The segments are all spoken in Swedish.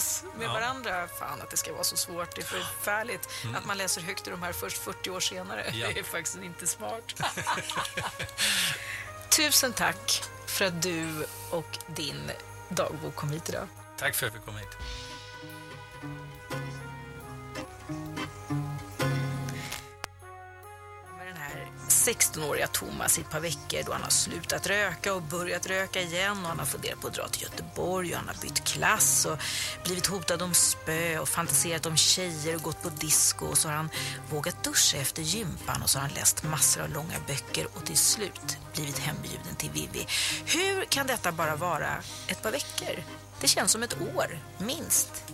Thomas, med ja. varandra. Fan att det ska vara så svårt. Det är förfärligt mm. att man läser högt ur de här först 40 år senare. Ja. Det är faktiskt inte smart. Tusen tack för att du och din dagbok kom hit idag. Tack för att vi kom hit. 16-åriga Thomas i ett par veckor då han har slutat röka och börjat röka igen och han har funderat på att dra till Göteborg och han har bytt klass och blivit hotad om spö och fantiserat om tjejer och gått på disco och så har han vågat duscha efter gympan och så har han läst massor av långa böcker och till slut blivit hembjuden till Vivi. Hur kan detta bara vara ett par veckor? Det känns som ett år, minst.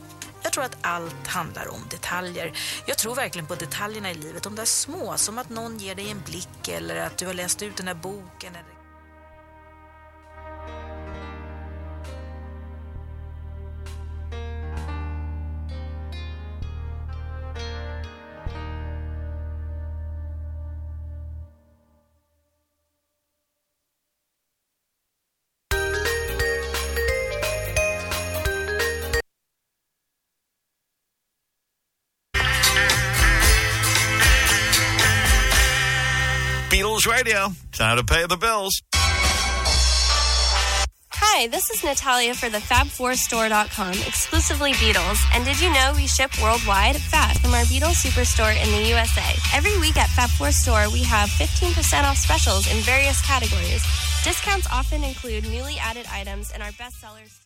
Jag tror att allt handlar om detaljer. Jag tror verkligen på detaljerna i livet, de där små, som att någon ger dig en blick eller att du har läst ut den här boken. Eller... Radio. Time to pay the bills. Hi, this is Natalia for the Fab4Store.com, exclusively Beatles. And did you know we ship worldwide fast from our Beatles Superstore in the USA? Every week at Fab4 Store, we have 15% off specials in various categories. Discounts often include newly added items and our best sellers.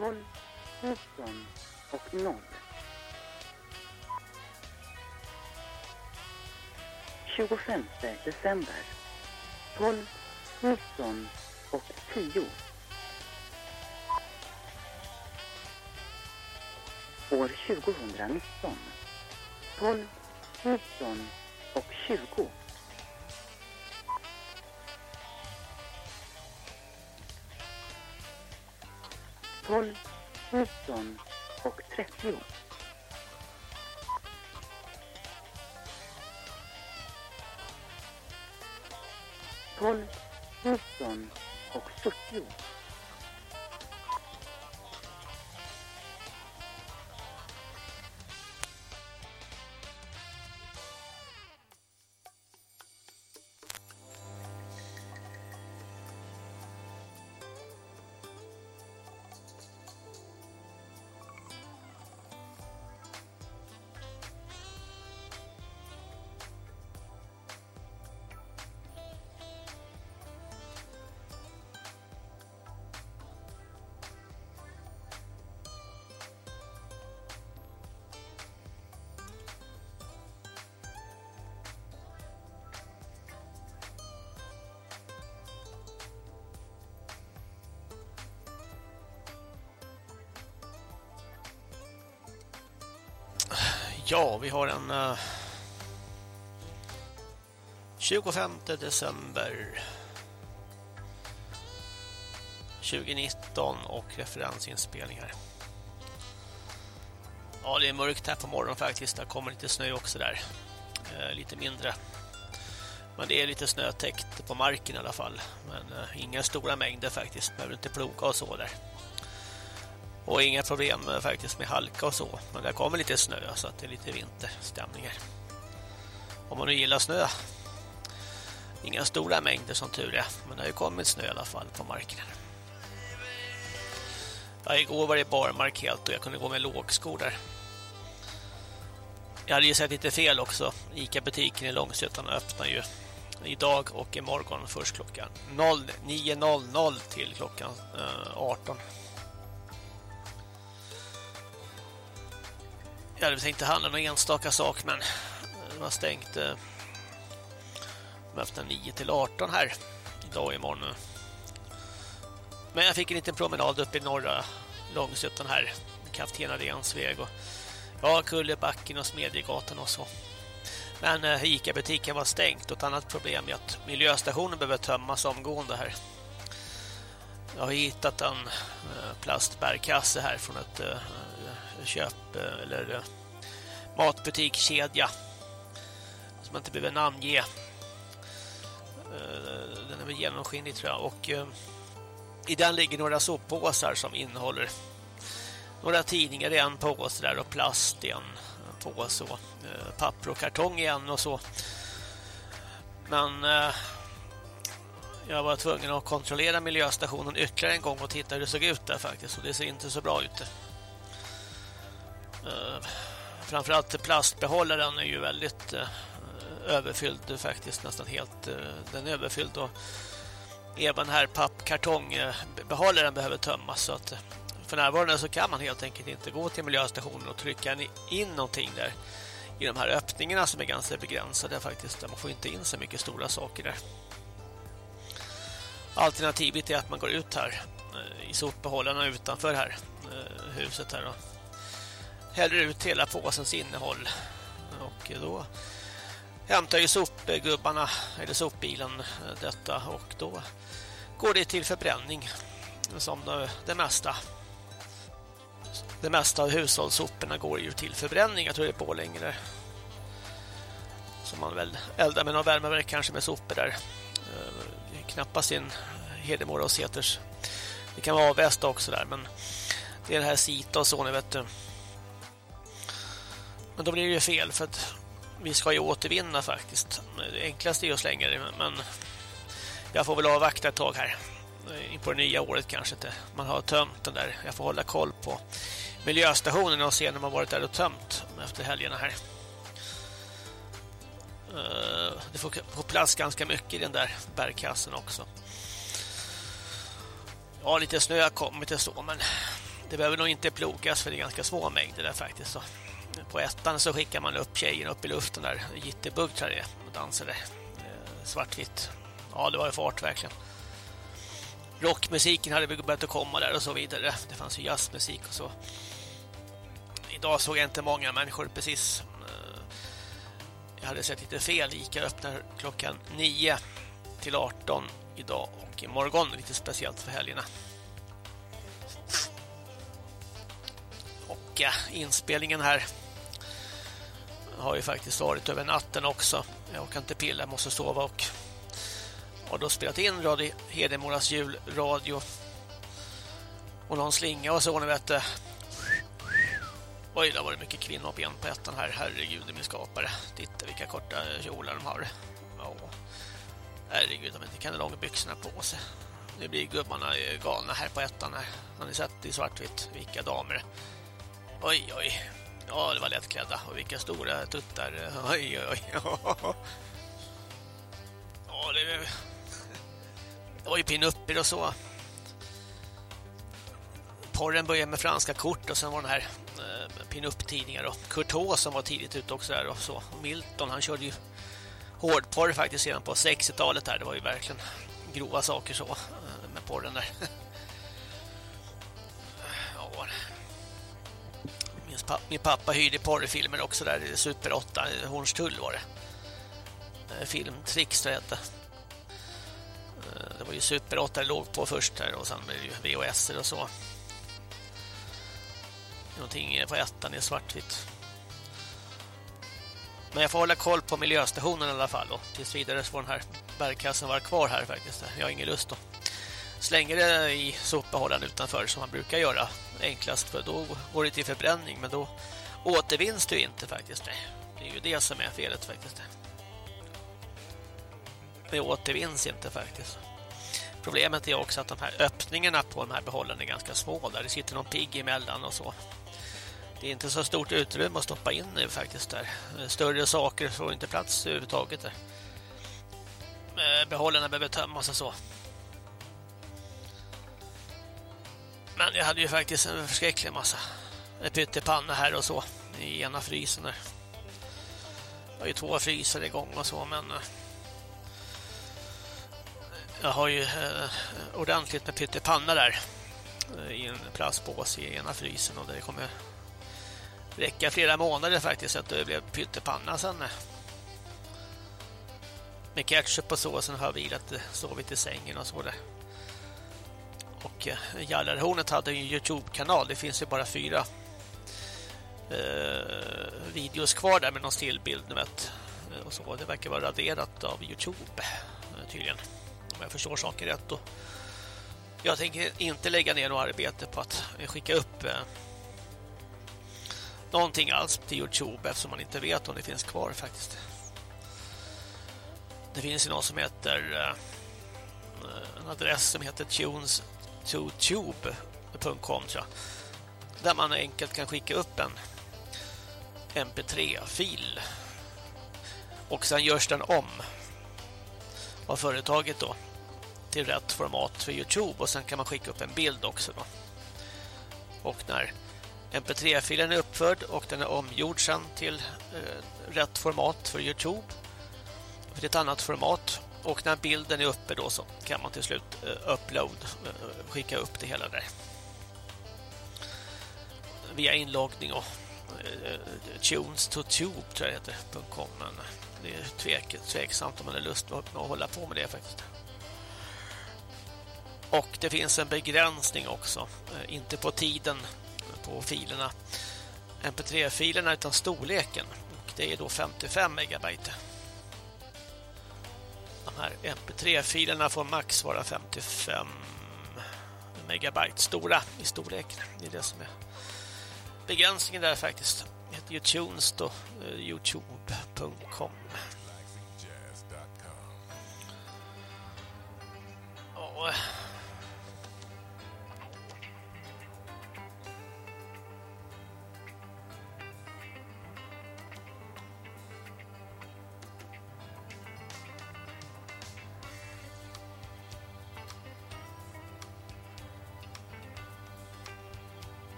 12, 19 och 0. 25 december 12, 19 och 10. År 2019 12, 19 och 20. 12, 19 och 30. Tolv, nitton och fyrtio. Ja, vi har en eh, uh, 25 december 2019 och referensinspelningar. Ja, det är mörkt här på morgonen faktiskt. Det kommer lite snö också där. Uh, lite mindre. Men det är lite snötäckt på marken i alla fall. Men uh, inga stora mängder faktiskt. Behöver inte ploga och så där. Och inga problem eh, faktiskt med halka och så. Men det kommer lite snö så att det är lite vinterstämningar. Om man nu gillar snö. Inga stora mängder som tur är. Men det har ju kommit snö i alla fall på marken. Ja, igår var det barmark helt och jag kunde gå med lågskor där. Jag hade ju sett lite fel också. Ica-butiken i Långsötan öppnar ju idag och imorgon först klockan 09.00 till klockan eh, 18. Jag hade tänkt handla någon enstaka sak men eh, det var stängt eh, öppnar 9 till 18 här idag och imorgon. Men jag fick en liten promenad upp i norra Långsötan här. Kapten väg och ja, Kullebacken och Smedjegatan och så. Men eh, Ica-butiken var stängt och ett annat problem är att miljöstationen behöver tömmas omgående här. Jag har hittat en eh, plastbärkasse här från ett eh, köp eh, eller eh, matbutikskedja som man inte behöver namnge. Eh, den är väl genomskinlig tror jag och i den ligger några soppåsar som innehåller några tidningar i en påse där och plast i en påse och papper och kartong i en och så. Men jag var tvungen att kontrollera miljöstationen ytterligare en gång och titta hur det såg ut där faktiskt och det ser inte så bra ut. Eh, framförallt plastbehållaren är ju väldigt eh, överfylld faktiskt nästan helt eh, den är överfylld och även här pappkartongbehållaren behöver tömmas så att eh, för närvarande så kan man helt enkelt inte gå till miljöstationen och trycka in någonting där i de här öppningarna som är ganska begränsade faktiskt. Man får inte in så mycket stora saker där. Alternativet är att man går ut här i sopbehållarna utanför här huset här då häller ut hela påsens innehåll. Och då hämtar ju sopgubbarna eller sopbilen detta och då går det till förbränning som det, det mesta. Det mesta av hushållssoporna går ju till förbränning. Jag tror det är på längre. Som man väl eldar med någon värmeverk kanske med sopor där. Eh, knappast Hedemora och Seters. Det kan vara Avesta också där men det är det här Sita och så ni vet du. Men då blir det ju fel för att vi ska ju återvinna faktiskt. Det enklaste är att slänga det men jag får väl avvakta ett tag här. In på det nya året kanske inte. Man har tömt den där. Jag får hålla koll på miljöstationen och se när man varit där och tömt efter helgerna här. Eh, det får på plats ganska mycket i den där bärkassen också. Ja, lite snö har kommit och så, men det behöver nog inte plogas för det är ganska små mängder där faktiskt. Så på ettan så skickar man upp tjejen upp i luften där. Jitterbug tror jag det är. Och dansade eh, svartvitt. Ja, det var ju fart verkligen. Rockmusiken hade börjat att komma där och så vidare. Det fanns ju jazzmusik och så. Idag såg jag inte många människor precis. Eh, jag hade sett lite fel. Ica öppnar klockan 9 till 18 idag och imorgon. Lite speciellt för helgerna. Och ja, inspelningen här har ju faktiskt varit över natten också. Jag kan inte pilla, jag måste sova och och då spelat in Radio Hedemoras julradio. Och någon slinga och så, ni vet det. Oj, där var det mycket kvinnor på en på ettan här. Herregud, min skapare. Titta vilka korta kjolar de har. Ja. Herregud, de inte kan långbyxorna på sig. Nu blir gubbarna galna här på ettan här. Har ni sett i svartvitt vilka damer? Oj, oj. Ja, det var lättklädda. Och vilka stora tuttar. Oj, oj, oj. Ja, det, det var ju pinupper och så. Porren började med franska kort och sen var den här eh, pinup-tidningar Courtois som var tidigt ute också där och så. Milton han körde ju hårdporr faktiskt sedan på 60-talet där. Det var ju verkligen grova saker så eh, med porren där. Min pappa hyrde porrfilmer också där, Super 8, Hornstull var det. Eh, Filmtricks det hette. Eh, det var ju Super 8 det låg på först här och sen blev det ju VHS och så. Någonting på ettan i svartvitt. Men jag får hålla koll på miljöstationen i alla fall och tills vidare så får den här bärkassen vara kvar här faktiskt. Jag har ingen lust att slänga det i sopbehållaren utanför som man brukar göra enklast för då går det till förbränning men då återvinns det ju inte faktiskt. Det är ju det som är felet faktiskt det återvinns inte faktiskt. Problemet är också att de här öppningarna på de här behållarna är ganska små. Där det sitter någon pigg emellan och så. Det är inte så stort utrymme att stoppa in nu faktiskt där. Större saker får inte plats överhuvudtaget där. Eh, behållarna behöver tömmas och så. Men jag hade ju faktiskt en förskräcklig massa pyttepanna här och så i ena frysen där. Jag har ju två frysar igång och så men eh, jag har ju eh, ordentligt med pyttepanna där eh, i en plastpåse i ena frysen och det kommer räcka flera månader faktiskt att det blev pyttepanna sen. Eh, med ketchup och såsen har jag vilat sovit i sängen och så där. Och eh, Jallarhornet hade en Youtube-kanal. Det finns ju bara fyra eh, videos kvar där med någon stillbild. Vet. Eh, och så. Det verkar vara raderat av Youtube eh, tydligen om jag förstår saker rätt. Och jag tänker inte lägga ner något arbete på att skicka upp eh, någonting alls till Youtube eftersom man inte vet om det finns kvar faktiskt. Det finns ju någon som heter eh, en adress som heter Tunes totube.com, tror jag, där man enkelt kan skicka upp en mp3-fil och sen görs den om av företaget då till rätt format för Youtube. Och sen kan man skicka upp en bild också då. Och när mp3-filen är uppförd och den är omgjord sen till eh, rätt format för Youtube. För ett annat format och när bilden är uppe då så kan man till slut eh, upload eh, skicka upp det hela där. via inloggning och eh, tunes to tube tror jag det heter .com men det är tvek, tveksamt om man har lust att hålla på med det faktiskt. Och det finns en begränsning också, inte på tiden på filerna mp3-filerna utan storleken och det är då 55 megabyte. De här mp3-filerna får max vara 55 megabyte stora i storlek. Det är det som är begränsningen där faktiskt. Det heter ju tunes då, eh, youtube.com. Oh. Eh,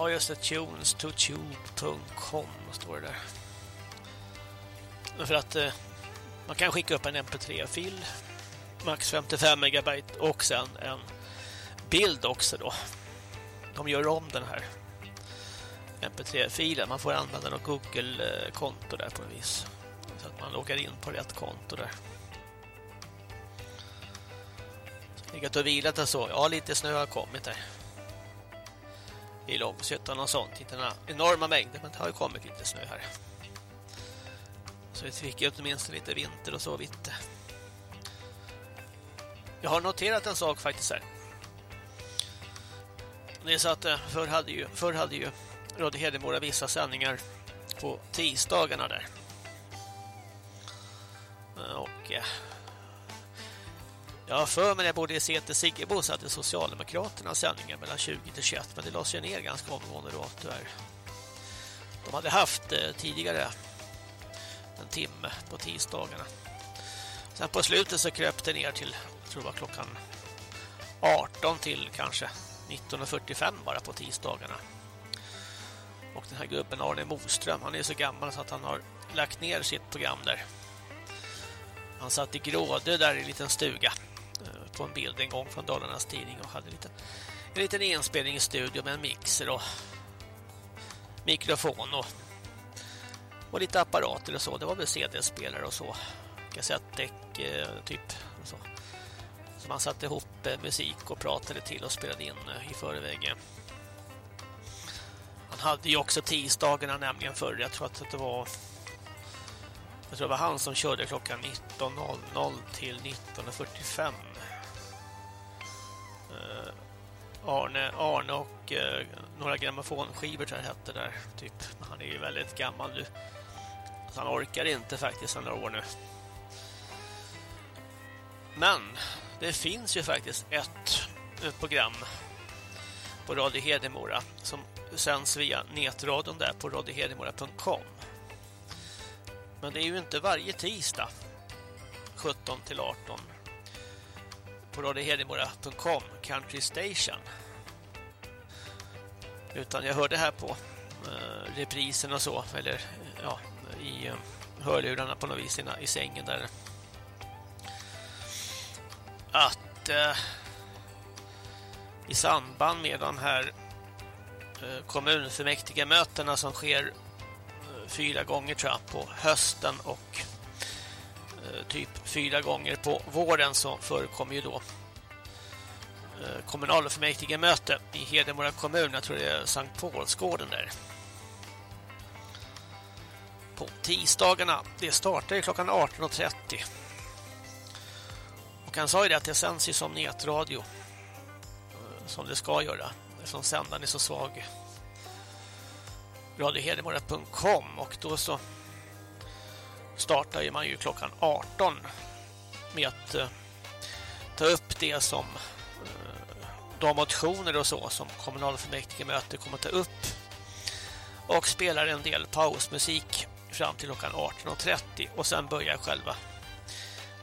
Ja, just det. Tunes to tube.com står det där. För att eh, man kan skicka upp en mp3-fil max 55 megabyte och sen en bild också då. De gör om den här mp3-filen. Man får använda något Google-konto där på en vis. Så att man loggar in på rätt konto där. Legat och vilat och så. Ja, lite snö har kommit där i Långshyttan och sånt. Inte några enorma mängder, men det har ju kommit lite snö här. Så vi fick ju åtminstone lite vinter och så vitt. Jag har noterat en sak faktiskt här. Det är så att eh, förr hade ju, förr hade ju Radio Hedemora vissa sändningar på tisdagarna där. Och eh, jag har för mig när jag bodde i Säter Siggebo så hade Socialdemokraterna sändningar mellan 20 till 21 men det lades ju ner ganska omgående då tyvärr. De hade haft eh, tidigare en timme på tisdagarna. Sen på slutet så kröp det ner till, jag tror det var klockan 18 till kanske 19.45 bara på tisdagarna. Och den här gubben Arne Moström, han är så gammal så att han har lagt ner sitt program där. Han satt i Grådö där i en liten stuga Eh, på en bild en gång från Dalarnas tidning och hade en liten, en liten inspelning i studio med en mixer och mikrofon och, och lite apparater och så. Det var väl CD-spelare och så. Kassettdäck eh, typ. Och så. så man satte ihop eh, musik och pratade till och spelade in eh, i förväg. Han hade ju också tisdagarna nämligen förr. Jag tror att det var jag tror det var han som körde klockan 19.00 till 19.45. Eh, Arne, Arne och eh, några grammofonskivor tror jag hette där. Typ. Han är ju väldigt gammal nu. Så han orkar inte faktiskt några år nu. Men det finns ju faktiskt ett, ett program på Radio Hedemora som sänds via nätradion där på radiohedemora.com. Men det är ju inte varje tisdag 17 till 18 på radiohedemora.com Country Station. Utan jag hörde här på eh, reprisen och så eller ja, i eh, hörlurarna på något vis i, i sängen där att eh, i samband med de här eh, kommunfullmäktige mötena som sker eh, fyra gånger tror jag på hösten och Eh, typ fyra gånger på våren så förekommer ju då eh, kommunalfullmäktige möte i Hedemora kommun, jag tror det är Sankt Paulsgården där. På tisdagarna, det startar ju klockan 18.30. Och han sa ju det att det sänds ju som nätradio eh, som det ska göra, eftersom sändaren är så svag radiohedemora.com och då så startar man ju klockan 18 med att eh, ta upp det som eh, de motioner och så som kommunalfullmäktige möte kommer att ta upp och spelar en del pausmusik fram till klockan 18.30 och sen börjar själva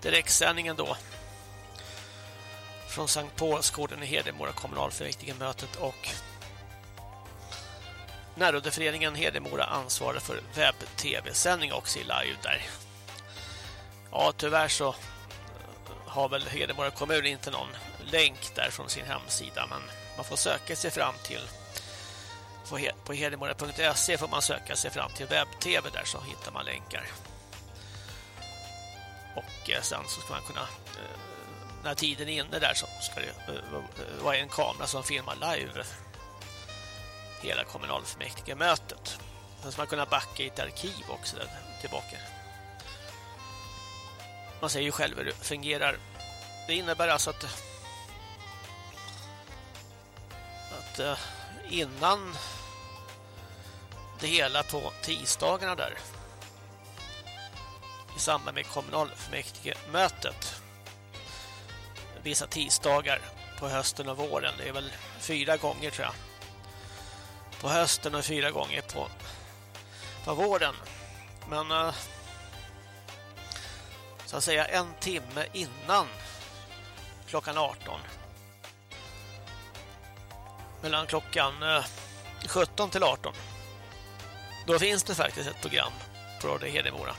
direktsändningen då från Sankt Paulsgården i Hedemora kommunalfullmäktige mötet och Närrådeföreningen Hedemora ansvarar för webb-tv-sändning också i live där. Ja, tyvärr så eh, har väl Hedemora kommun inte någon länk där från sin hemsida men man får söka sig fram till på hedemora.se får man söka sig fram till webb-tv där så hittar man länkar. Och eh, sen så ska man kunna eh, när tiden är inne där så ska det vara en kamera som filmar live hela kommunalfullmäktige mötet. Sen ska man kunna backa i ett arkiv också där tillbaka. Man ser ju själv hur det fungerar. Det innebär alltså att att eh, innan det hela på tisdagarna där i samband med kommunalfullmäktige mötet vissa tisdagar på hösten och våren. Det är väl fyra gånger tror jag. På hösten och fyra gånger på, på våren. Men eh, så att säga en timme innan klockan 18. Mellan klockan eh, 17 till 18 då finns det faktiskt ett program på Radio Hedemora.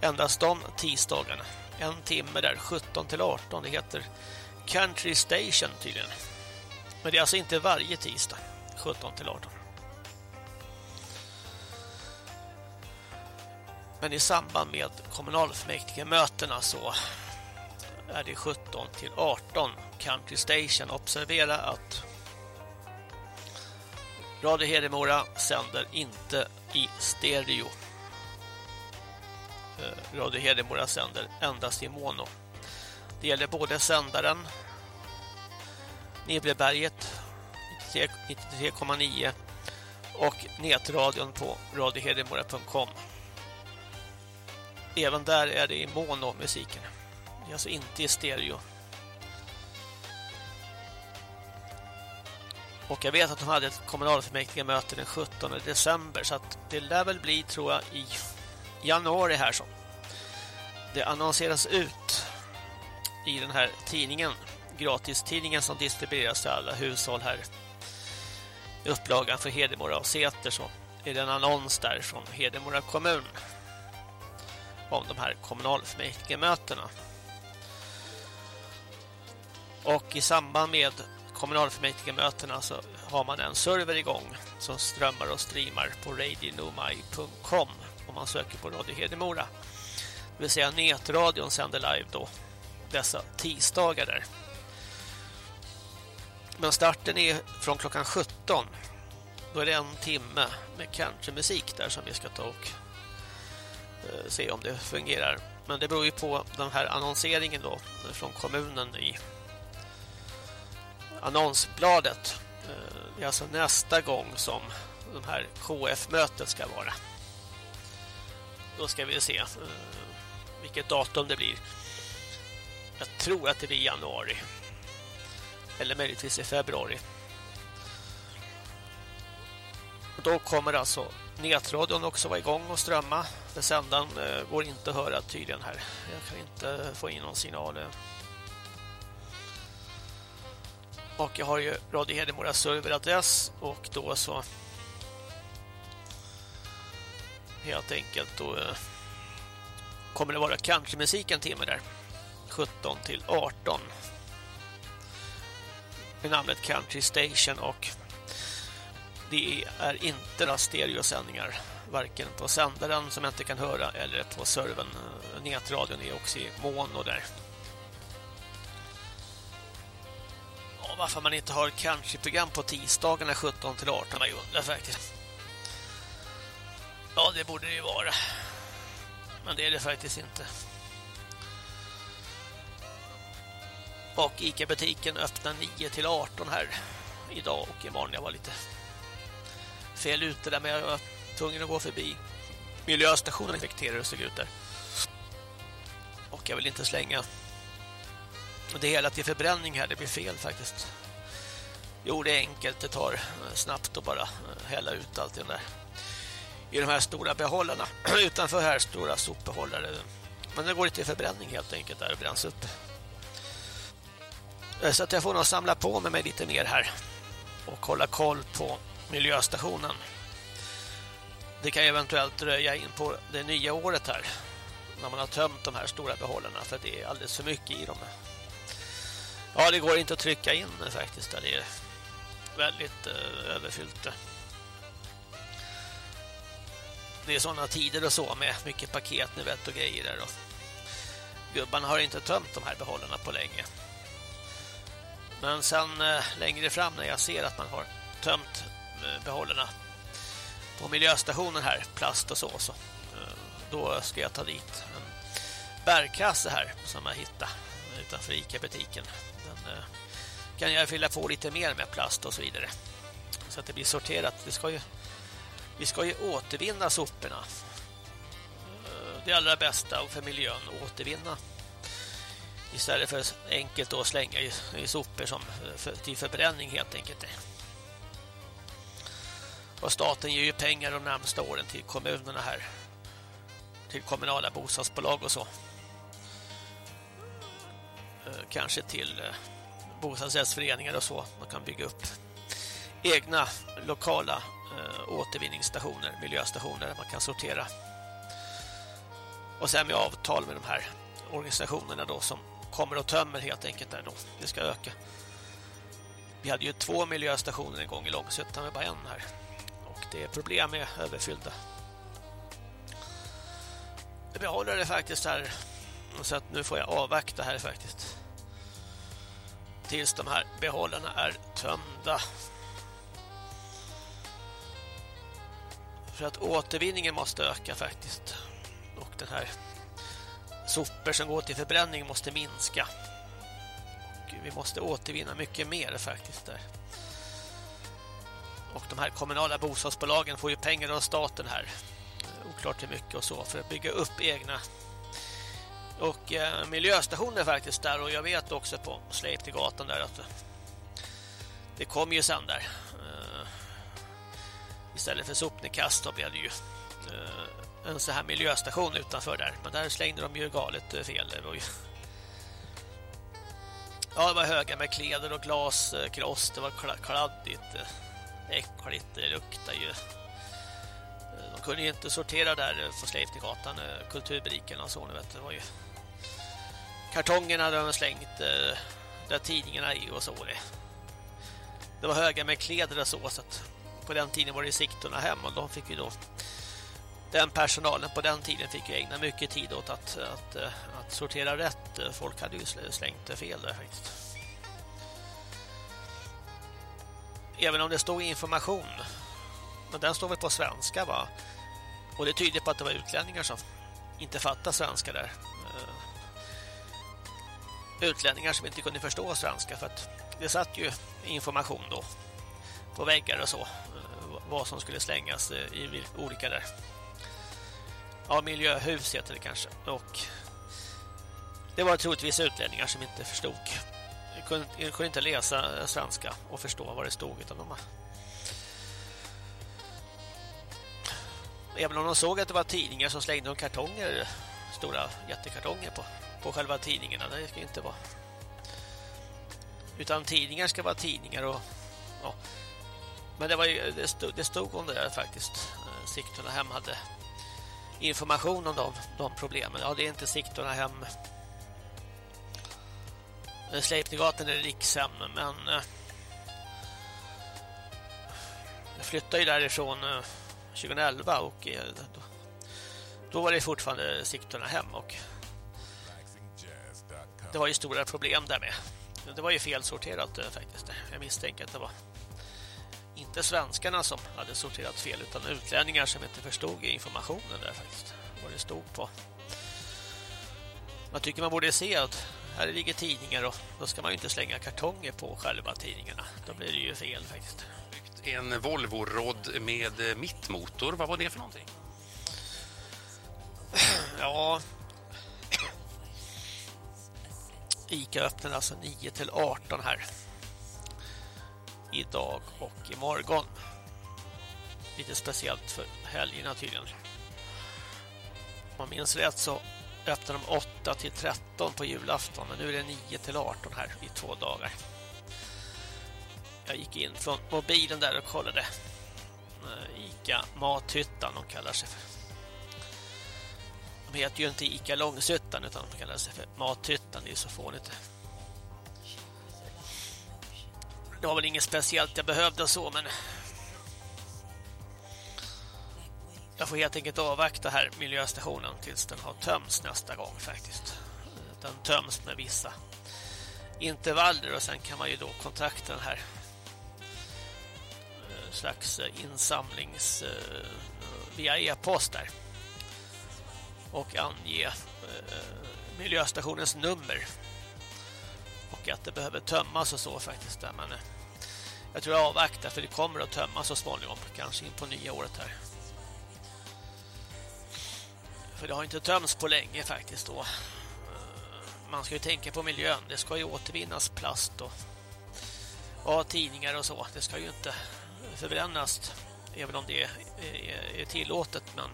Endast de tisdagarna. En timme där, 17 till 18. Det heter Country Station tydligen. Men det är alltså inte varje tisdag, 17 till 18. Men i samband med kommunalfullmäktige mötena så är det 17 till 18 Country Station. Observera att Radio Hedemora sänder inte i stereo. Eh, Radio Hedemora sänder endast i mono. Det gäller både sändaren Nibleberget 93,9 och nätradion på radiohedemora.com. Även där är det i mono musiken. Det är alltså inte i stereo. Och jag vet att de hade ett kommunalfullmäktige möte den 17 december så att det lär väl bli tror jag i januari här så. Det annonseras ut i den här tidningen, gratistidningen som distribueras till alla hushåll här. Upplagan för Hedemora och Säter så är det en annons där från Hedemora kommun om de här kommunalfullmäktigemötena. Och i samband med kommunalfullmäktigemötena så har man en server igång som strömmar och streamar på radionomai.com om man söker på Radio Hedemora. Det vill säga nätradion sänder live då dessa tisdagar där. Men starten är från klockan 17. Då är det en timme med countrymusik där som vi ska ta och eh, se om det fungerar. Men det beror ju på den här annonseringen då från kommunen i annonsbladet. Eh, det är alltså nästa gång som de här KF-mötet ska vara. Då ska vi se eh, vilket datum det blir. Jag tror att det blir januari. Eller möjligtvis i februari. Och då kommer alltså nätradion också vara igång och strömma. För sändaren eh, går inte att höra tydligen här. Jag kan inte få in någon signal. Eh. Och jag har ju Radio Hedemora serveradress och då så helt enkelt då eh, kommer det vara countrymusik en timme där 17 till 18 med namnet Country Station och det är inte några stereosändningar varken på sändaren som jag inte kan höra eller på servern. Nätradion är också i mono där. varför man inte har countryprogram på tisdagarna 17 till 18 jag undrar faktiskt. Ja, det borde det ju vara. Men det är det faktiskt inte. Och Ica-butiken öppnar 9 till 18 här idag och imorgon. Jag var lite fel ute där men jag var tvungen att gå förbi miljöstationen reflekterar hur det såg ut där. Och jag vill inte slänga det hela till förbränning här, det blir fel faktiskt. Jo, det är enkelt, det tar snabbt att bara eh, hälla ut allt i, där. i de här stora behållarna. Utanför här stora sopbehållare. Men det går inte till förbränning helt enkelt där och bränns upp. Eh, så att jag får nog samla på med mig lite mer här. Och hålla koll på miljöstationen. Det kan eventuellt dröja in på det nya året här. när man har tömt de här stora behållarna för det är alldeles för mycket i dem. Ja, det går inte att trycka in faktiskt. Det är väldigt eh, överfyllt. Det är sådana tider och så med mycket paket nu vet och grejer där och gubbarna har inte tömt de här behållarna på länge. Men sen eh, längre fram när jag ser att man har tömt eh, behållarna på miljöstationen här, plast och så, så eh, då ska jag ta dit en bärkasse här som jag hittade utanför Ica-butiken. Den kan jag fylla på lite mer med plast och så vidare. Så att det blir sorterat. Vi ska ju, vi ska ju återvinna soporna. Det allra bästa för miljön, återvinna. Istället för enkelt att slänga i, i sopor som för, till förbränning helt enkelt. Och staten ger ju pengar de närmaste åren till kommunerna här. Till kommunala bostadsbolag och så. Eh, kanske till eh, bostadsrättsföreningar och så. Man kan bygga upp egna lokala eh, återvinningsstationer, miljöstationer där man kan sortera. Och sen med avtal med de här organisationerna då som kommer och tömmer helt enkelt där då. Det ska öka. Vi hade ju två miljöstationer en gång i Långsötan med bara en här. Och det är problem med överfyllda. Vi behåller det faktiskt här. Så att nu får jag avvakta här faktiskt. Tills de här behållarna är tömda. För att återvinningen måste öka faktiskt. Och den här sopor som går till förbränning måste minska. Och vi måste återvinna mycket mer faktiskt där. Och de här kommunala bostadsbolagen får ju pengar av staten här. Eh, oklart hur mycket och så för att bygga upp egna och eh, miljöstationer faktiskt där och jag vet också på Sleipnergatan där att eh, det kom ju sen där. Eh, istället för sopnedkast då blev det ju eh, en så här miljöstation utanför där. Men där slängde de ju galet eh, fel. Det var ju... Ja, det var höga med kläder och glaskross. Eh, det var kladdigt. Eh, äckligt. Det luktade ju. De kunde ju inte sortera där på Sleipnergatan, kulturberiken och så. Vet, det var ju kartongerna hade de slängt där tidningarna i och så. Det, det var höga med kläder och så. så att på den tiden var det siktorna hem och de fick ju då den personalen på den tiden fick ju ägna mycket tid åt att, att, eh, att sortera rätt. Folk hade ju slängt fel där faktiskt. Även om det stod information. Men den står väl på svenska va? Och det tyder på att det var utlänningar som inte fattade svenska där. Eh, utlänningar som inte kunde förstå svenska för att det satt ju information då på väggar och så eh, vad som skulle slängas i olika där ja, miljöhus heter det kanske. Och det var troligtvis utlänningar som inte förstod. De kunde, de kunde inte läsa svenska och förstå vad det stod utan de Även om de såg att det var tidningar som slängde de kartonger, stora jättekartonger på, på själva tidningarna. Det ska inte vara. Utan tidningar ska vara tidningar och ja. Men det var ju, det stod, det stod om det där faktiskt. Eh, Sigtuna hem hade information om de, de problemen. Ja, det är inte Siktorna hem. Eh, Sleipnergatan är Rikshem, men eh, jag flyttade ju därifrån eh, 2011 och då, då, var det fortfarande Siktorna hem och det var ju stora problem där med. Det var ju felsorterat faktiskt. Jag misstänker att det var inte svenskarna som hade sorterat fel utan utlänningar som inte förstod informationen där faktiskt. Vad det stod på. Man tycker man borde se att här ligger tidningar och då ska man ju inte slänga kartonger på själva tidningarna. Då blir det ju fel faktiskt. En Volvo-rodd med mittmotor, vad var det för någonting? Ja... Ica öppnar alltså 9 till 18 här idag och imorgon. Lite speciellt för helgerna tydligen. Om man minns rätt så öppnar de 8 till 13 på julafton men nu är det 9 till 18 här i två dagar. Jag gick in från mobilen där och kollade eh, Ica Mathyttan de kallar sig för. De heter ju inte Ica Långshyttan utan de kallar sig för Mathyttan. Det är så fånigt. Det det var väl inget speciellt jag behövde så men jag får helt enkelt avvakta här miljöstationen tills den har tömts nästa gång faktiskt. Den töms med vissa intervaller och sen kan man ju då kontakta den här eh, slags eh, insamlings eh, via e-post där och ange miljöstationens nummer och att det behöver tömmas och så faktiskt där men eh, jag tror jag avvaktar för det kommer att tömmas så småningom kanske in på nya året här för det har inte tömts på länge faktiskt då eh, man ska ju tänka på miljön. Det ska ju återvinnas plast och ja, tidningar och så. Det ska ju inte förbrännas även om det är, tillåtet men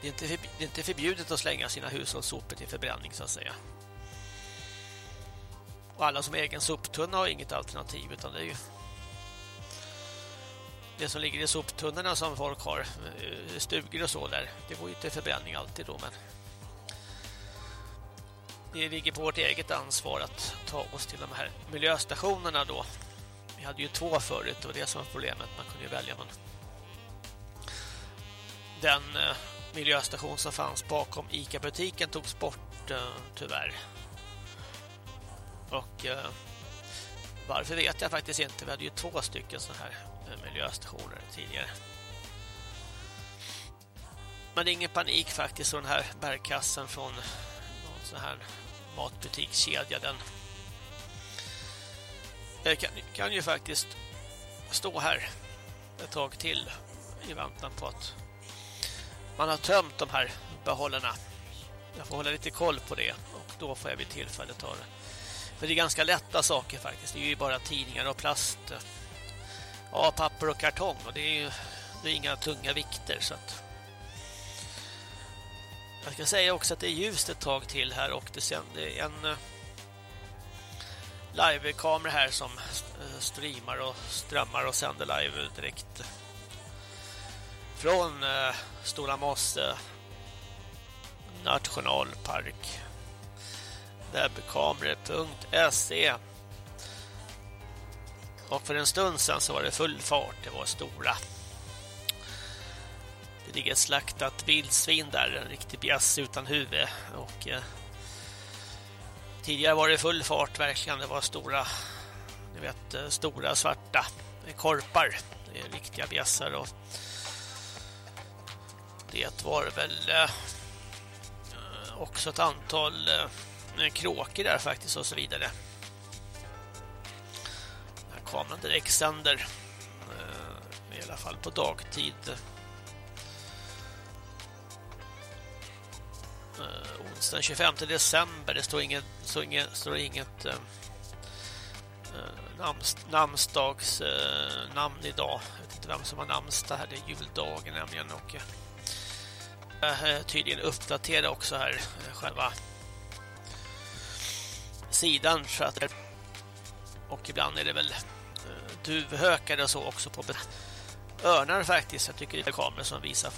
det är, inte, det är inte förbjudet att slänga sina hushållssopor till förbränning så att säga. Och alla som egen soptunna har inget alternativ utan det är ju det som ligger i soptunnorna som folk har eh, stugor och så där. Det går ju till förbränning alltid då men det ligger på vårt eget ansvar att ta oss till de här miljöstationerna då. Vi hade ju två förut och det som var problemet. Man kunde ju välja men den eh, miljöstation som fanns bakom Ica-butiken togs bort eh, tyvärr. Och eh, varför vet jag faktiskt inte. Vi hade ju två stycken sådana här eh, miljöstationer tidigare. Men det är ingen panik faktiskt så den här bärkassen från någon sån här matbutikskedja den kan, kan ju faktiskt stå här ett tag till i väntan på att man har tömt de här behållarna. Jag får hålla lite koll på det och då får jag vid tillfälle ta det. För det är ganska lätta saker faktiskt. Det är ju bara tidningar och plast. Eh, ja, papper och kartong och det är ju det är inga tunga vikter så att jag ska säga också att det är ljust ett tag till här och det är en livekamera live-kamera här som eh, streamar och strömmar och sänder live direkt från Stora Mosse nationalpark webkameror.se och för en stund sedan så var det full fart, det var stora det ligger ett slaktat vildsvin där, en riktig bjäss utan huvud. Och, eh, tidigare var det full fart verkligen, det var stora, ni vet, eh, stora svarta korpar. Det är riktiga bjässar och det var väl eh, också ett antal eh, Eh, kråkor där faktiskt och så vidare. Här kameran direkt sänder eh, i alla fall på dagtid uh, onsdag 25 december. Det står inget, står inget, står inget namns, namnsdags namn idag. Jag vet inte vem som har namnsdag här. Det är juldagen nämligen. Och, uh, tydligen uppdatera också här själva sidan för att och ibland är det väl eh, duvhökar och så också på örnar faktiskt. Jag tycker det är kameror som visar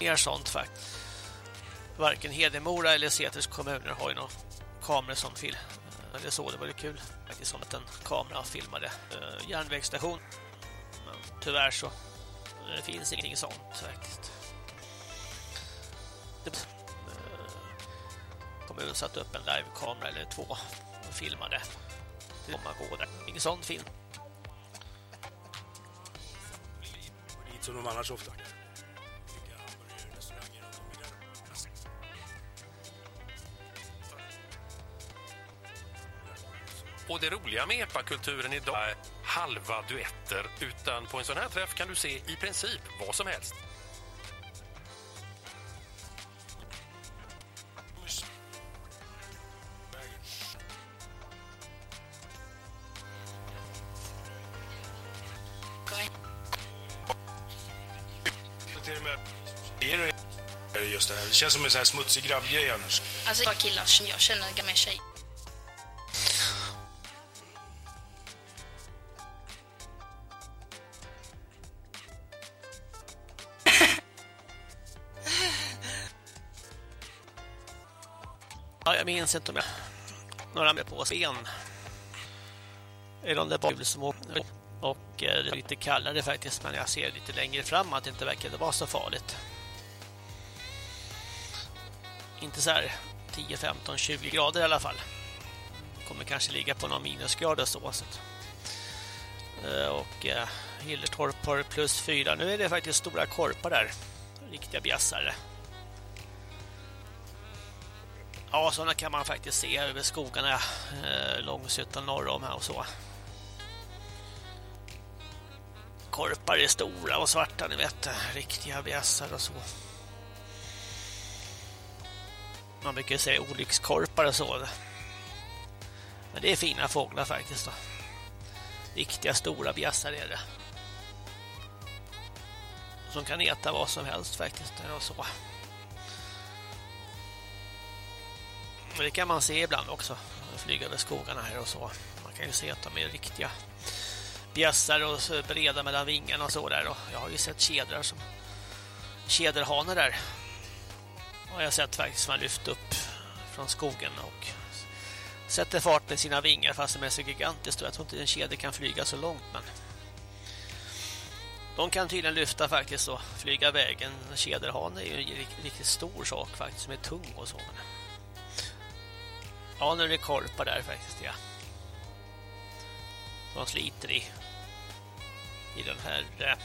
mer sånt faktiskt varken Hedemora eller Seters kommuner har ju någon kameror som film. Eh, eller så, det var ju kul. Faktiskt som att en kamera filmade eh, järnvägsstation. Men tyvärr så det finns ingenting sånt faktiskt. Uh, kommunen satte upp en livekamera eller två och filmade. Det kommer gå där. Ingen sån film. Dit som de annars ofta. Och det roliga med epakulturen idag är halva duetter, utan på en sån här träff kan du se i princip vad som helst. Känns som en sån här smutsig grabbgrej annars. Alltså jag killar som jag känner gamla tjejer. minns inte om jag några med på ben. Är de där bakom som åker och eh, det är lite kallare faktiskt men jag ser lite längre fram att det inte verkar vara så farligt. Inte så här 10, 15, 20 grader i alla fall. Kommer kanske ligga på någon minusgrad och så. så eh, och eh, Hilletorp har plus 4. Nu är det faktiskt stora korpar där. Riktiga bjässare. Ja, sådana kan man faktiskt se över skogarna eh, Långshyttan norr om här och så. Korpar är stora och svarta, ni vet. Riktiga bjässar och så. Man brukar säga olyckskorpar och så. Men det är fina fåglar faktiskt då. Riktiga stora bjässar är det. Som kan äta vad som helst faktiskt. Och så. Det kan man se ibland också. Flyga över skogarna här och så. Man kan ju se att de är riktiga bjässar och breda mellan vingarna och så där. Och jag har ju sett kedrar som kederhanar där har jag sett faktiskt som har lyft upp från skogen och sätter fart med sina vingar fast de är så gigantiska. Jag tror inte en kedja kan flyga så långt men de kan tydligen lyfta faktiskt och flyga vägen. Kederhane är ju en riktigt stor sak faktiskt som är tung och så. Ja, nu är det korpar där faktiskt, ja. De sliter i i den här eh,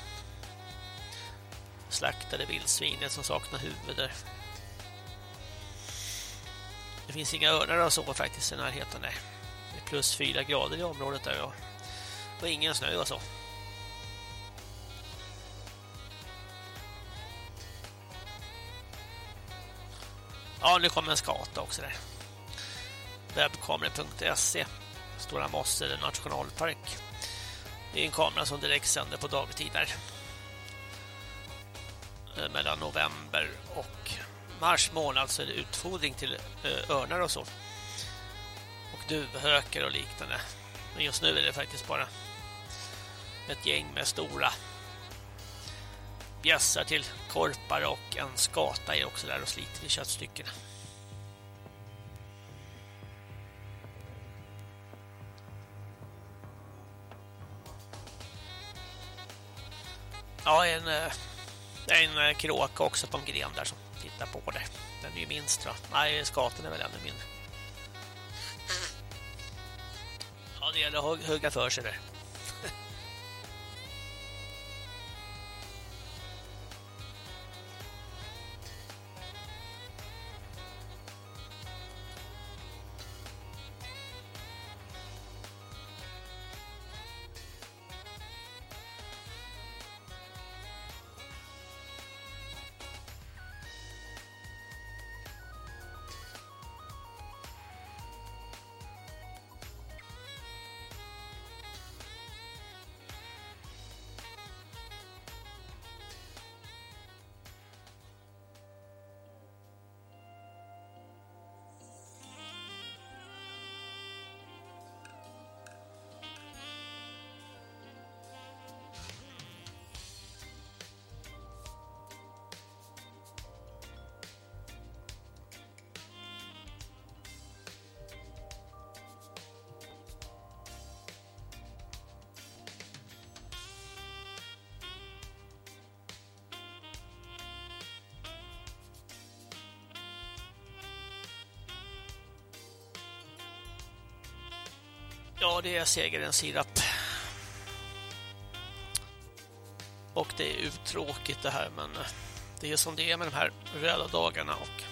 slaktade vildsvinet som saknar huvud där. Det finns inga örnar och så faktiskt i närheten. Nej. Det är plus fyra grader i området där och, och ingen snö och så. Ja, nu kommer en skata också där. Webbkamera.se Stora Mosse nationalpark. Det är en kamera som direkt sänder på dagtid där. Eh, mellan november och mars månad så är det utfodring till eh, örnar och så. Och duvhökar och liknande. Men just nu är det faktiskt bara ett gäng med stora bjässar till korpar och en skata är också där och sliter i köttstycken. Ja, en, eh, en eh, kråka också på en gren där som tittar på det. Den är ju minst tror jag. Nej, skaten är väl ännu mindre. Ja, det gäller att hugga för sig där. Ja, det är segerens sirap. Och det är uttråkigt det här, men det är som det är med de här röda dagarna. Och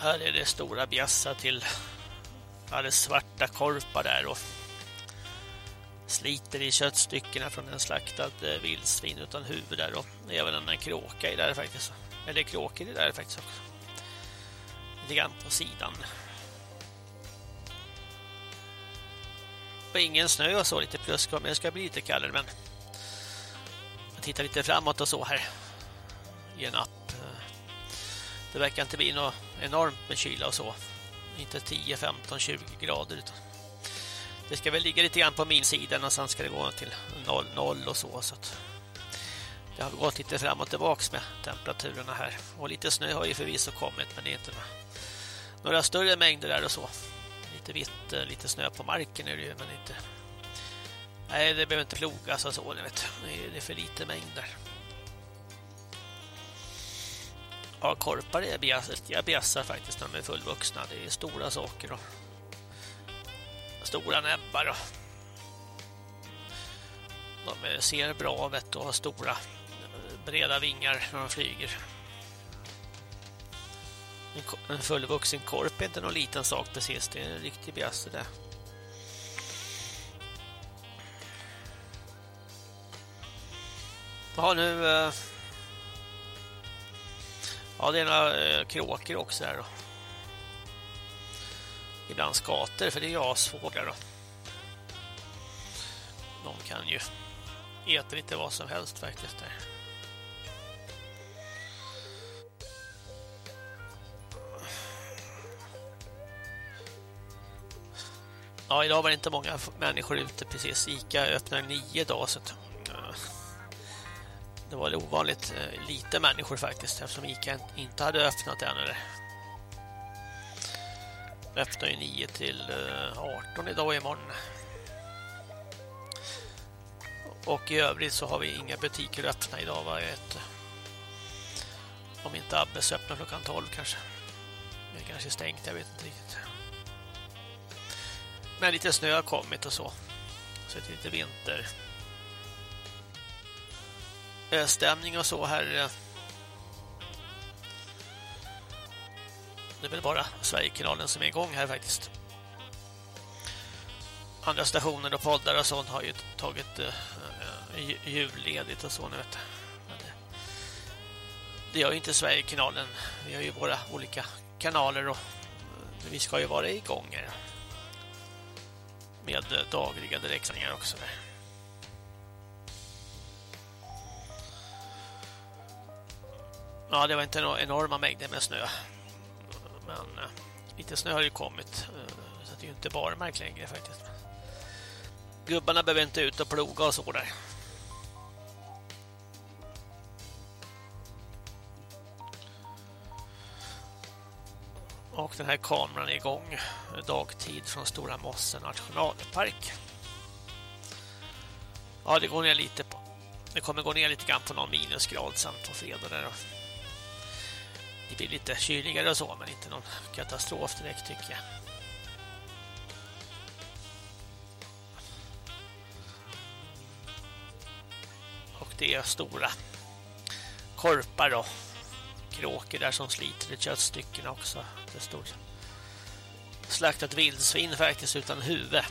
här är det stora bjässar till alldeles svarta korpar där och sliter i köttstyckena från en slaktad eh, vildsvin utan huvud där och även en kråka i där faktiskt. Eller kråkor är där faktiskt också. Lite grann på sidan. Och ingen snö och så, lite plusgrad, men det ska bli lite kallare. Men jag tittar lite framåt och så här i en app. Det verkar inte bli något enormt med kyla och så. Inte 10, 15, 20 grader utan det ska väl ligga lite grann på minsidan och sen ska det gå till 0, 0 och så. så att det har gått lite fram och tillbaks med temperaturerna här. Och lite snö har ju förvisso kommit men det är inte några större mängder där och så. Lite vitt, eh, lite snö på marken är det ju, men inte... Nej, det behöver inte plogas och så, ni vet. Det är för lite mängder. Ja, korpar är bjässar, jag bjässar faktiskt när de är fullvuxna. Det är stora saker då. stora näbbar då. de ser bra vet och har stora eh, breda vingar när de flyger. En fullvuxen korp är inte någon liten sak precis. Det är en riktig bjässe det. Ja, nu... Eh, ja, det är några eh, kråkor också här då. Ibland skater, för det är asfåglar då. De kan ju äta lite vad som helst faktiskt där. Ja, idag var det inte många människor ute precis. Ica öppnar nio idag så att, eh, det var ovanligt eh, lite människor faktiskt eftersom Ica inte hade öppnat än. Eller. Öppnar ju 9 till eh, 18 idag och imorgon. Och i övrigt så har vi inga butiker öppna idag. vad jag vet. om inte Abbes öppnar klockan 12 kanske. Det är kanske stängt, jag vet inte riktigt. Men lite snö har kommit och så. Så det är lite vinter. Eh, stämning och så här. Eh. Det är väl bara Sverigekanalen som är igång här faktiskt. Andra stationer och poddar och sånt har ju tagit uh, julledigt och så nu vet det, det gör ju inte Sverigekanalen. Vi har ju våra olika kanaler och vi ska ju vara igång här med dagliga direktsändningar också. Ja, det var inte enorma mängder med snö. Men eh, lite snö har ju kommit. Eh, så det är ju inte barmark längre faktiskt. Gubbarna behöver inte ut och ploga och så där. Och den här kameran är igång dagtid från Stora Mossen nationalpark. Ja, det går ner lite på. Det kommer gå ner lite grann på någon minusgrad samt på fredag där. Det blir lite kyligare och så, men inte någon katastrof direkt tycker jag. Och det är stora korpar då kråkor där som sliter i köttstycken också. Det stod slaktat vildsvin faktiskt utan huvud.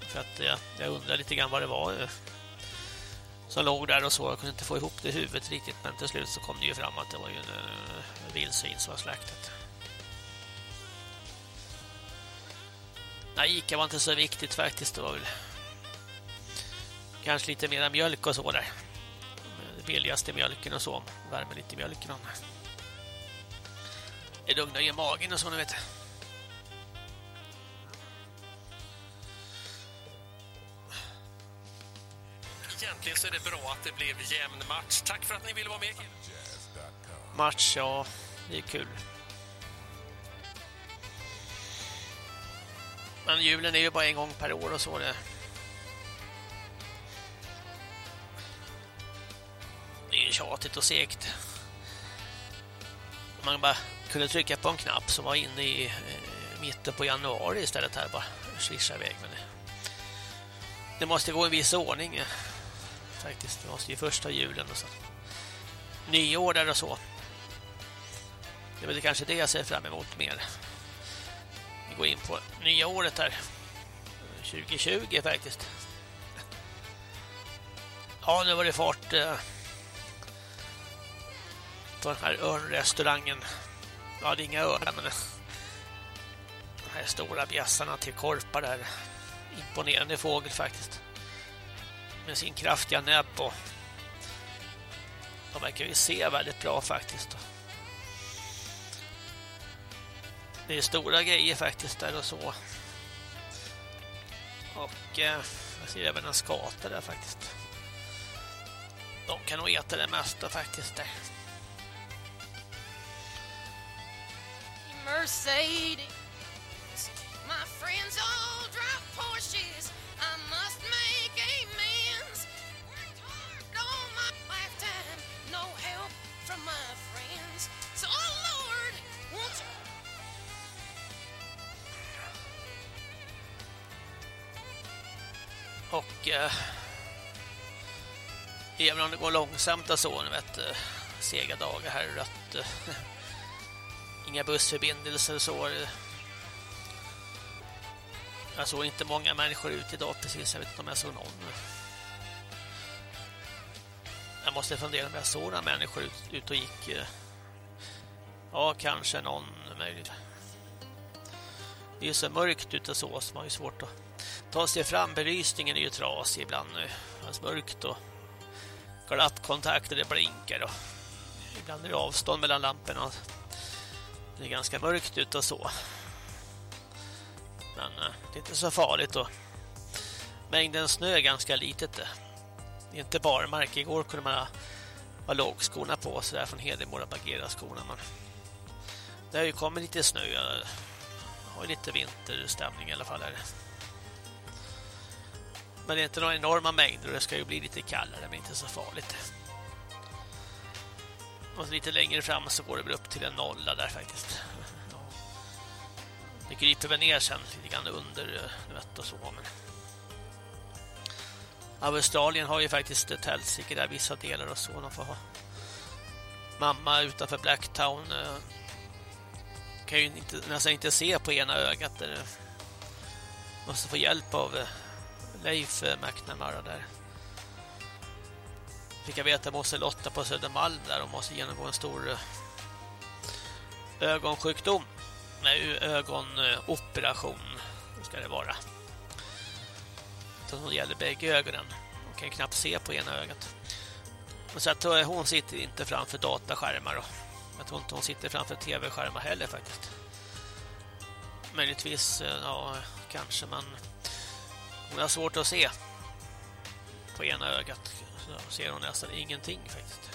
För att jag, jag undrar lite grann vad det var eh, som låg där och så. Jag kunde inte få ihop det huvudet riktigt men till slut så kom det ju fram att det var ju en en vildsvin som var slaktat. Nej, Ica var inte så viktigt faktiskt. Det var väl kanske lite mer mjölk och så där. Det eh, billigaste mjölken och så. Värmer lite mjölken. Det lugnar i magen och så, ni vet. Egentligen så är det bra att det blev jämn match. Tack för att ni ville vara med. Match, ja. Det är kul. Men julen är ju bara en gång per år och så det. Det är ju tjatigt och segt. Man bara kunde trycka på en knapp som var inne i eh, mitten på januari istället här bara swisha iväg men det, det måste gå en viss ordning eh, faktiskt. Det måste ju första julen och så nyår där och så. Det är väl kanske det jag ser fram emot mer. Vi går in på nya året här. 2020 faktiskt. Ja, nu var det fart eh, på den här örnrestaurangen Ja, det är inga öron, men de här stora bjässarna till korpar där. Imponerande fågel faktiskt. Med sin kraftiga näbb och de verkar ju se väldigt bra faktiskt. Det är stora grejer faktiskt där och så. Och eh, jag ser även en skata där faktiskt. De kan nog äta det mesta faktiskt där. Mercedes. My friends all drive Porsches. I must make amends. Worked hard all my lifetime. No help from my friends. So, oh Lord, won't you? Och eh, även om det går långsamt och så, ni vet, eh, sega dagar här rött. Eh, Inga bussförbindelser och så. Jag såg inte många människor ute idag precis, jag vet inte om jag såg någon. Jag måste fundera om jag såg några människor ut, ut och gick. Eh, ja, kanske någon möjligt. Det är så mörkt ute så, så man har ju svårt att ta sig fram. Belysningen är ju trasig ibland nu. är mörkt och glattkontakter det blinkar och ibland är det avstånd mellan lamporna. Det är ganska mörkt ute och så. Men eh, det är inte så farligt och mängden snö är ganska litet. Det är inte barmark. Igår kunde man ha lågskorna på sig där från Hedemora bagera skorna men det har ju kommit lite snö. Jag har lite vinterstämning i alla fall här. Men det är inte några enorma mängder och det ska ju bli lite kallare men inte så farligt. Och lite längre fram så går det väl upp till en nolla där faktiskt. Det kryper väl ner sen lite grann under eh, nöt och så. Men... Australien har ju faktiskt ett helsike där vissa delar och så. De får ha mamma utanför Blacktown eh, kan ju inte, nästan inte se på ena ögat där måste få hjälp av Leif McNamara där. Fick jag veta måste Lotta på Södermalm där och måste genomgå en stor eh, ögonsjukdom. Nej, ögonoperation ska det vara. Så det gäller bägge ögonen. Hon kan knappt se på ena ögat. Så att eh, hon sitter inte framför dataskärmar och jag tror inte hon sitter framför tv-skärmar heller faktiskt. Möjligtvis, eh, ja, kanske, men hon har svårt att se på ena ögat. Så ser hon nästan ingenting faktiskt.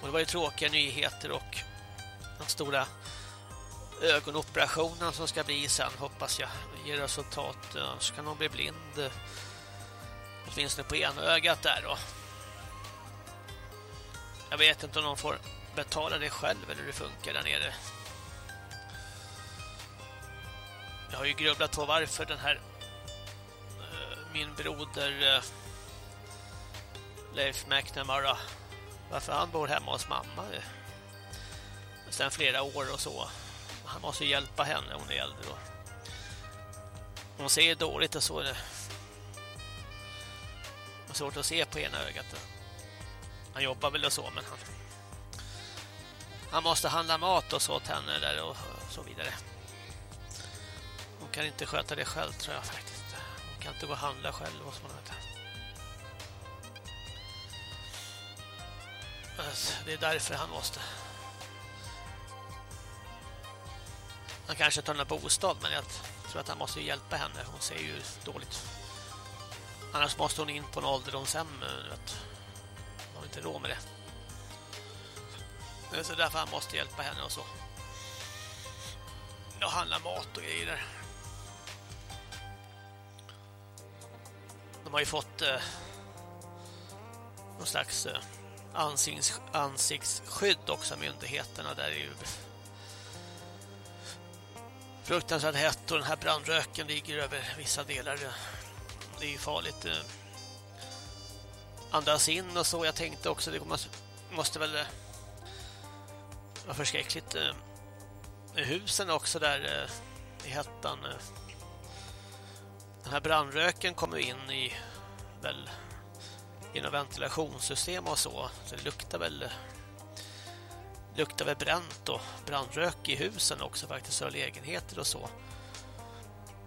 Och det var ju tråkiga nyheter och den stora ögonoperationen som ska bli sen hoppas jag ger resultat. Så kan hon bli blind åtminstone på ena ögat där då. Jag vet inte om de får betala det själv eller hur det funkar där nere. Jag har ju grubblat på varför den här min broder eh, Leif McNamara varför han bor hemma hos mamma sen flera år och så. Han måste hjälpa henne, hon är äldre då. Hon ser dåligt och så. Det är svårt att se på ena ögat. Han jobbar väl och så, men han han måste handla mat och så åt henne där och så vidare. Hon kan inte sköta det själv tror jag faktiskt. Kan inte gå och handla själv och sånt. Alltså, det är därför han måste Han kanske tar en bostad men jag tror att han måste hjälpa henne. Hon ser ju dåligt. Annars måste hon in på en ålderdomshem. Eh, hon har inte råd med det. Det är så därför han måste hjälpa henne och så. Och handla mat och grejer där. De har ju fått eh, någon slags eh, ansikts, ansiktsskydd också myndigheterna där är ju fruktansvärt hett och den här brandröken ligger över vissa delar. Det är ju farligt. Eh, andas in och så. Jag tänkte också, det måste väl eh, vara förskräckligt. Eh, husen också där eh, i hettan. Eh. Den här brandröken kommer in i väl genom ventilationssystem och så. Så det luktar väl luktar väl bränt och brandrök i husen också faktiskt och lägenheter och så.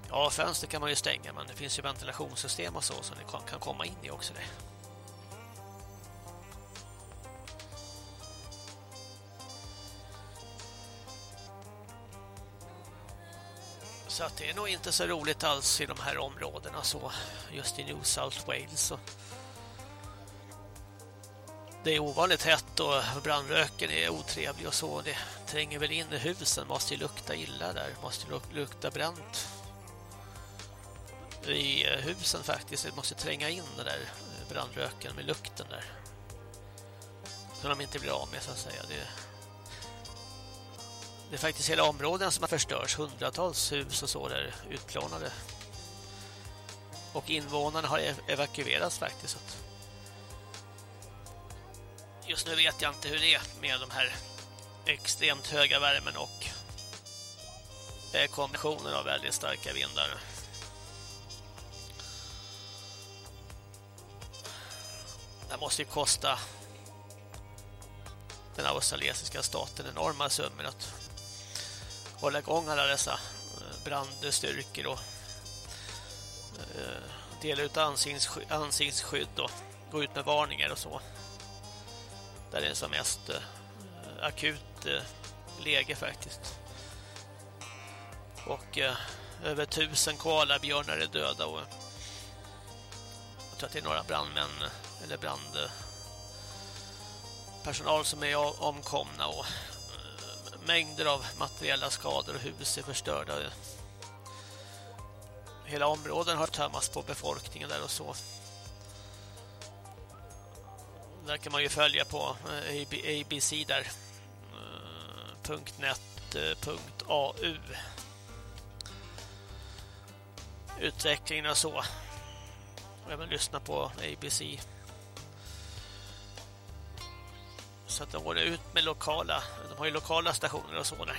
Ja, fönster kan man ju stänga men det finns ju ventilationssystem och så som ni kan komma in i också det. Så att det är nog inte så roligt alls i de här områdena så just i New South Wales så det är ovanligt hett och brandröken är otrevlig och så. Det tränger väl in i husen, måste ju lukta illa där, måste lukta bränt i eh, husen faktiskt. Det måste tränga in den där eh, brandröken med lukten där. Som de inte blir av med så att säga. Det, det är faktiskt hela områden som har förstörts. Hundratals hus och så där utplånade. Och invånarna har evakuerats faktiskt. Just nu vet jag inte hur det är med de här extremt höga värmen och kombinationen av väldigt starka vindar. Det måste ju kosta den australiensiska staten enorma summor att hålla igång alla dessa eh, brandstyrkor och eh, dela ut ansiktsskydd och gå ut med varningar och så. Där det är som mest eh, akut läge faktiskt. Och över tusen koalabjörnar är döda och jag tror att det är några brandmän eller brandpersonal som är omkomna och mängder av materiella skador och hus är förstörda. Hela områden har tömmas på befolkningen där och så. Där kan man ju följa på eh, ABC där. Eh, .net.au eh, Utvecklingen och så. Även lyssna på ABC så att de går ut med lokala, de har ju lokala stationer och så där.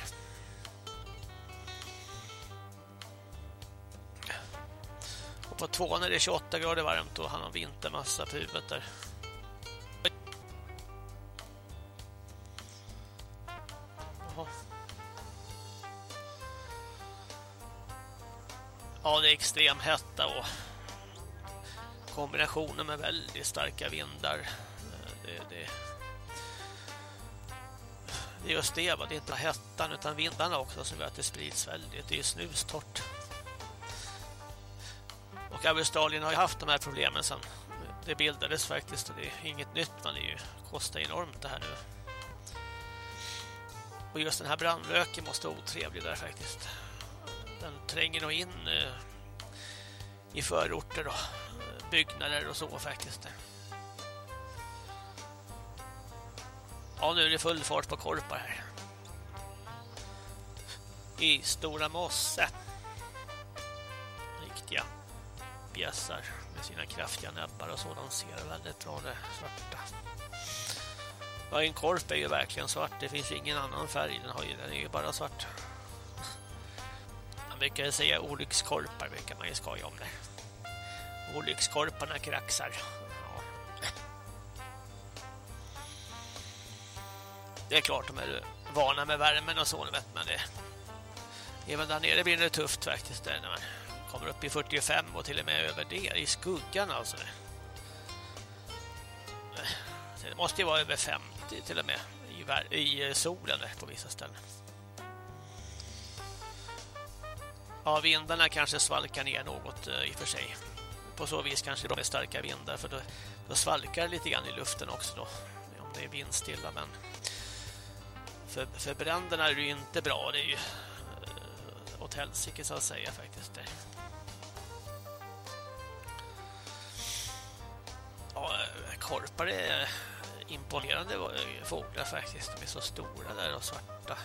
Och på tvåan är det 28 grader varmt och han har vintermassa på huvudet där. Ja, det är extrem hetta och kombinationen med väldigt starka vindar. Eh, det, det, det är just det, va? det är inte hettan utan vindarna också som gör att det sprids väldigt. Det är ju snustort. Och Australien har ju haft de här problemen sedan det bildades faktiskt. Och det är inget nytt, men det är ju, kostar enormt det här nu. Och just den här brandröken måste vara otrevlig där faktiskt. Den tränger nog in eh, i förorter och byggnader och så faktiskt. Ja, nu är det full fart på korpar här. I Stora Mosse. Riktiga bjässar med sina kraftiga näbbar och så. De ser väldigt bra det svarta. Ja, en korp är ju verkligen svart. Det finns ingen annan färg. Den, har ju, den är ju bara svart. Man brukar säga olyckskorpar brukar man ju skoja om det. Olyckskorparna kraxar. Det är klart de är vana med värmen och så, vet man det. Även där nere blir det tufft faktiskt där när man kommer upp i 45 och till och med över det i skuggan alltså. Det måste ju vara över 50 till och med i, i solen på vissa ställen. Ja, vindarna kanske svalkar ner något eh, i och för sig. På så vis kanske de är starka vindar för då, då svalkar lite grann i luften också då. Om det är vindstilla men för, för bränderna är det ju inte bra. Det är ju eh, åt helsike så att säga faktiskt. Det. Ja, eh, korpar är imponerande fåglar faktiskt. De är så stora där och svarta.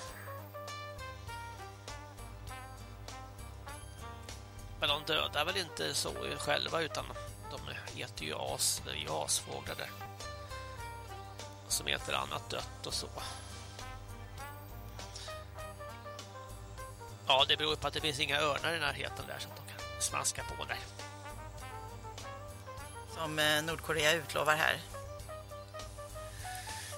Men de dödar väl inte så själva utan de äter ju as, det är ju asfåglar där. Som äter annat dött och så. Ja, det beror på att det finns inga örnar i närheten där så att de kan smaska på där. Som eh, Nordkorea utlovar här.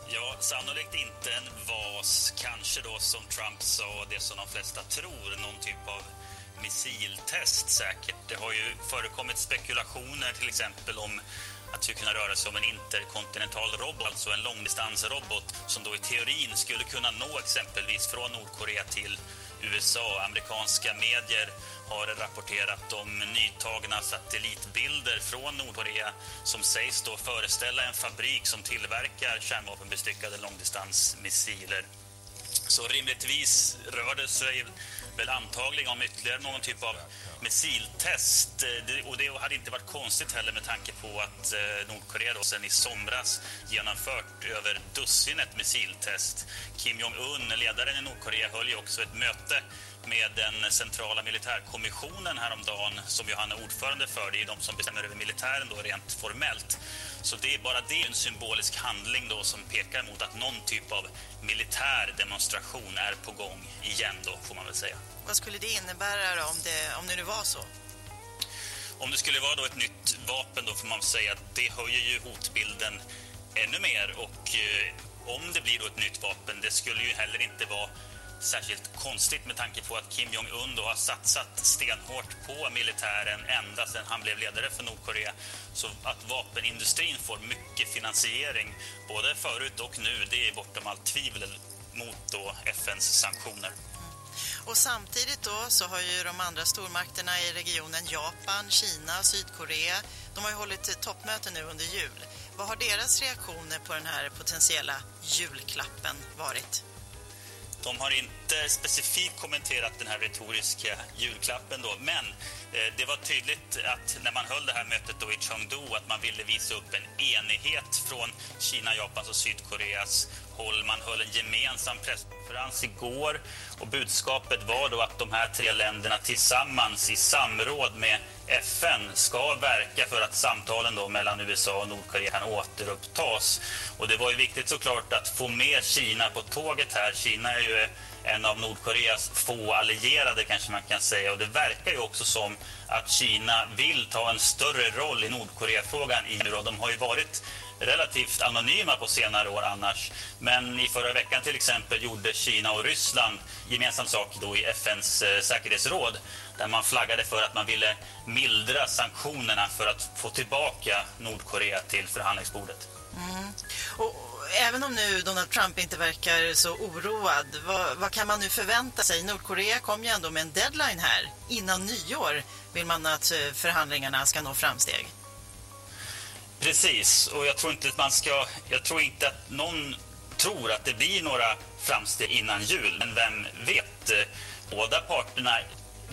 Ja, sannolikt inte en vas. Kanske då som Trump sa, det som de flesta tror, någon typ av missiltest säkert. Det har ju förekommit spekulationer till exempel om att det kunna röra sig om en interkontinental robot, alltså en långdistansrobot som då i teorin skulle kunna nå exempelvis från Nordkorea till USA. Amerikanska medier har rapporterat om nytagna satellitbilder från Nordkorea som sägs då föreställa en fabrik som tillverkar kärnvapenbestyckade långdistansmissiler. Så rimligtvis rör det sig väl antagligen om ytterligare någon typ av missiltest. Eh, det, och det hade inte varit konstigt heller med tanke på att eh, Nordkorea då sen i somras genomfört över dussinet missiltest. Kim Jong-Un, ledaren i Nordkorea, höll ju också ett möte med den centrala militärkommissionen häromdagen som ju han är ordförande för. Det är de som bestämmer över militären då rent formellt. Så det är bara det en symbolisk handling då som pekar mot att någon typ av militär demonstration är på gång igen då får man väl säga. Vad skulle det innebära då, om det, om det nu var så? Om det skulle vara då ett nytt vapen då får man säga att det höjer ju hotbilden ännu mer och eh, om det blir då ett nytt vapen, det skulle ju heller inte vara särskilt konstigt med tanke på att Kim Jong-Un då har satsat stenhårt på militären ända sedan han blev ledare för Nordkorea. Så att vapenindustrin får mycket finansiering både förut och nu, det är bortom allt tvivel mot då FNs sanktioner. Och samtidigt då så har ju de andra stormakterna i regionen Japan, Kina, Sydkorea, de har ju hållit toppmöte nu under jul. Vad har deras reaktioner på den här potentiella julklappen varit? De har inte inte specifikt kommenterat den här retoriska julklappen då, men eh, det var tydligt att när man höll det här mötet då i Chengdu att man ville visa upp en enighet från Kina, Japans och Sydkoreas håll. Man höll en gemensam presskonferens igår och budskapet var då att de här tre länderna tillsammans i samråd med FN ska verka för att samtalen då mellan USA och Nordkorea kan återupptas. Och det var ju viktigt såklart att få med Kina på tåget här. Kina är ju en av Nordkoreas få allierade kanske man kan säga och det verkar ju också som att Kina vill ta en större roll i Nordkoreafrågan i De har ju varit relativt anonyma på senare år annars. Men i förra veckan till exempel gjorde Kina och Ryssland gemensam sak då i FNs eh, säkerhetsråd där man flaggade för att man ville mildra sanktionerna för att få tillbaka Nordkorea till förhandlingsbordet. Mm. Och även om nu Donald Trump inte verkar så oroad, vad, vad, kan man nu förvänta sig? Nordkorea kom ju ändå med en deadline här. Innan nyår vill man att eh, förhandlingarna ska nå framsteg. Precis, och jag tror inte att man ska... Jag tror inte att någon tror att det blir några framsteg innan jul. Men vem vet? Eh, båda parterna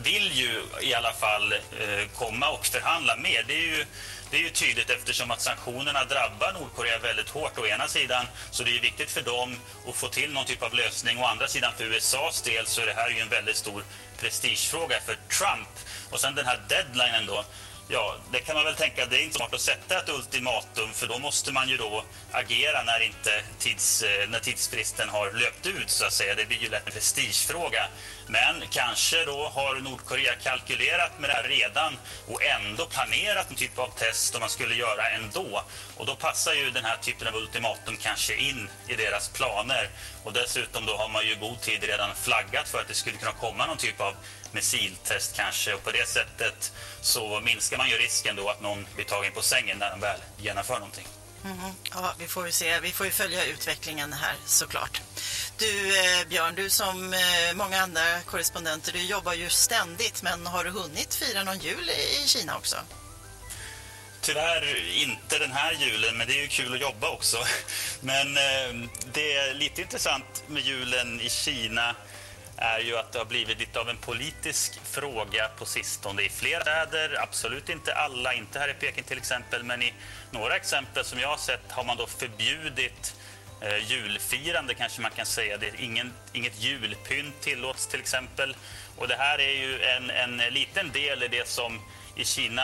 vill ju i alla fall eh, komma och förhandla mer. Det är ju det är ju tydligt eftersom att sanktionerna drabbar Nordkorea väldigt hårt å ena sidan så det är viktigt för dem att få till någon typ av lösning. Å andra sidan för USAs del så är det här ju en väldigt stor prestigefråga för Trump. Och sen den här deadlinen då. Ja, det kan man väl tänka, det är inte smart att sätta ett ultimatum för då måste man ju då agera när inte tids, eh, när tidsfristen har löpt ut så att säga. Det blir ju lätt en prestigefråga. Men kanske då har Nordkorea kalkylerat med det här redan och ändå planerat en typ av test som man skulle göra ändå. Och då passar ju den här typen av ultimatum kanske in i deras planer. Och dessutom då har man ju god tid redan flaggat för att det skulle kunna komma någon typ av missiltest kanske. Och på det sättet så minskar man ju risken då att någon blir tagen på sängen när de väl genomför någonting. Mm. Ja, vi får ju se. Vi får ju följa utvecklingen här såklart. Du eh, Björn, du som eh, många andra korrespondenter, du jobbar ju ständigt men har du hunnit fira någon jul i Kina också? Tyvärr inte den här julen, men det är ju kul att jobba också. Men eh, det är lite intressant med julen i Kina är ju att det har blivit lite av en politisk fråga på sistone i flera städer. Absolut inte alla, inte här i Peking till exempel, men i några exempel som jag har sett har man då förbjudit eh, julfirande kanske man kan säga. Det är ingen, inget julpynt tillåts till exempel. Och det här är ju en, en liten del i det som i Kina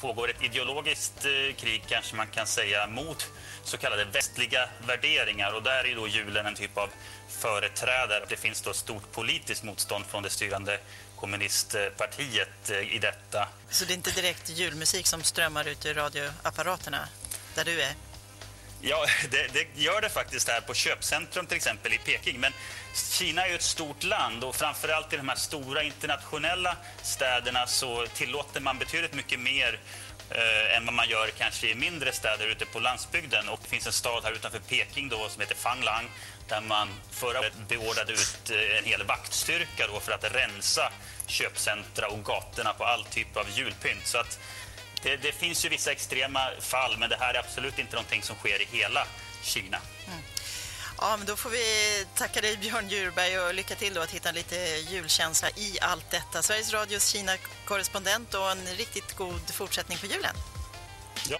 pågår ett ideologiskt eh, krig kanske man kan säga mot så kallade västliga värderingar och där är då julen en typ av företrädare. Det finns då stort politiskt motstånd från det styrande kommunistpartiet eh, i detta. Så det är inte direkt julmusik som strömmar ut ur radioapparaterna där du är? Ja, det, det, gör det faktiskt här på köpcentrum till exempel i Peking. Men Kina är ju ett stort land och framförallt i de här stora internationella städerna så tillåter man betydligt mycket mer eh, än vad man gör kanske i mindre städer ute på landsbygden. Och det finns en stad här utanför Peking då som heter Fanglang där man förra året beordrade ut eh, en hel vaktstyrka då för att rensa köpcentra och gatorna på all typ av julpynt. Så att det, det, finns ju vissa extrema fall, men det här är absolut inte någonting som sker i hela Kina. Mm. Ja, men då får vi tacka dig Björn Djurberg och lycka till då att hitta lite julkänsla i allt detta. Sveriges Radios Kina-korrespondent och en riktigt god fortsättning på julen. Ja.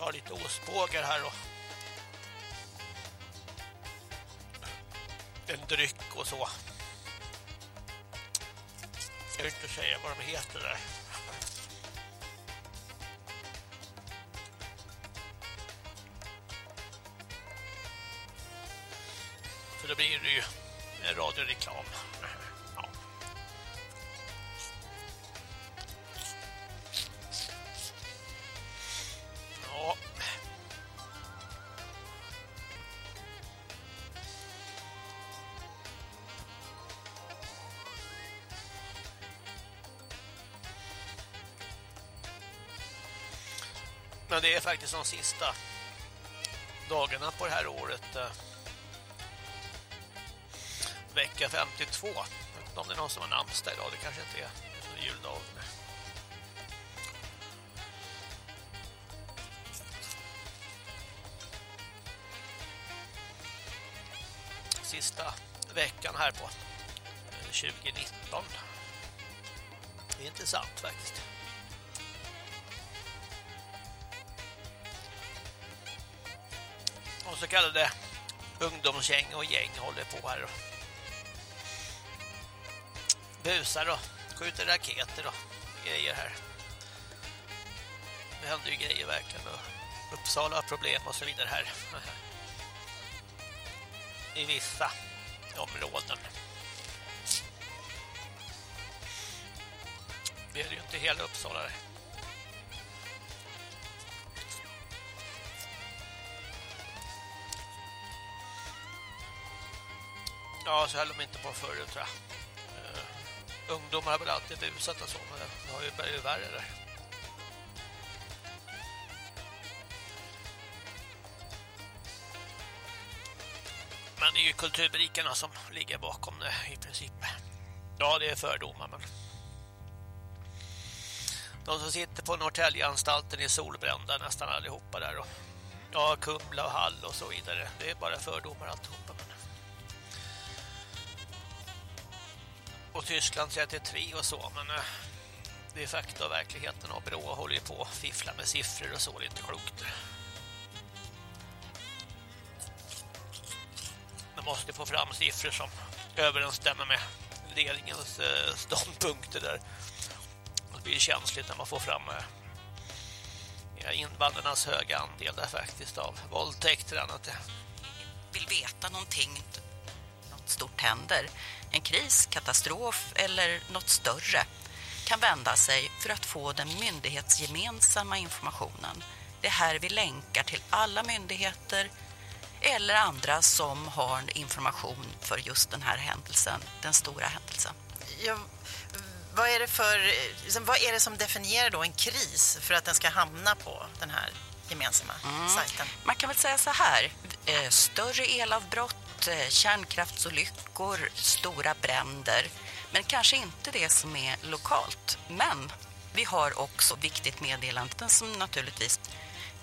Jag har lite ostbågar här och en dryck och så. Jag vill inte säga vad de heter där. Men det är faktiskt de sista dagarna på det här året. Eh, vecka 52. Jag vet inte om det är någon som har namnsdag idag. Det kanske inte är. Juldagen. Sista veckan här på eh, 2019. Det är intressant faktiskt. Så kallade ungdomsgäng och gäng håller på här och busar och skjuter raketer och grejer här. Det händer ju grejer verkligen och Uppsala har problem och så vidare här. I vissa områden. Det är ju inte hela Uppsala där. Ja, så höll de inte på förut tror jag. Uh, ungdomar har väl alltid busat och så, men det har ju blivit värre där. Men det är ju kulturberikarna som ligger bakom det i princip. Ja, det är fördomar, men... De som sitter på Norrtäljeanstalten är solbrända nästan allihopa där. Och, ja, Kumla och Hall och så vidare. Det är bara fördomar alltihopa. Tyskland 33 och så, men eh, det är fakta och verkligheten och Brå håller ju på att fiffla med siffror och så, det är inte klokt. Man måste få fram siffror som överensstämmer med ledningens eh, ståndpunkter där. Det blir känsligt när man får fram eh, invandrarnas höga andel där faktiskt av våldtäkter och annat. vill veta någonting, något stort händer, en kris, katastrof eller något större kan vända sig för att få den myndighetsgemensamma informationen. Det är här vi länkar till alla myndigheter eller andra som har information för just den här händelsen, den stora händelsen. Ja, vad, är det för, liksom, vad är det som definierar då en kris för att den ska hamna på den här gemensamma Mm. sajten? Man kan väl säga så här, eh, större elavbrott, Eh, kärnkraftsolyckor, stora bränder. Men kanske inte det som är lokalt. Men vi har också viktigt meddelande som naturligtvis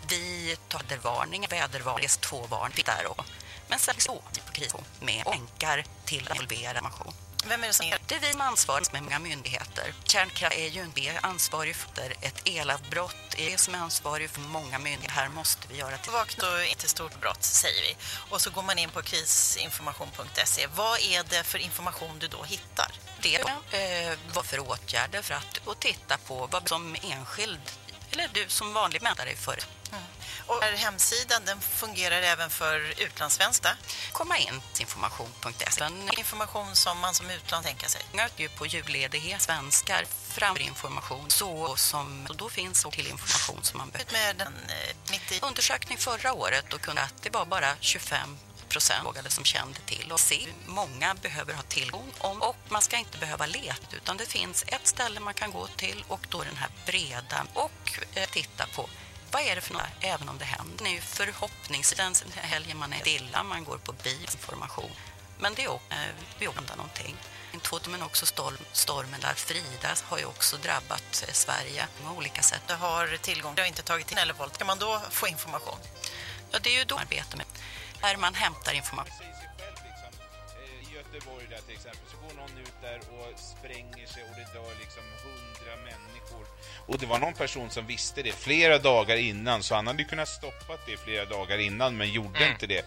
vi tar varning, vädervarning, två varningar... där och men sen så på kris med länkar till involverad information. Vem är det som är? Det är vi som ansvarar med många myndigheter. Kärnkraft är ju inte ansvarig för ett elavbrott. Det är som är ansvarig för många myndigheter. Här måste vi göra till. Vakna och inte stort brott, säger vi. Och så går man in på krisinformation.se. Vad är det för information du då hittar? Det är eh, vad för åtgärder för att och titta på vad som enskild eller du som vanlig människa för. Mm. Och är hemsidan den fungerar även för utlandssvenska? Komma in till information.se. Information som man som utland tänker sig. ju på julledighet svenskar framför information så som och då finns så till information som man behöver. Med den eh, mitt i undersökning förra året och kunde att det var bara 25 procent som kände till och se många behöver ha tillgång om och man ska inte behöva leta utan det finns ett ställe man kan gå till och då den här breda och eh, titta på vad är det för något, även om det händer. Det är ju förhoppningsvis den helgen man är stilla, man går på bilinformation. Men det är också, eh, vi någonting. Men också storm, stormen där Frida har ju också drabbat eh, Sverige på olika sätt. Du har tillgång, du har inte tagit in eller våld. Kan man då få information? Ja, det är ju då arbete med där man hämtar information. I Göteborg där till exempel så går någon ut där och spränger sig och det dör liksom. Och det var någon person som visste det flera dagar innan så han hade kunnat stoppa det flera dagar innan men gjorde mm. inte det.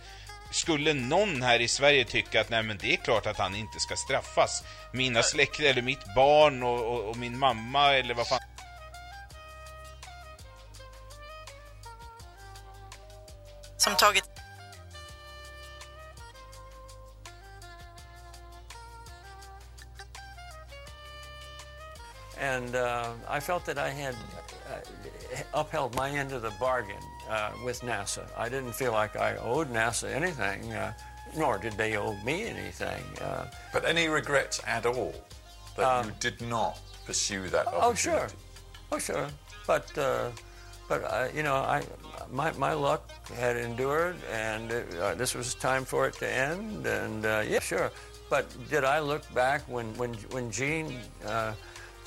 Skulle någon här i Sverige tycka att nej men det är klart att han inte ska straffas. Mina släkt eller mitt barn och, och, och min mamma eller vad fan som tagit and uh, I felt that I had uh, upheld my end of the bargain uh, with NASA. I didn't feel like I owed NASA anything, uh, nor did they owe me anything. Uh. but any regrets at all that um, you did not pursue that Oh, sure. Oh, sure. But, uh, but you know, I, my, my luck had endured, and it, this was time for it to end, and yeah, sure. But did I look back when, when, when Gene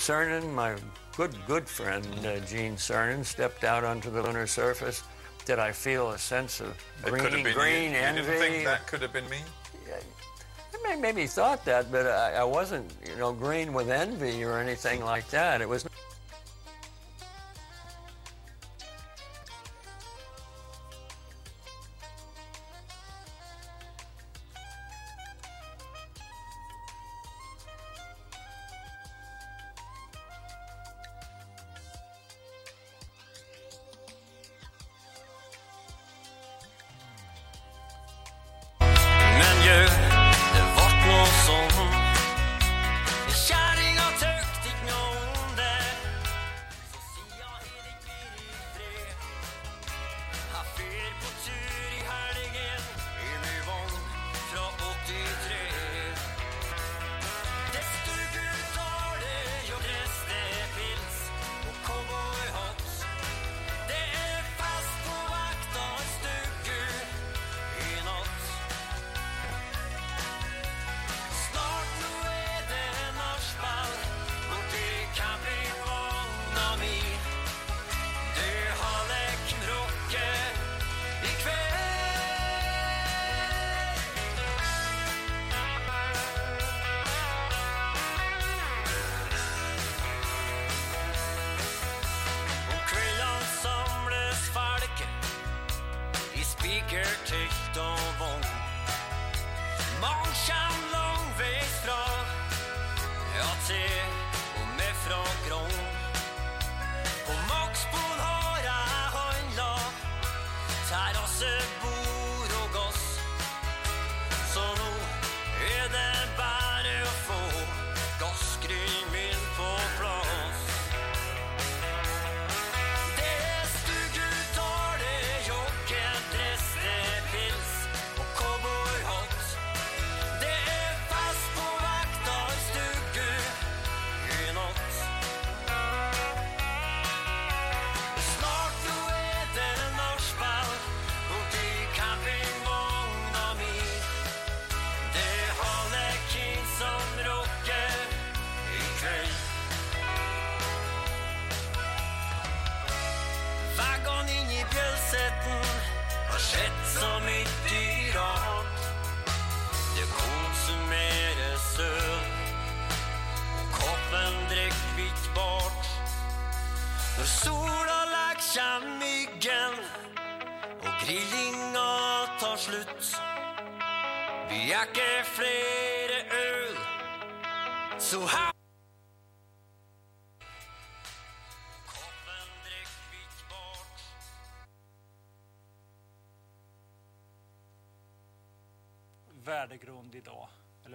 Cernan, my good, good friend uh, Gene Cernan, stepped out onto the lunar surface. Did I feel a sense of green, green you. envy? You didn't think that could have been me? I maybe thought that, but I, I wasn't, you know, green with envy or anything like that. It was.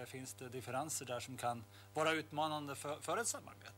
Finns det differenser där som kan vara utmanande för, för ett samarbete?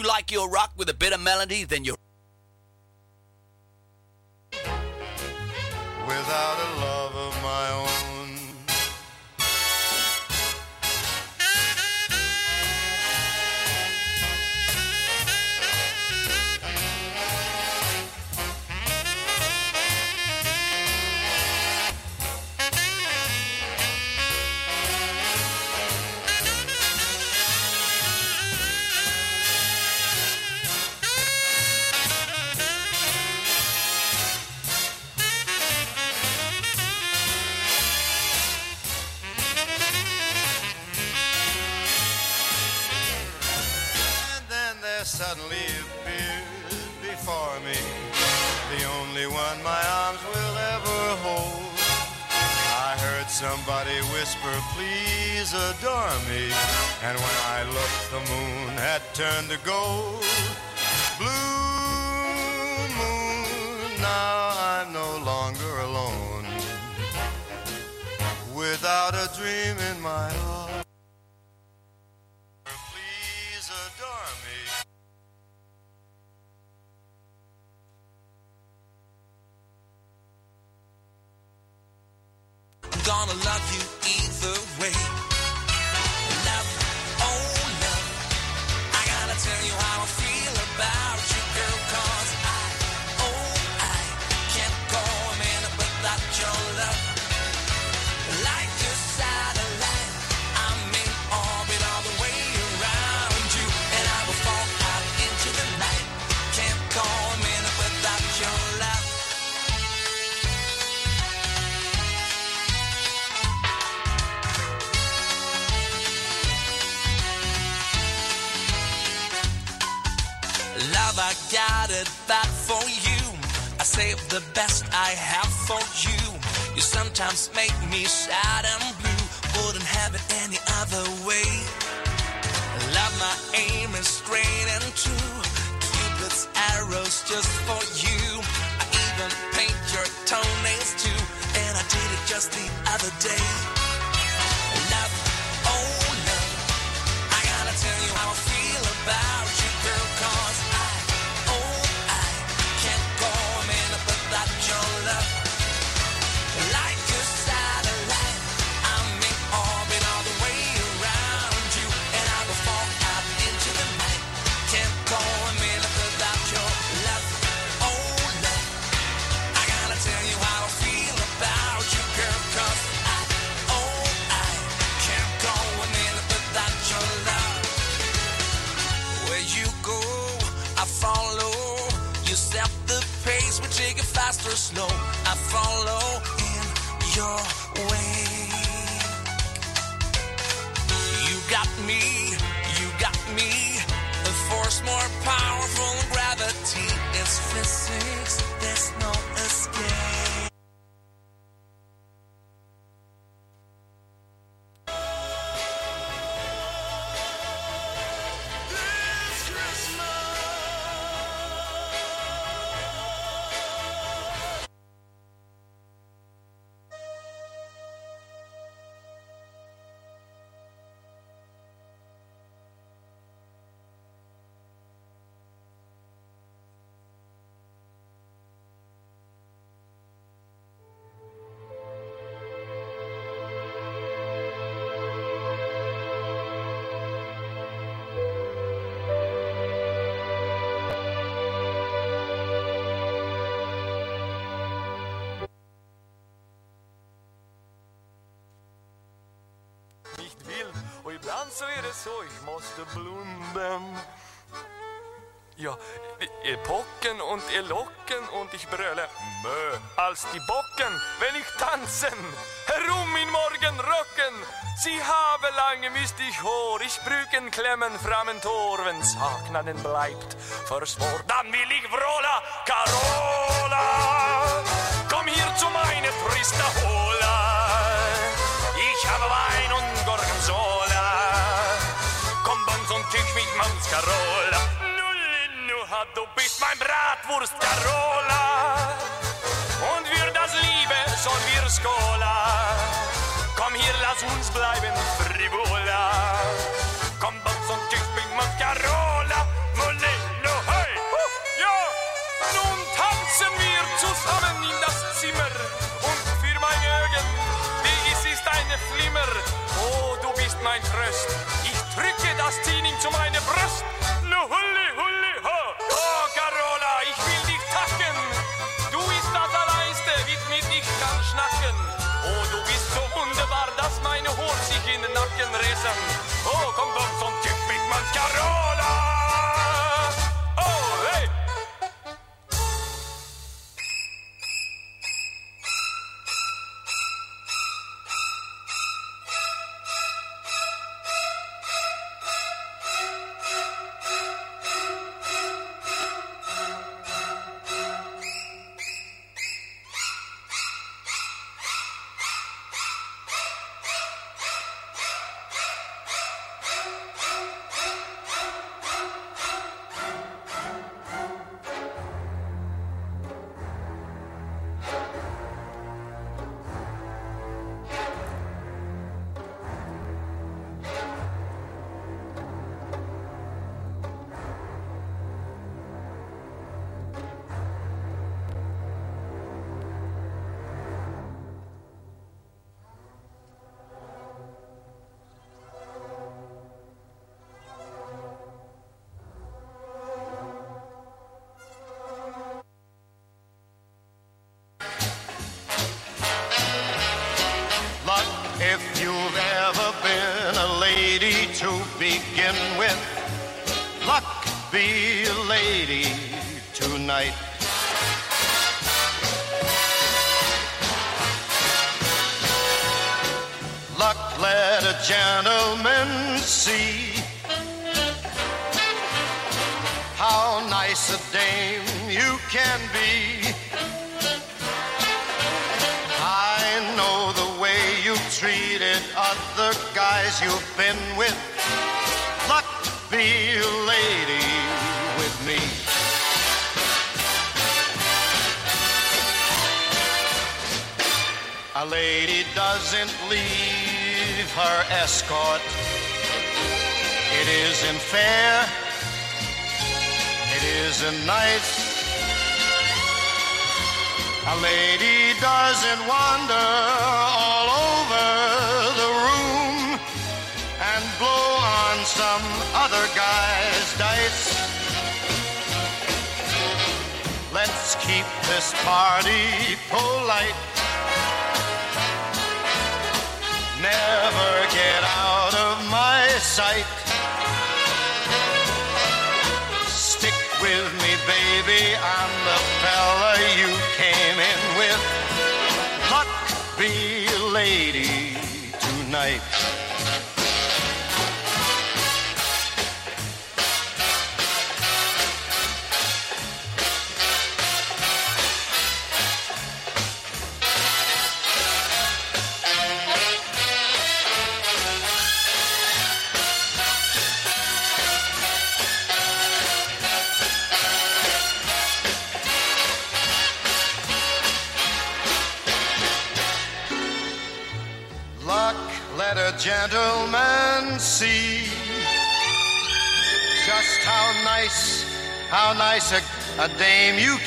you like your rock with a bit of melody, then your so, ich musste blunden. Ja, ihr Pocken und ihr Locken und ich brölle Mö als die Bocken, wenn ich tanzen, herum in Morgenrocken. Sie habe lange müsst ich hor, ich brücken klemmen frammen Tor, wenn's Hagnaden bleibt verswor, dann will ich Vrola, Carola, komm hier zu meine Priester hol. Karola Nu hade du bist mein Bratwurst Carola! Und wir das Liebe sollen wir Skola! Komm hier, lass uns bleiben frivola. Komm, bums und Kiss mich mit Carola Molillo, hey, huh, ja Nun tanzen wir zusammen in das Zimmer Und für mein Augen, wie es ist eine Flimmer. Oh, du bist mein Tröst. Tidning zu meine Brust. Nu hulli, hulli, hö! Åh, Carola, ich will dich tacken. Du bist das Alleinste, mit mit ich kann schnacken. Oh, du bist so wunderbar, dass meine Hår sich in den Nacken resen. Oh, komm doch zum Typ mit man Carola!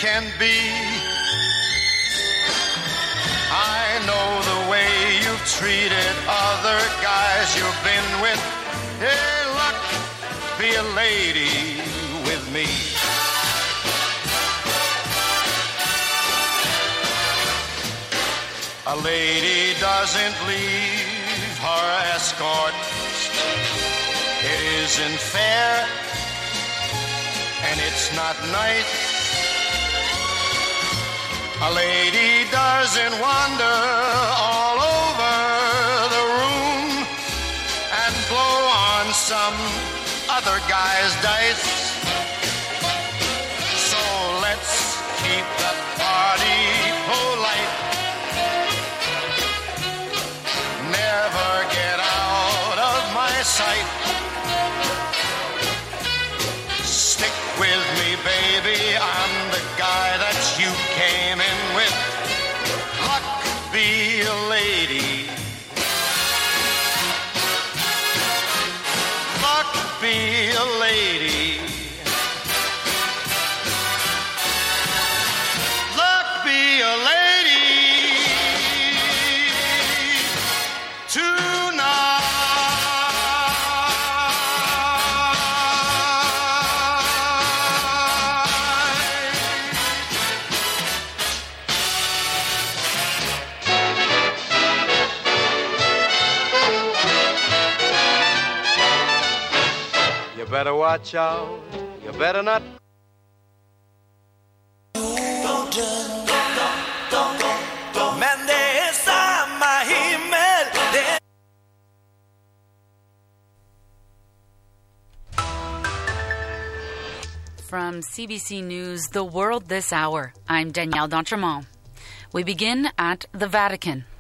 Can be. I know the way you've treated other guys you've been with. Hey, luck, be a lady with me. A lady doesn't leave her escort. It isn't fair and it's not nice. A lady doesn't wander all over the room and blow on some other guy's dice. Better watch out. You better not. Men det är samma himmel det From CBC News, The World This Hour, I'm Danielle D'Entremont. We begin at the Vatican.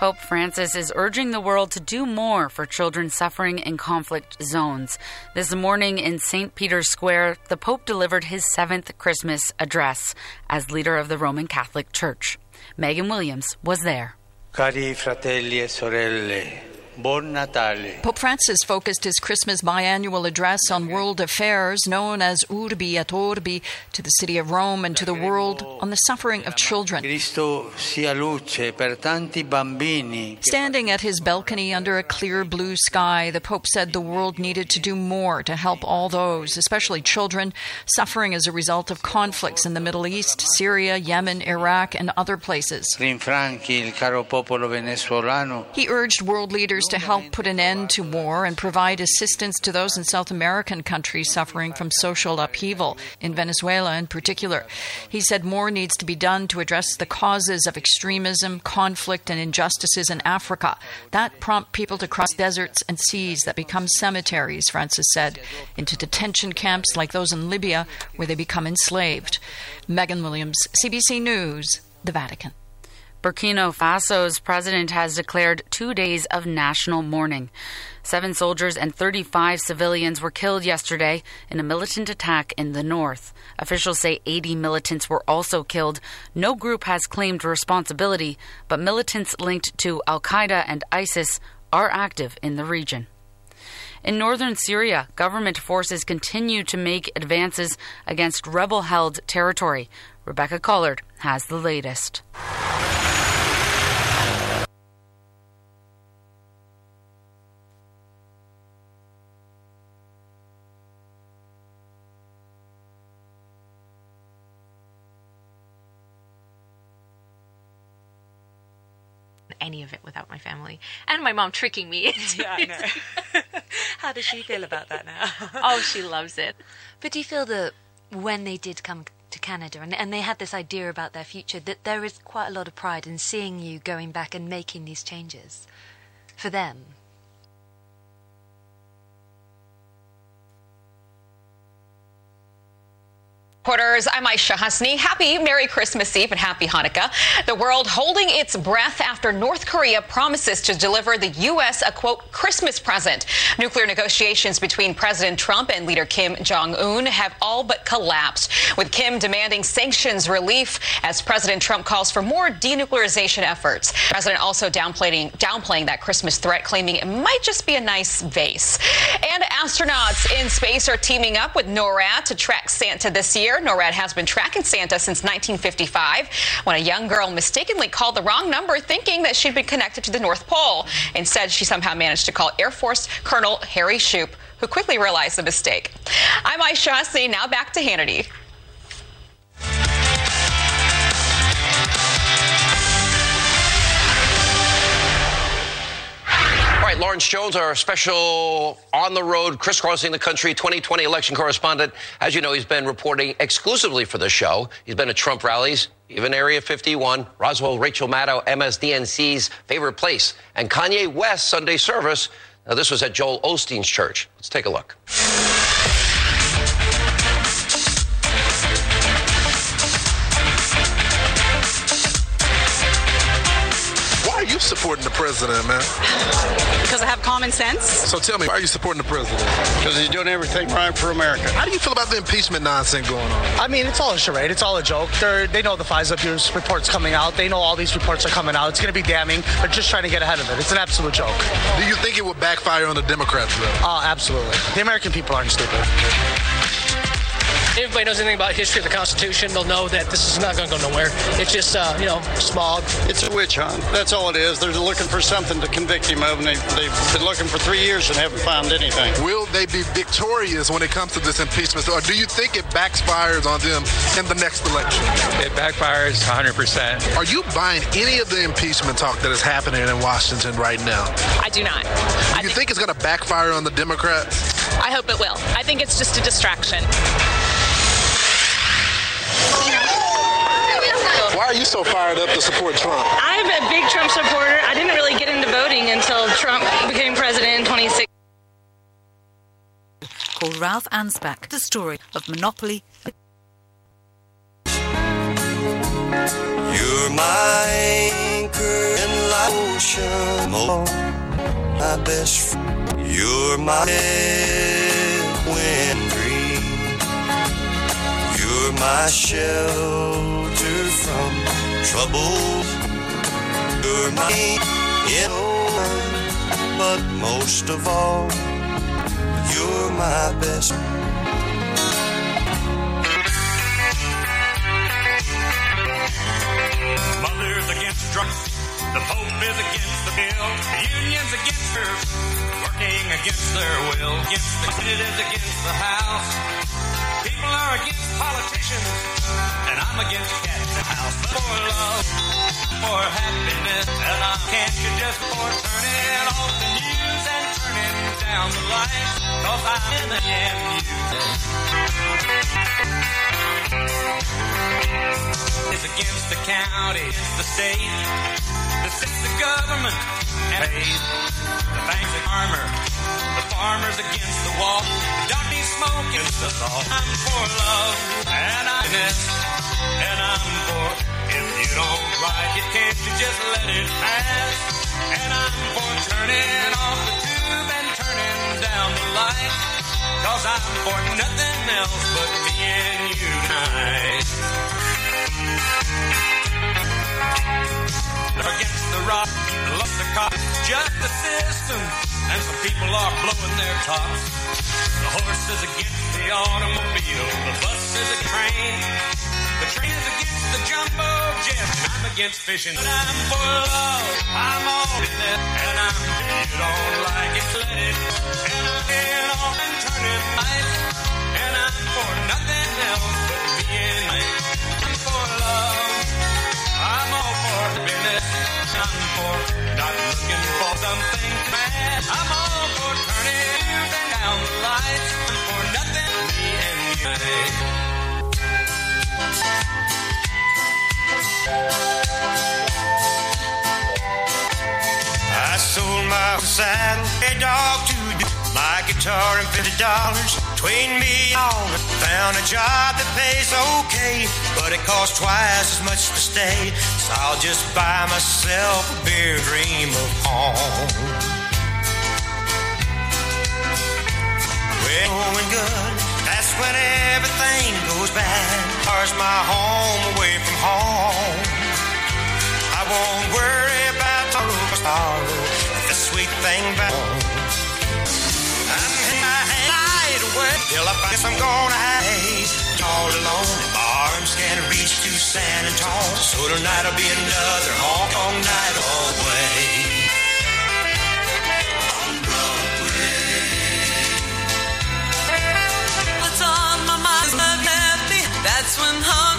Pope Francis is urging the world to do more for children suffering in conflict zones. This morning in St. Peter's Square, the Pope delivered his seventh Christmas address as leader of the Roman Catholic Church. Megan Williams was there. Cari fratelli e sorelle, buon Natale. Pope Francis focused his Christmas biannual address on world affairs known as Urbi et Orbi to the city of Rome and to the world on the suffering of children. Cristo sia luce per tanti bambini. Standing at his balcony under a clear blue sky, the Pope said the world needed to do more to help all those, especially children, suffering as a result of conflicts in the Middle East, Syria, Yemen, Iraq, and other places. Rinfranchi il caro popolo venezuelano. He urged world leaders to help put an end to war and provide assistance to those in South American countries suffering from social upheaval, in Venezuela in particular. He said more needs to be done to address the causes of extremism, conflict, and injustices in Africa. That prompt people to cross deserts and seas that become cemeteries, Francis said, into detention camps like those in Libya where they become enslaved. Megan Williams, CBC News, the Vatican. Burkina Faso's president has declared two days of national mourning. Seven soldiers and 35 civilians were killed yesterday in a militant attack in the north. Officials say 80 militants were also killed. No group has claimed responsibility, but militants linked to Al Qaeda and ISIS are active in the region. In northern Syria, government forces continue to make advances against rebel held territory. Rebecca Collard has the latest. Any of it without my family and my mom tricking me into Yeah, I know. How does she feel about that now? oh she loves it but do you feel that when they did come to canada and, and they had this idea about their future that there is quite a lot of pride in seeing you going back and making these changes for them Reporters, I'm Aisha Hasni. Happy Merry Christmas Eve and Happy Hanukkah. The world holding its breath after North Korea promises to deliver the U.S. a quote Christmas present. Nuclear negotiations between President Trump and leader Kim Jong Un have all but collapsed, with Kim demanding sanctions relief as President Trump calls for more denuclearization efforts. The president also downplaying downplaying that Christmas threat, claiming it might just be a nice vase. And astronauts in space are teaming up with NORAD to track Santa this year. NORAD has been tracking Santa since 1955 when a young girl mistakenly called the wrong number thinking that she'd been connected to the North Pole. Instead, she somehow managed to call Air Force Colonel Harry Shoup, who quickly realized the mistake. I'm Aisha Hasni. Now back to Hannity. Right, Lawrence Jones, our special on the road, crisscrossing the country 2020 election correspondent. As you know, he's been reporting exclusively for the show. He's been at Trump rallies, even Area 51, Roswell, Rachel Maddow, MSDNC's favorite place, and Kanye West's Sunday service. Now, this was at Joel Osteen's church. Let's take a look. Supporting the president, man? Because I have common sense. So tell me, why are you supporting the president? Because he's doing everything right for America. How do you feel about the impeachment nonsense going on? I mean, it's all a charade. It's all a joke. They're, they know the FISA Bureau's reports coming out. They know all these reports are coming out. It's going to be damning. They're just trying to get ahead of it. It's an absolute joke. Do you think it would backfire on the Democrats, though? Oh, absolutely. The American people aren't stupid. Everybody knows anything about history of the Constitution, they'll know that this is not going to go nowhere. It's just, uh, you know, smog. It's a witch hunt. That's all it is. They're looking for something to convict him of, and they, they've been looking for three years and haven't found anything. Will they be victorious when it comes to this impeachment, or do you think it backfires on them in the next election? It backfires 100%. Are you buying any of the impeachment talk that is happening in Washington right now? I do not. Do you think it's going to backfire on the Democrats? I hope it will. I think it's just a distraction. Why are you so fired up to support Trump? I'm a big Trump supporter. I didn't really get into voting until Trump became president in 2016. called Ralph Ansbach, the story of Monopoly. You're my anchor in the ocean, oh, my best friend. You're my wind dream. You're my shelter from trouble. You're my in but most of all, you're my best. Mother's against drugs. The Pope is against the bill. The union's against her. Working against their will. Against the Senate is against the House. People are against politicians. And I'm against cats in house. For love, for happiness. And I can't you just for turning off the news and turning down the lights. Cause I'm in the is against the county, it's the state, the the government and pays. The bank's a farmer, the farmer's against the wall, the doctor smoke against us all. I'm for love and I'm and I'm for if you don't like it, can't you just let it pass? And I'm for turning off the tube and turning down the light. Cause I'm for nothing else but and you tonight. Against the rock, look the cops, just the system. And some people are blowing their tops. The horse is against the automobile, the bus is a train. The train is against the jumbo jet, I'm against fishing. But I'm for love, I'm all in it, and I'm you don't like it, let it. And I'm in off and turning lights, and I'm for nothing else but being late. Something bad. I'm all for turning down the lights. For nothing, me and you. I sold my saddle, a dog my guitar and fifty dollars between me and all. Found a job that pays okay, but it costs twice as much to stay. So I'll just buy myself a beer dream of home. Well, going good. That's when everything goes bad. Cars my home away from home. I won't worry about tomorrow. The sweet thing about home. Away till I find I'm gonna have all alone. My arms can't reach to San Antonio, so tonight'll be another Hong Kong night away. On my mind's. That's when honky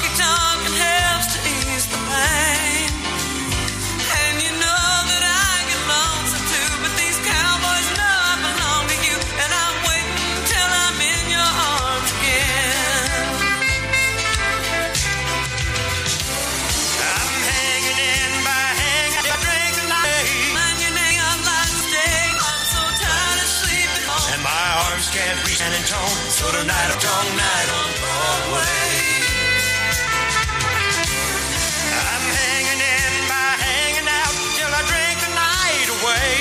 Tonight a long night on Broadway. I'm hanging in by hanging out till I drink the night away.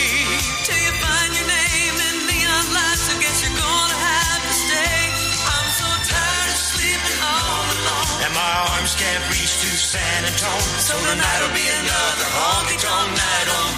Till you find your name in neon lights, I guess you're gonna have to stay. I'm so tired of sleeping all alone. And my arms can't reach to San Antonio, so tonight'll be another honky tonk night on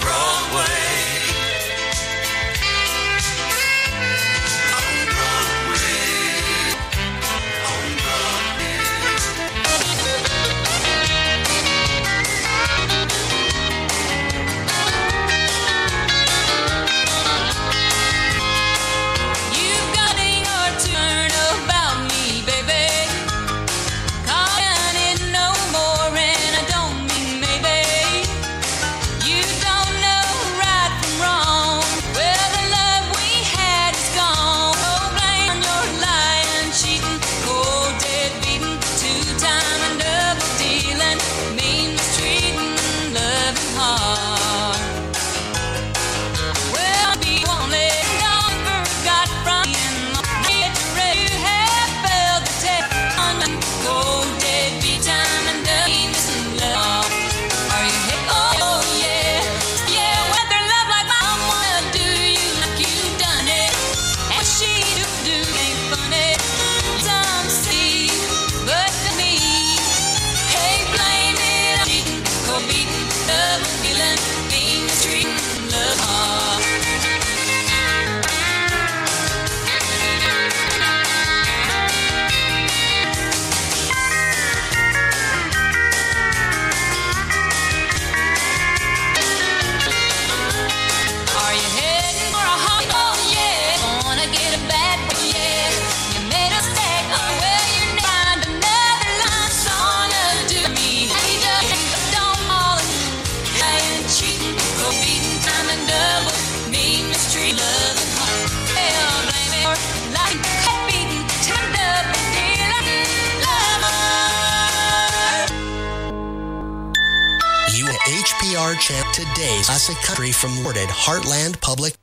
today's classic country from Worded Heartland Public.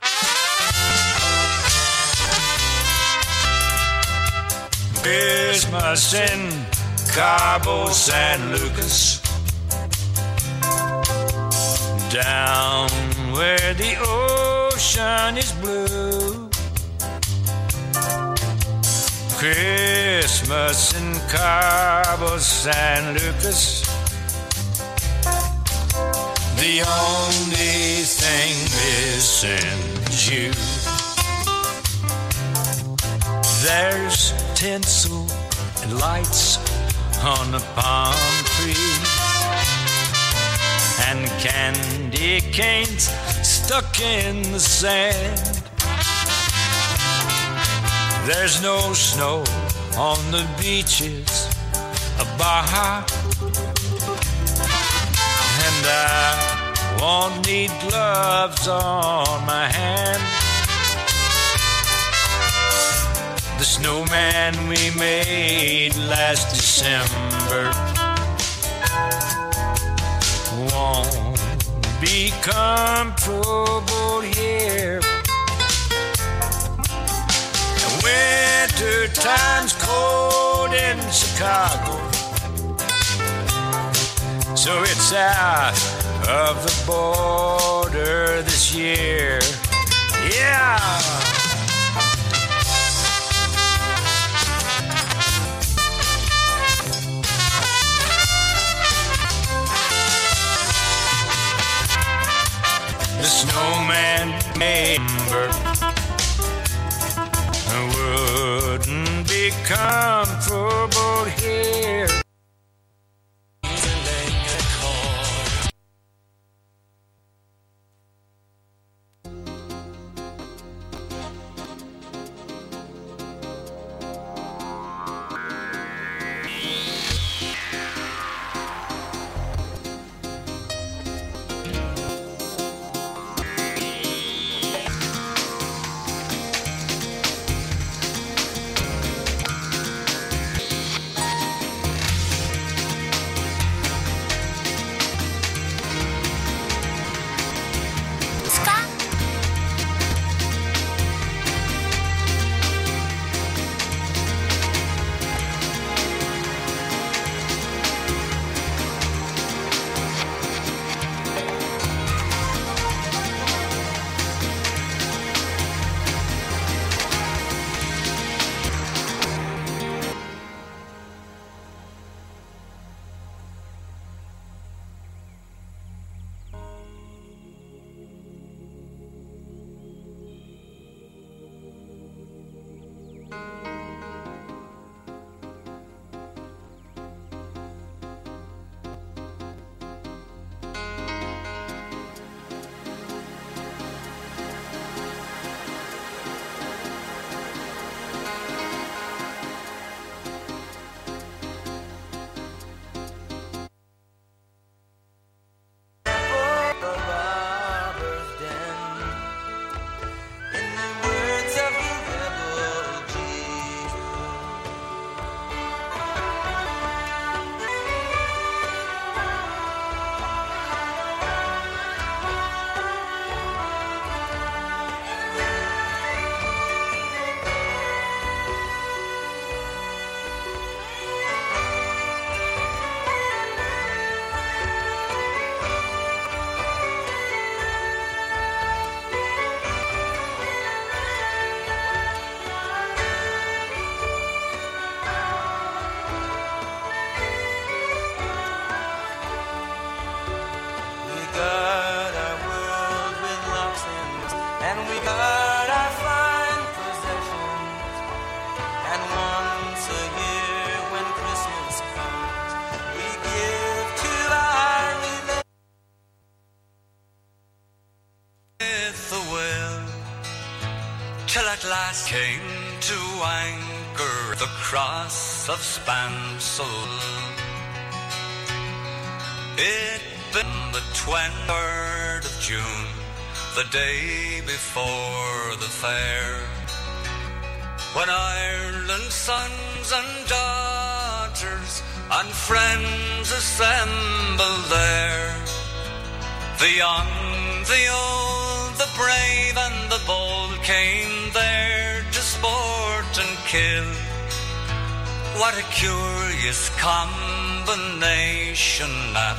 Christmas in Cabo San Lucas. Down where the ocean is blue. Christmas in Cabo San Lucas. The only thing missing is you. There's tinsel and lights on a palm tree, and candy canes stuck in the sand. There's no snow on the beaches of Baja, and I won't need gloves on my hand. The snowman we made last December won't be comfortable here. Winter time's cold in Chicago, so it's out of the border this year. Yeah. the snowman member wouldn't be comfortable here. Last came to anchor the cross of Spansel. It been the 23rd of June, the day before the fair, when Ireland's sons and daughters and friends assembled there The young, the old, the brave and the bold came kill. What a curious combination at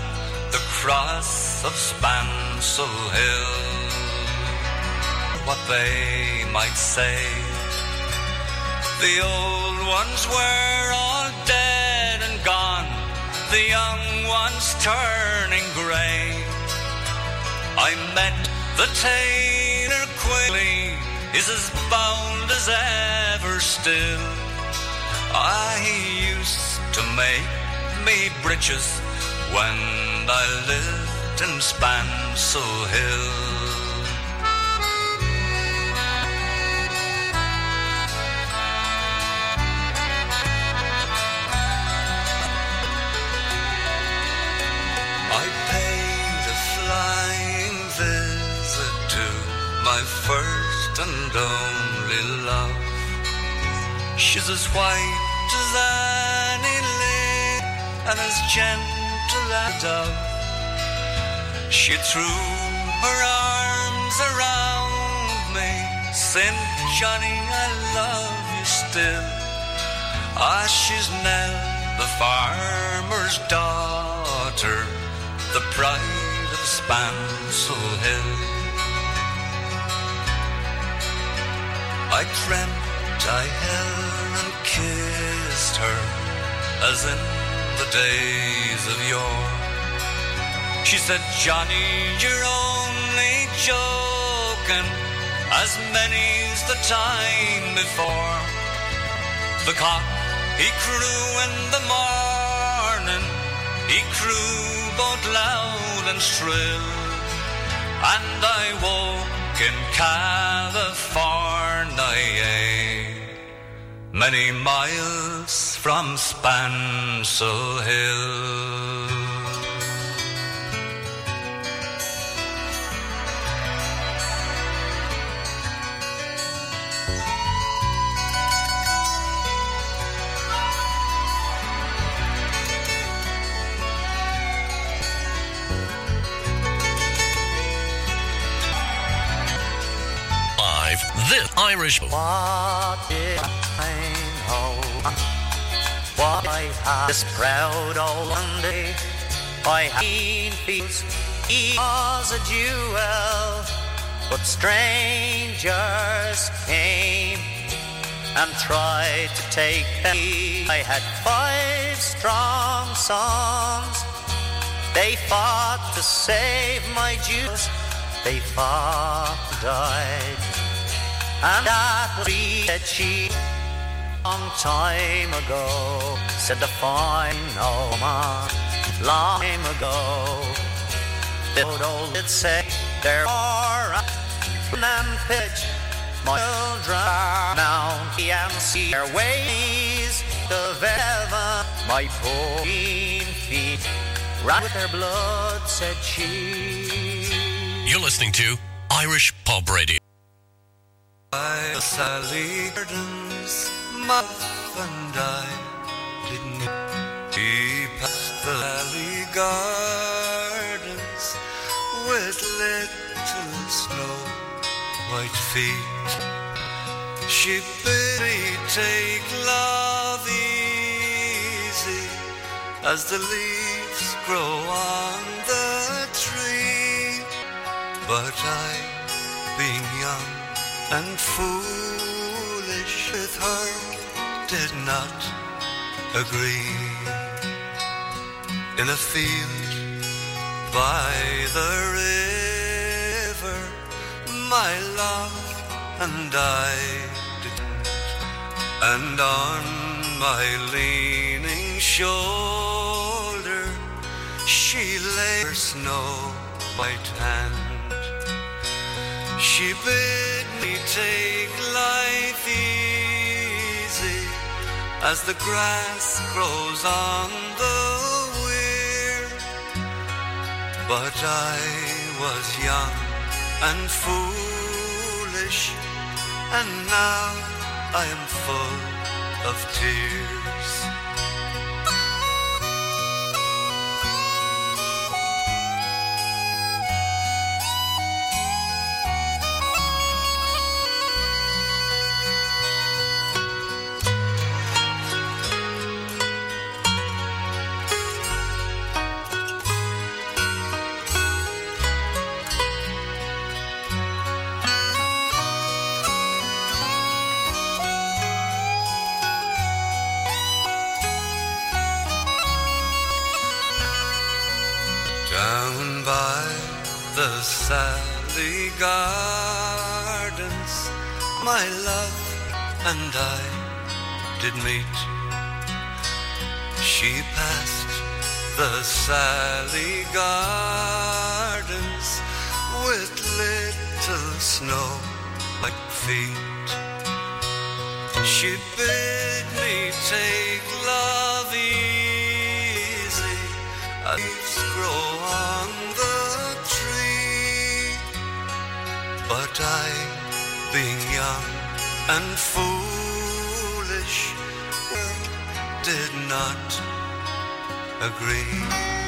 the cross of Spansel Hill. What they might say. The old ones were all dead and gone, the young ones turning grey. I met the tailor quickly, is as bound as ever still. I used to make me breeches when I lived in Spansel Hill. And only love. She's as white as any lily and as gentle as a dove. She threw her arms around me, saying, Johnny, I love you still. Ah, she's Nell, the farmer's daughter, the pride of Spansel Hill. I dreamt I held and kissed her as in the days of yore. She said, Johnny, you're only joking, as many's the time before. The cock, he crew in the morning, he crew both loud and shrill. And I woke in California, many miles from Spansel Hill. Irish. What did I know? Oh, what I had this proud old Monday. I had he was a jewel, but strangers came and tried to take me. I had five strong sons. They fought to save my Jews. They fought and died. And that was be a cheat long time ago, said the fine old man, long time ago. The old did say, there are them pitch, my children are now and see their ways of heaven. My poor feet ran with their blood, said she. You're listening to Irish Pub Radio. By the Sally Gardens, Muff and I didn't passed the Sally Gardens with little snow white feet. She bid me take love easy as the leaves grow on the tree. But I, being young and foolish with her did not agree. In a field by the river, my love and I didn't, and on my leaning shoulder she lay her snow white hand. She bid me take life easy as the grass grows on the weir. But I was young and foolish, and now I am full of tears. My love and I did meet. She passed the Sally Gardens with little snow like feet. She bid me take love easy. Leaves grow on the tree. But I, being young and foolish, did not agree.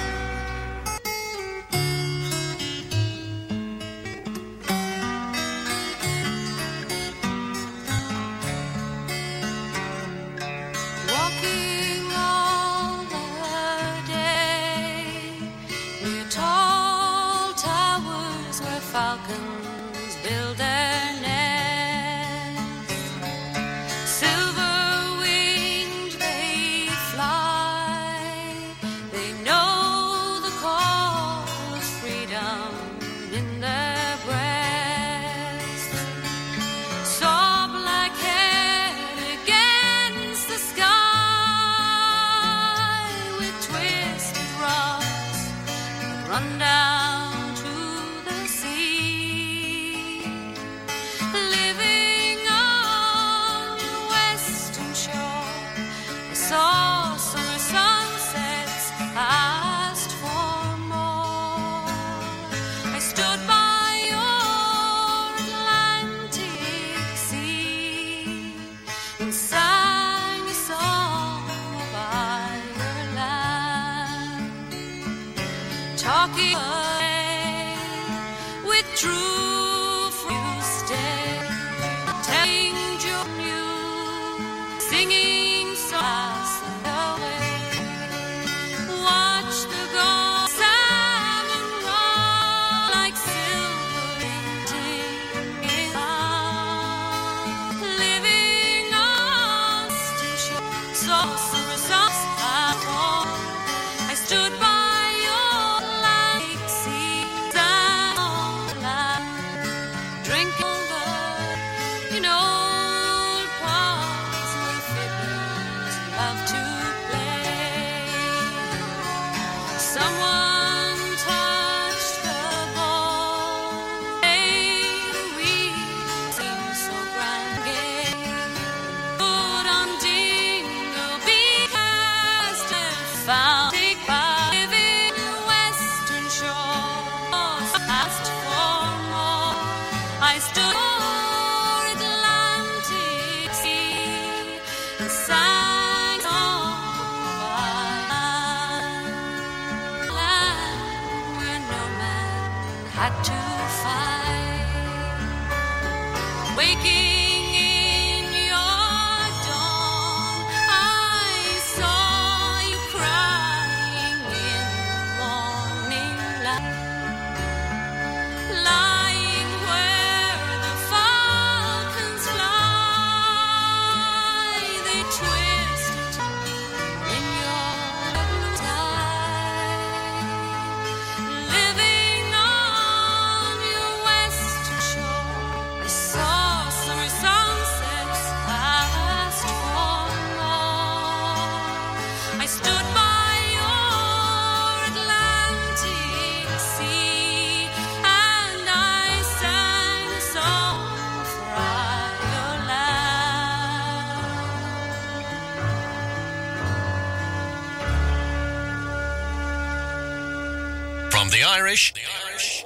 Irish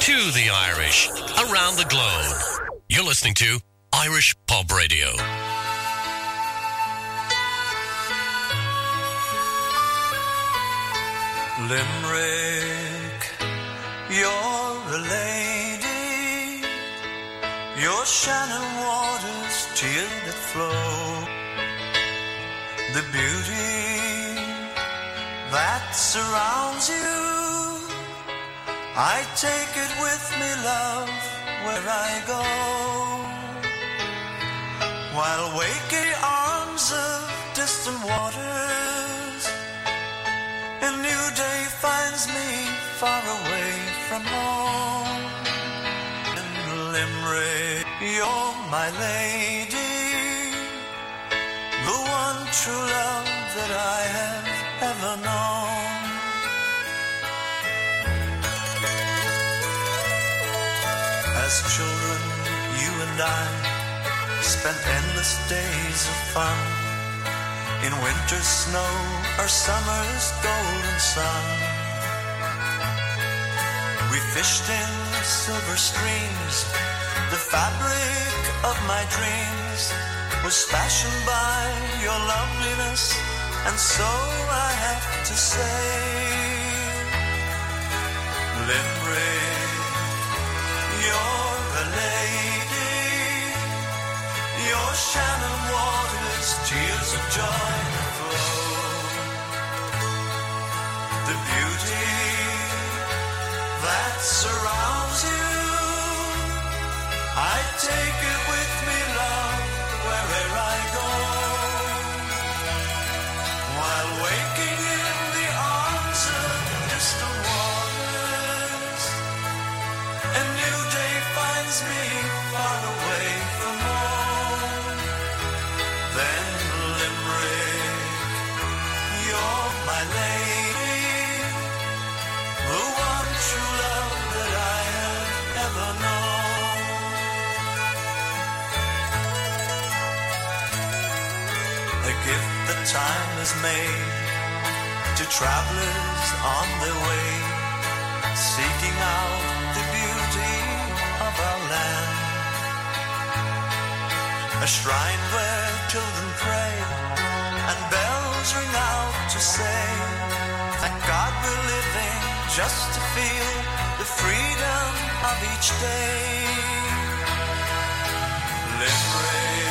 to the Irish around the globe. You're listening to Irish Pub Radio. Limerick, you're a lady. Your Shannon waters you that flow. The beauty that surrounds you. I take it with me, love, where I go. While waking arms of distant waters, a new day finds me far away from home. In Limerick, you're my lady, the one true love that I have ever known. Children, you and I spent endless days of fun in winter's snow or summer's golden sun. We fished in silver streams. The fabric of my dreams was fashioned by your loveliness, and so I have to say, Limerick, you're take it with me, love, wherever made to travelers on their way, seeking out the beauty of our land. A shrine where children pray and bells ring out to say, Thank God we're living just to feel the freedom of each day. Limerick,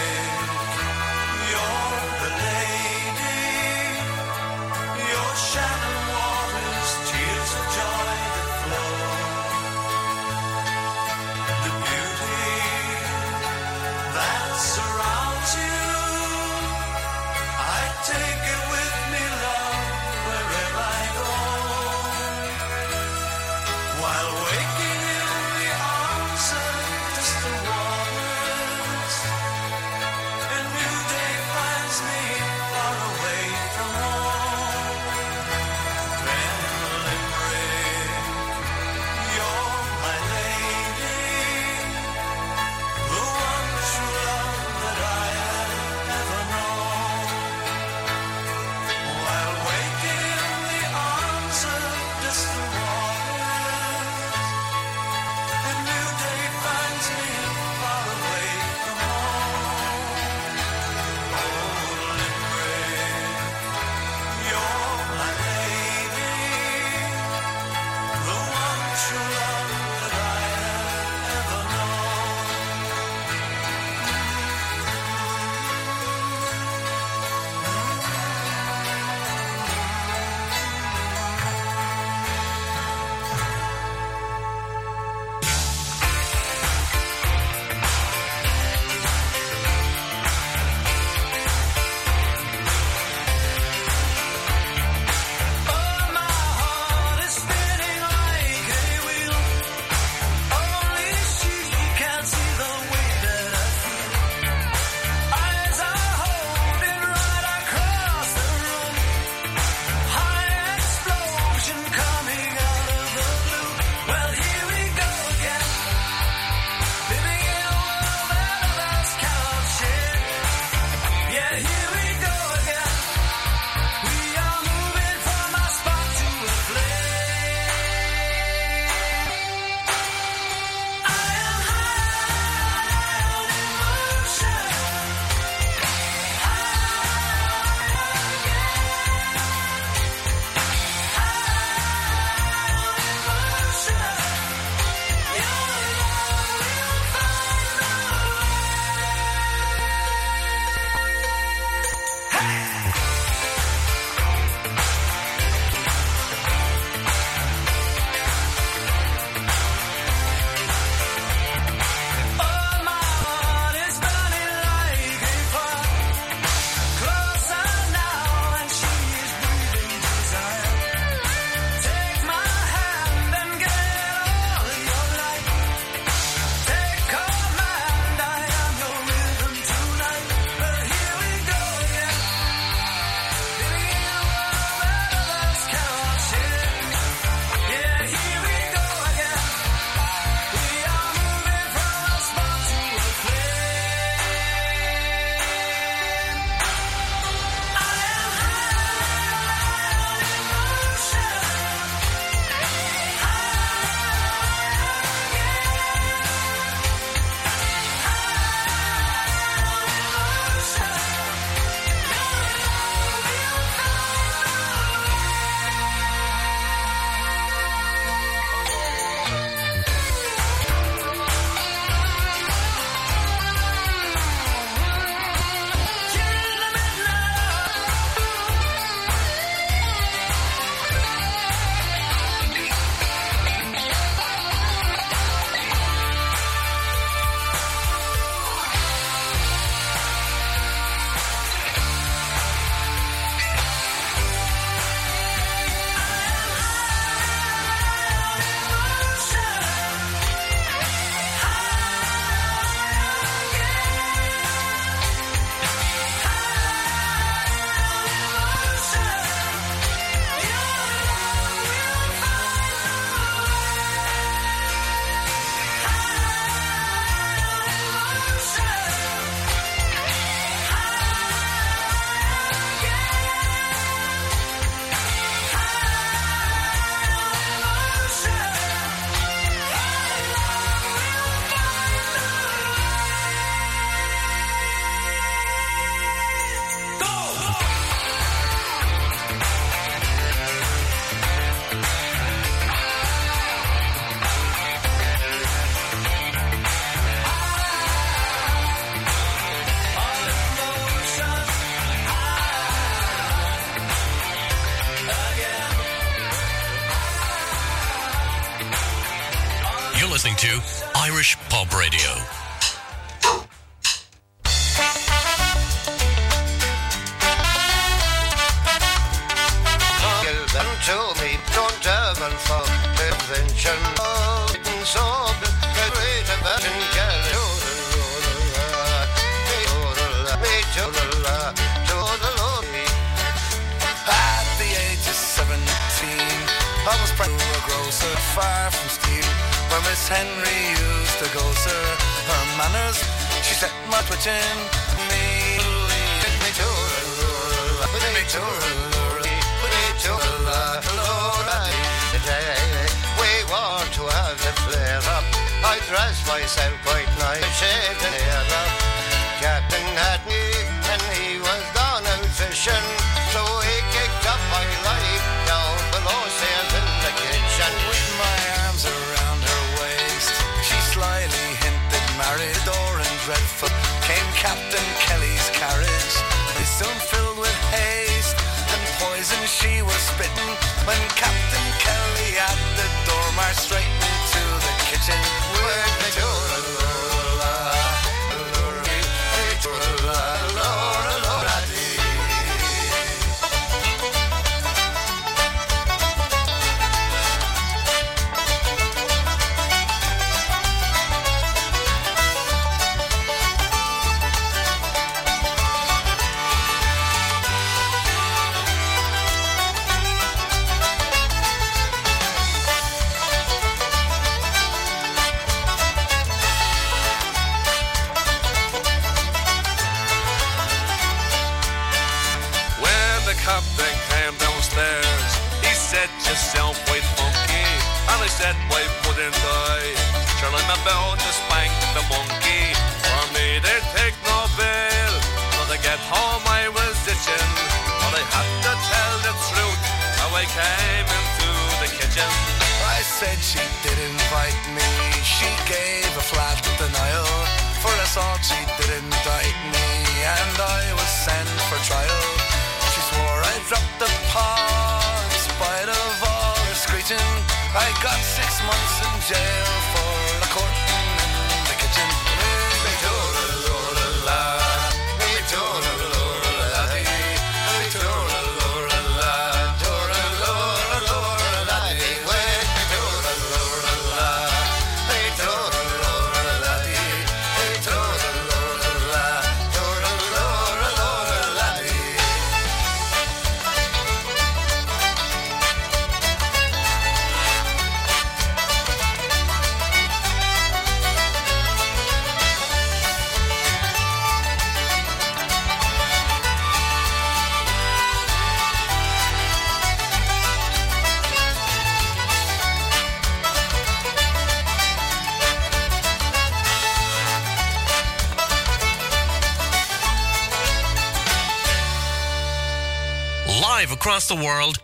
across the world,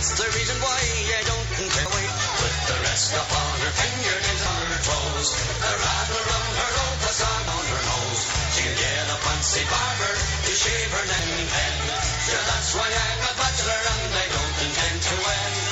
that's the reason why I don't intend to wait with the rest upon her fingernails on her toes. The rattle around her opus on on her nose. She can get a fancy barber to shave her neck and head. Sure, that's why I'm a bachelor and I don't intend to wed.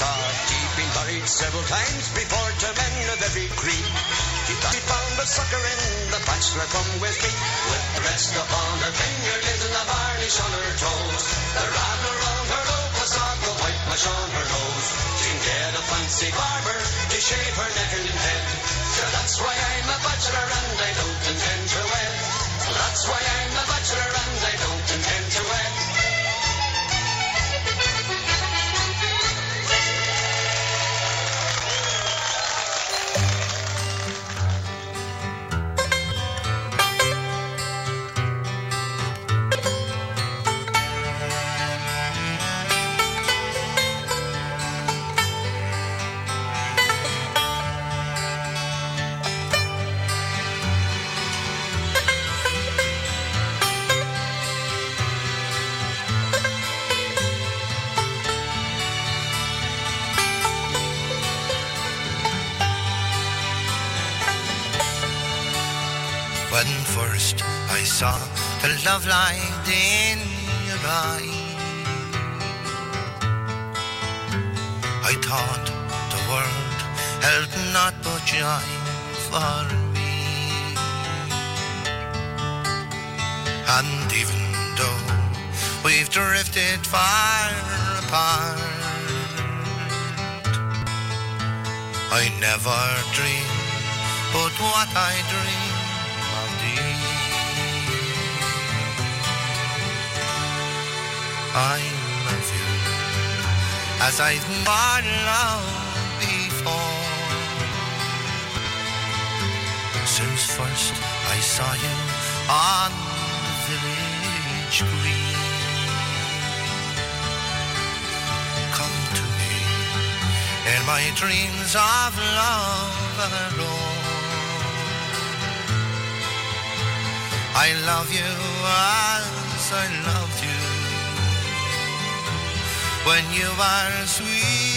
Star. He'd been married several times before to men of every creed. He thought he found a sucker in the bachelor with me, with the rest upon her fingernails and the varnish on her toes. The ran around her opus on the white mush on her nose. She can get a fancy barber to shave her neck and head. Sure, that's why I'm a bachelor and I don't intend to wed. That's why I'm a bachelor and I don't intend to wed. Saw the love light in your eye, I thought the world held not but joy for me. And even though we've drifted far apart, I never dreamed but what I dream I love you as I've not loved before. Since first I saw you on the village green. Come to me in my dreams of love alone. I love you as I loved you when you are sweet,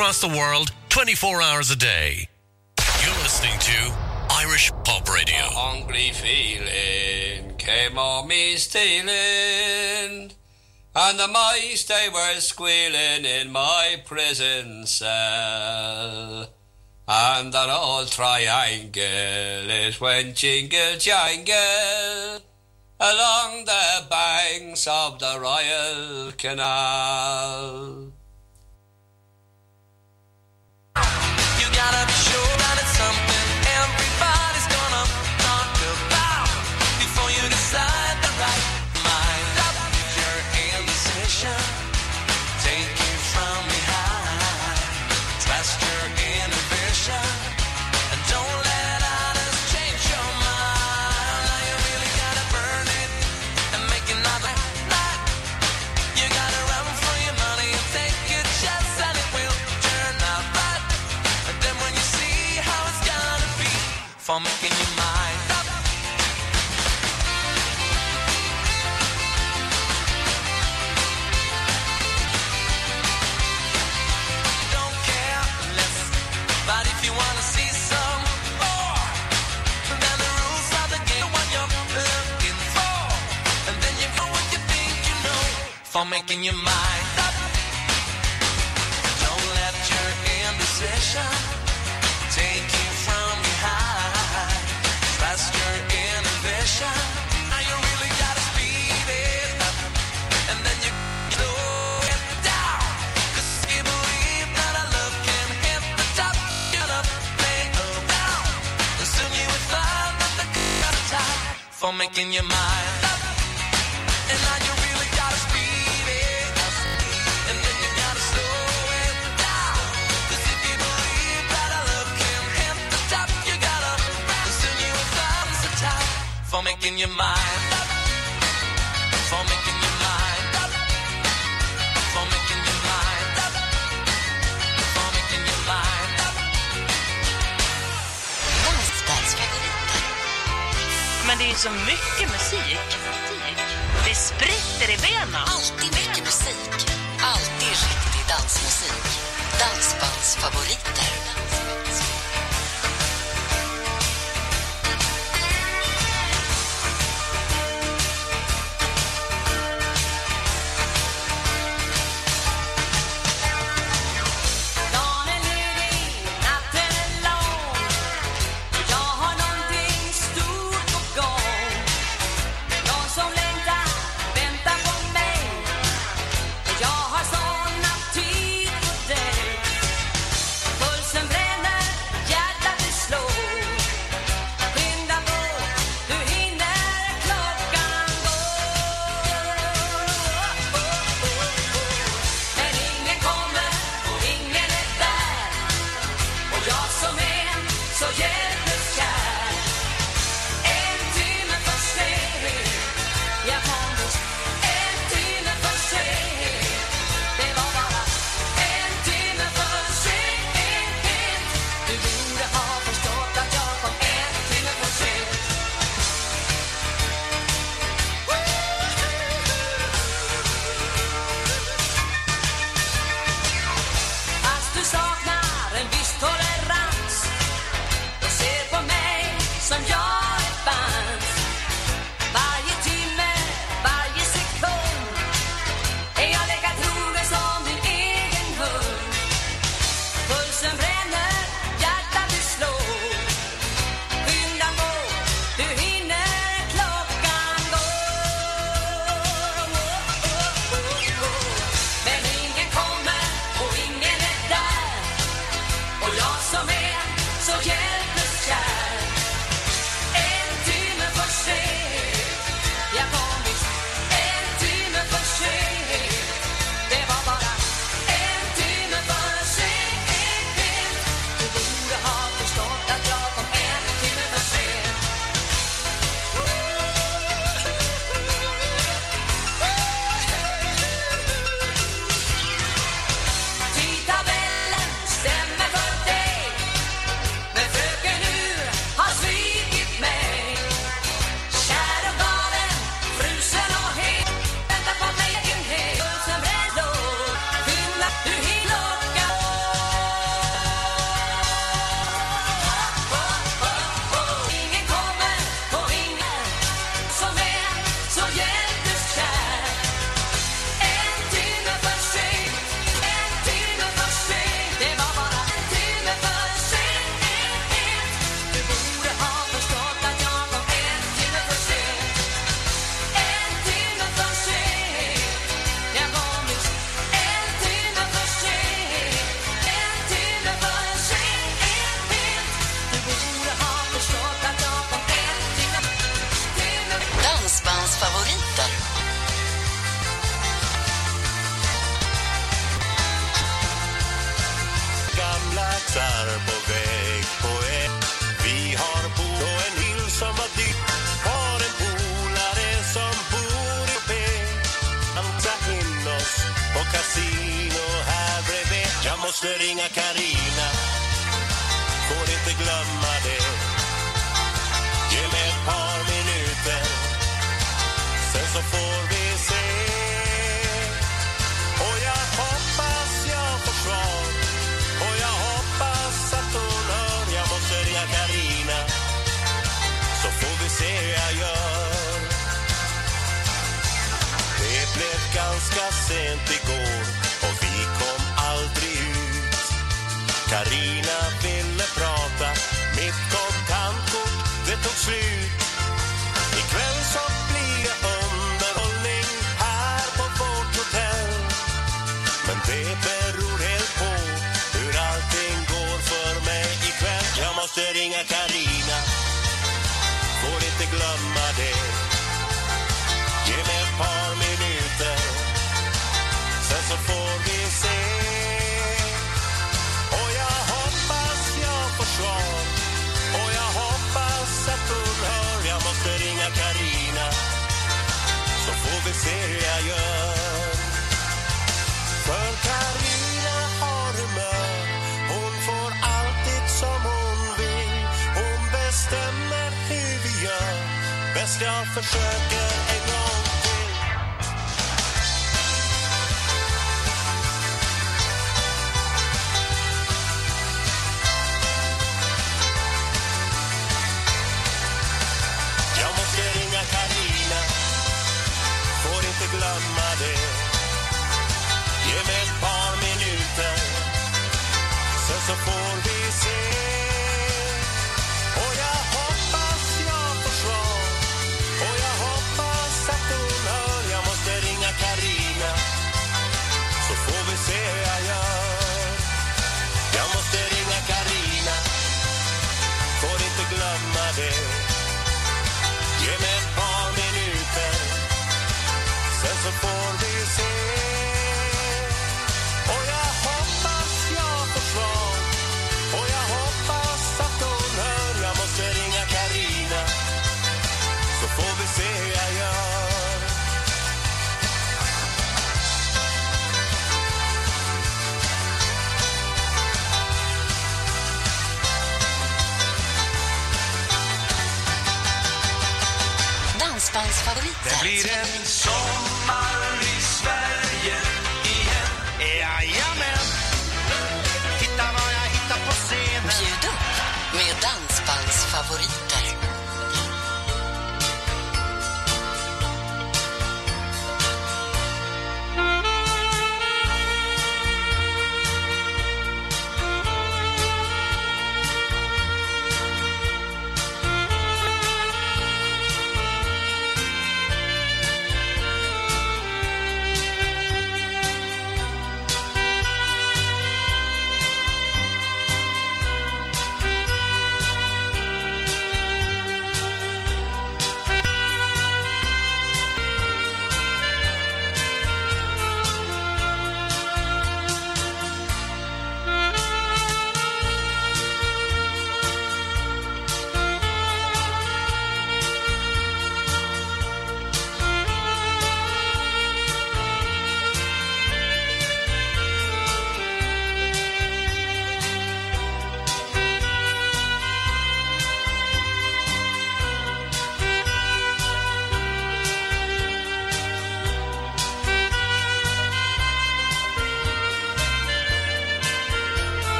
across the world 24 hours a day. You're listening to Irish Pop Radio. hungry feeling came on me stealing, and the mice they were squealing in my prison cell. And that old triangle is when jingle jangle along the banks of the Royal Canal. got a sure. Making your mind up. Don't let your indecision take you from behind. Trust your inhibition. Now you really gotta speed it up. And then you slow it down. 'Cause you believe that our love can hit the top. You gotta play around. And soon you will find that the a top for making your mind making your mind up. For making your mind up. For making your mind up. For making your mind up. Men det är ju så mycket musik. Det spritter i benen. Alltid mycket musik. Alltid riktig dansmusik. Dansbandsfavoriter.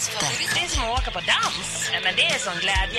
favoriter. Det är som att åka på dans. Men det är sån glädje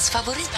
hans favorit.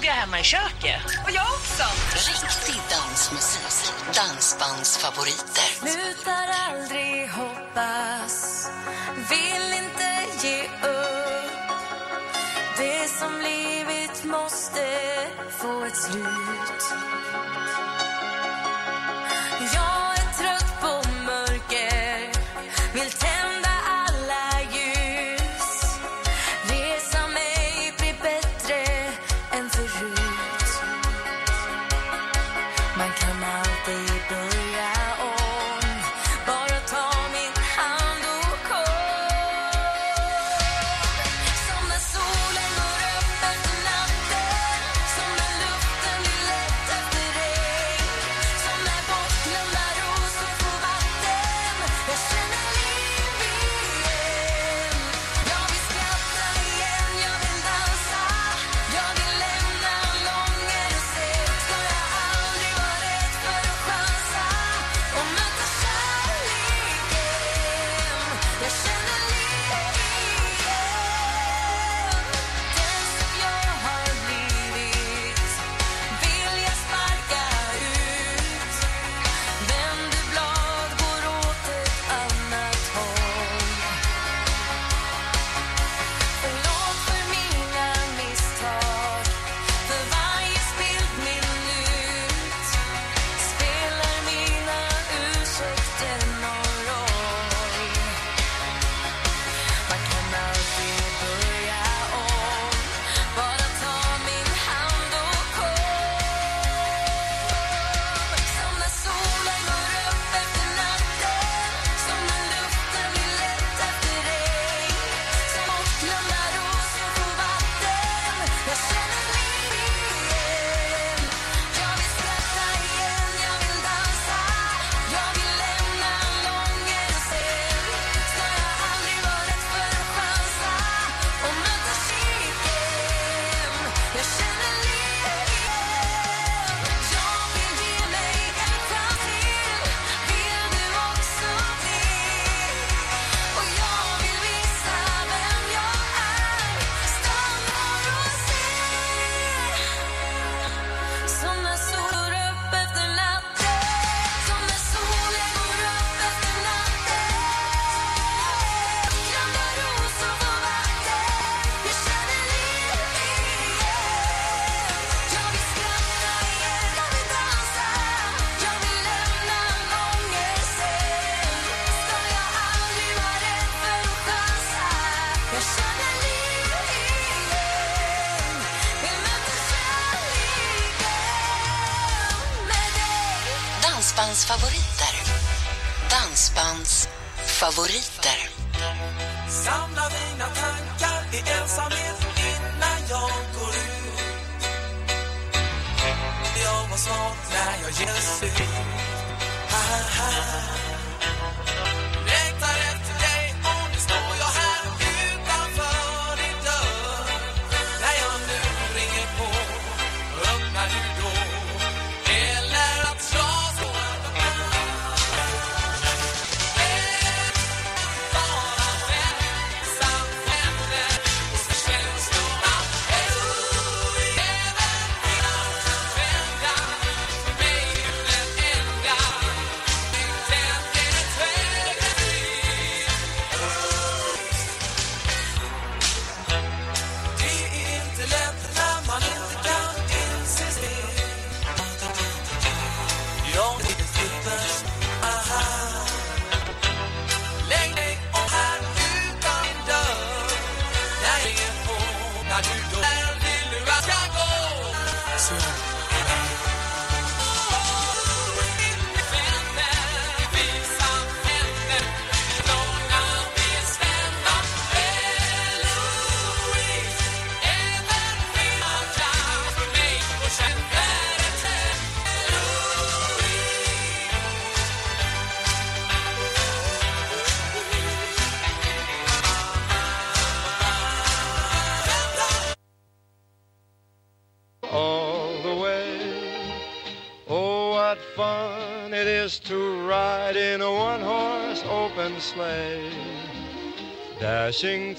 plugga hemma i köket. Och jag också. Riktig dansmusik. Dansbandsfavorit.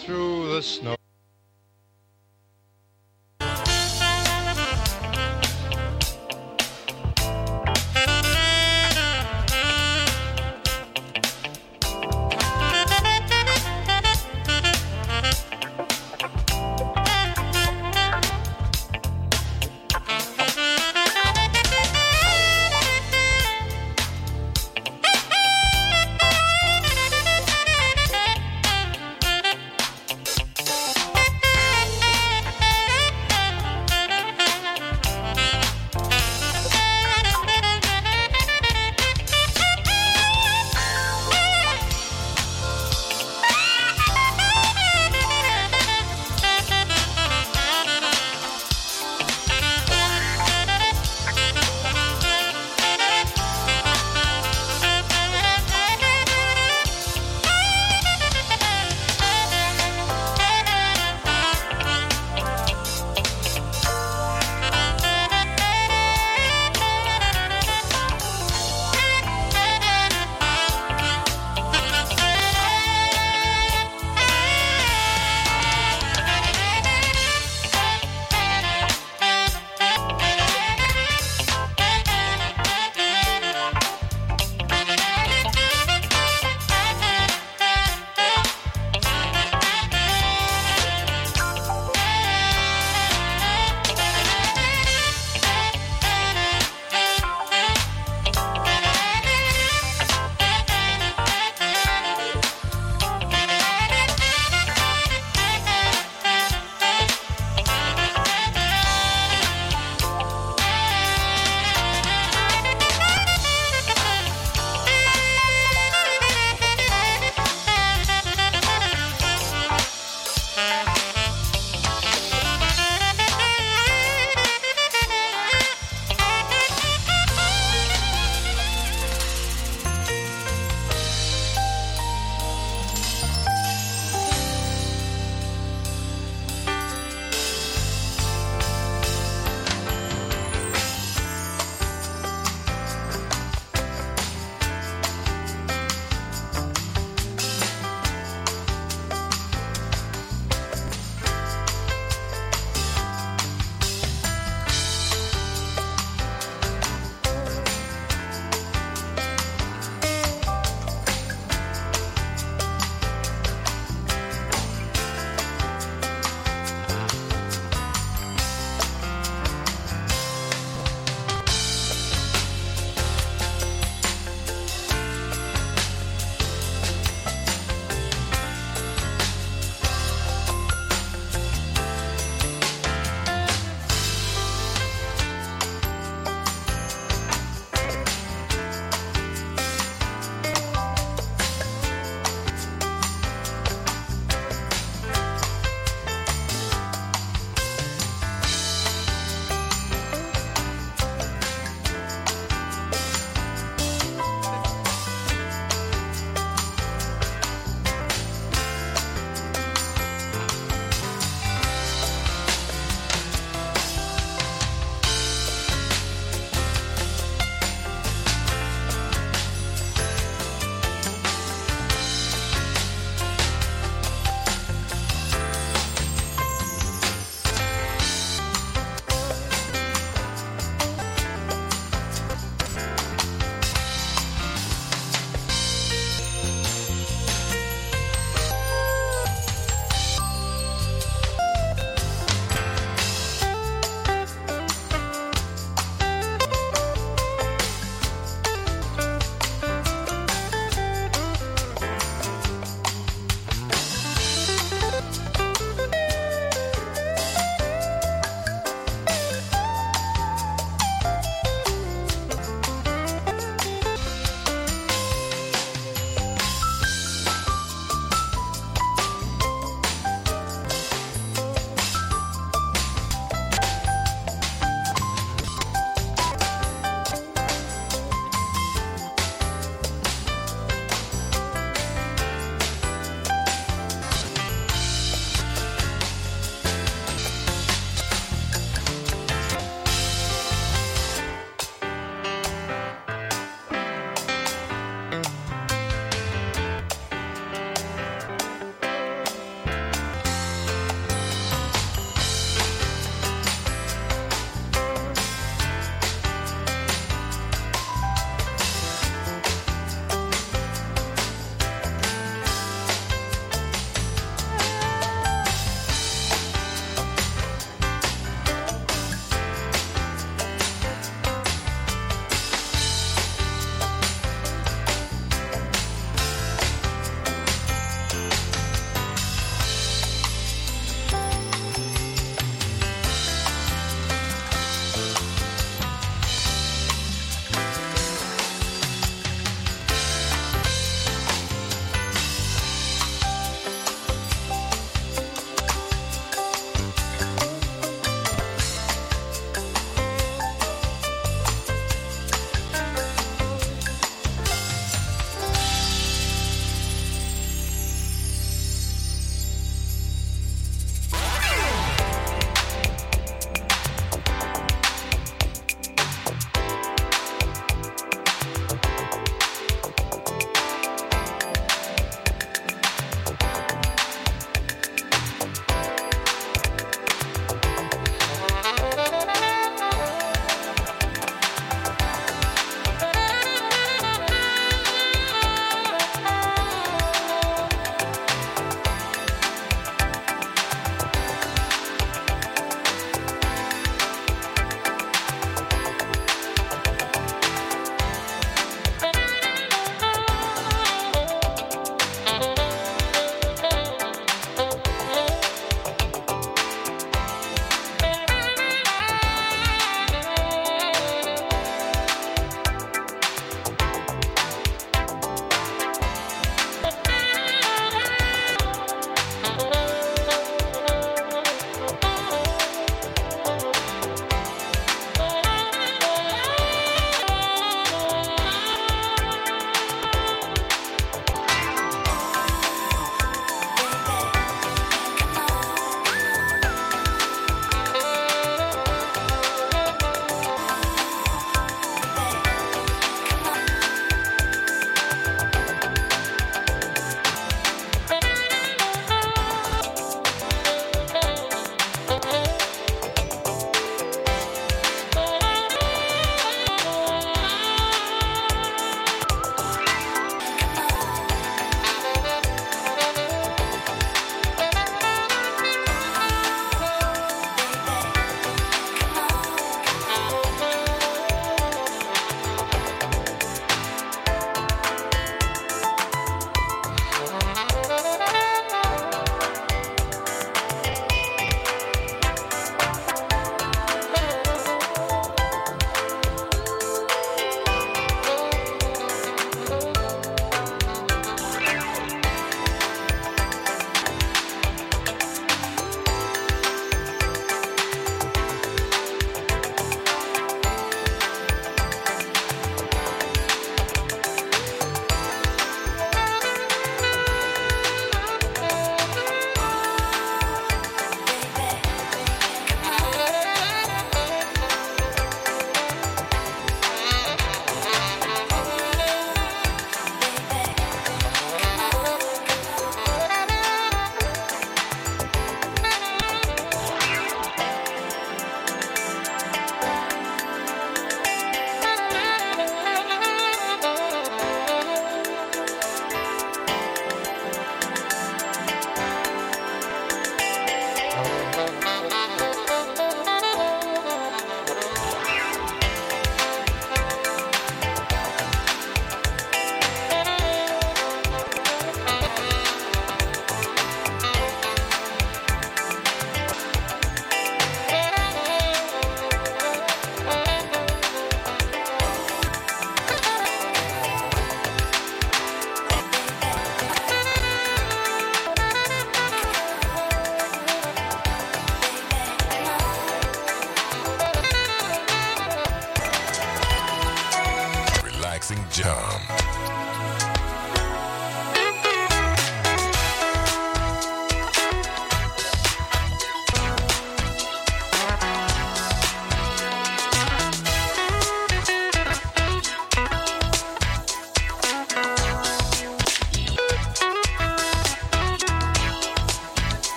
through the snow.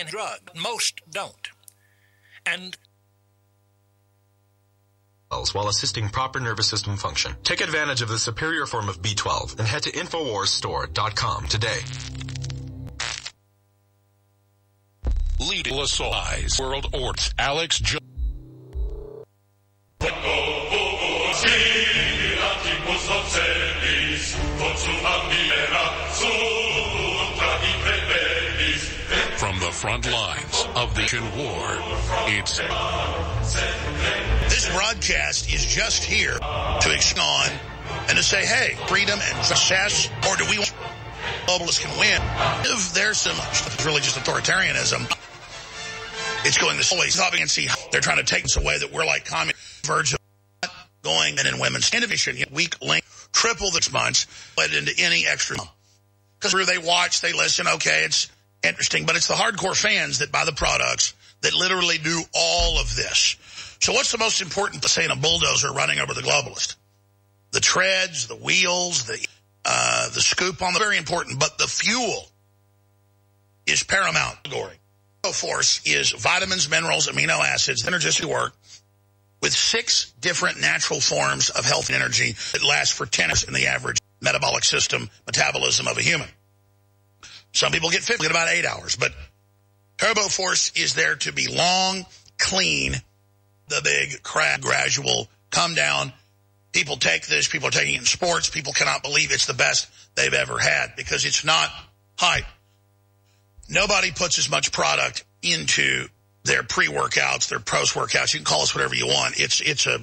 Some skin drug, most don't. And while assisting proper nervous system function. Take advantage of the superior form of B12 and head to InfoWarsStore.com today. Leading Lassois World Orts Alex Jo- War, it's This broadcast is just here to expand on and to say, hey, freedom and success, or do we want globalists can win? If there's some just authoritarianism, it's going this way. Stop and see how they're trying to take us away that we're like communist verge of going and in women's innovation, weak link, triple this months, led into any extra. Because they watch, they listen, okay, it's interesting, but it's the hardcore fans that buy the products that literally do all of this. So what's the most important, say, in a bulldozer running over the globalist? The treads, the wheels, the uh, the scoop on the very important, but the fuel is paramount. Force is vitamins, minerals, amino acids, synergistic work with six different natural forms of health and energy that last for 10 years in the average metabolic system metabolism of a human. Some people get 50 in about eight hours, but Turbo Force is there to be long, clean, the big crab gradual come down. People take this. People are taking it in sports. People cannot believe it's the best they've ever had because it's not hype. Nobody puts as much product into their pre-workouts, their post-workouts. You can call us whatever you want. It's it's a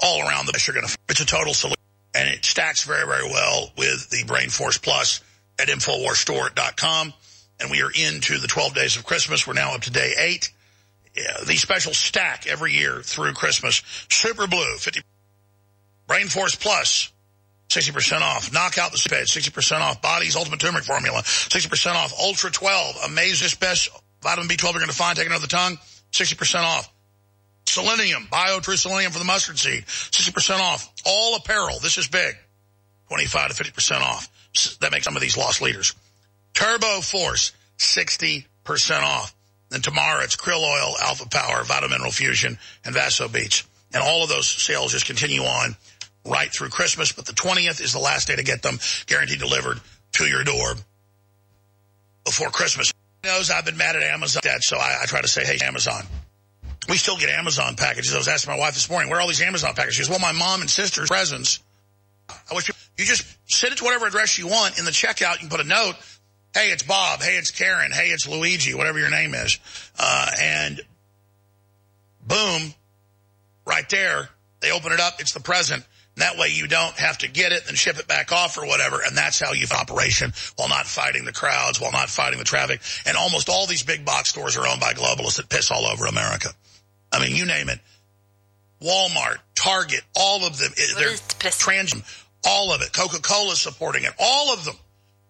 all around the best you're going to. It's a total solution, and it stacks very very well with the Brain Force Plus at Infowarsstore.com. And we are into the 12 days of Christmas. We're now up to day eight. The special stack every year through Christmas. Super Blue, 50. Brain Force Plus, 60% off. Knockout the Pad, 60% off. Body's Ultimate Turmeric Formula, 60% off. Ultra 12, Amaze's Best Vitamin B12 you're going to find, taking out the tongue, 60% off. Selenium, Bio True Selenium for the mustard seed, 60% off. All apparel, this is big, 25 to 50% off. That makes some of these lost leaders. Turbo Force, 60% off. Then tomorrow it's krill oil, alpha power, vitamin mineral fusion, and Vaso Beats. And all of those sales just continue on right through Christmas. But the 20th is the last day to get them guaranteed delivered to your door before Christmas. Knows I've been mad at Amazon, Dad, so I, I try to say, hey, Amazon. We still get Amazon packages. I was asking my wife this morning, where are all these Amazon packages? She goes, well, my mom and sister's presents. I wish you, you just send it to whatever address you want. In the checkout, you can put a note. Hey, it's Bob. Hey, it's Karen. Hey, it's Luigi, whatever your name is. Uh, and boom, right there, they open it up. It's the present. And that way you don't have to get it and ship it back off or whatever. And that's how you've operation while not fighting the crowds, while not fighting the traffic. And almost all these big box stores are owned by globalists that piss all over America. I mean, you name it. Walmart, Target, all of them. They're trans, all of it. Coca-Cola's supporting it. All of them.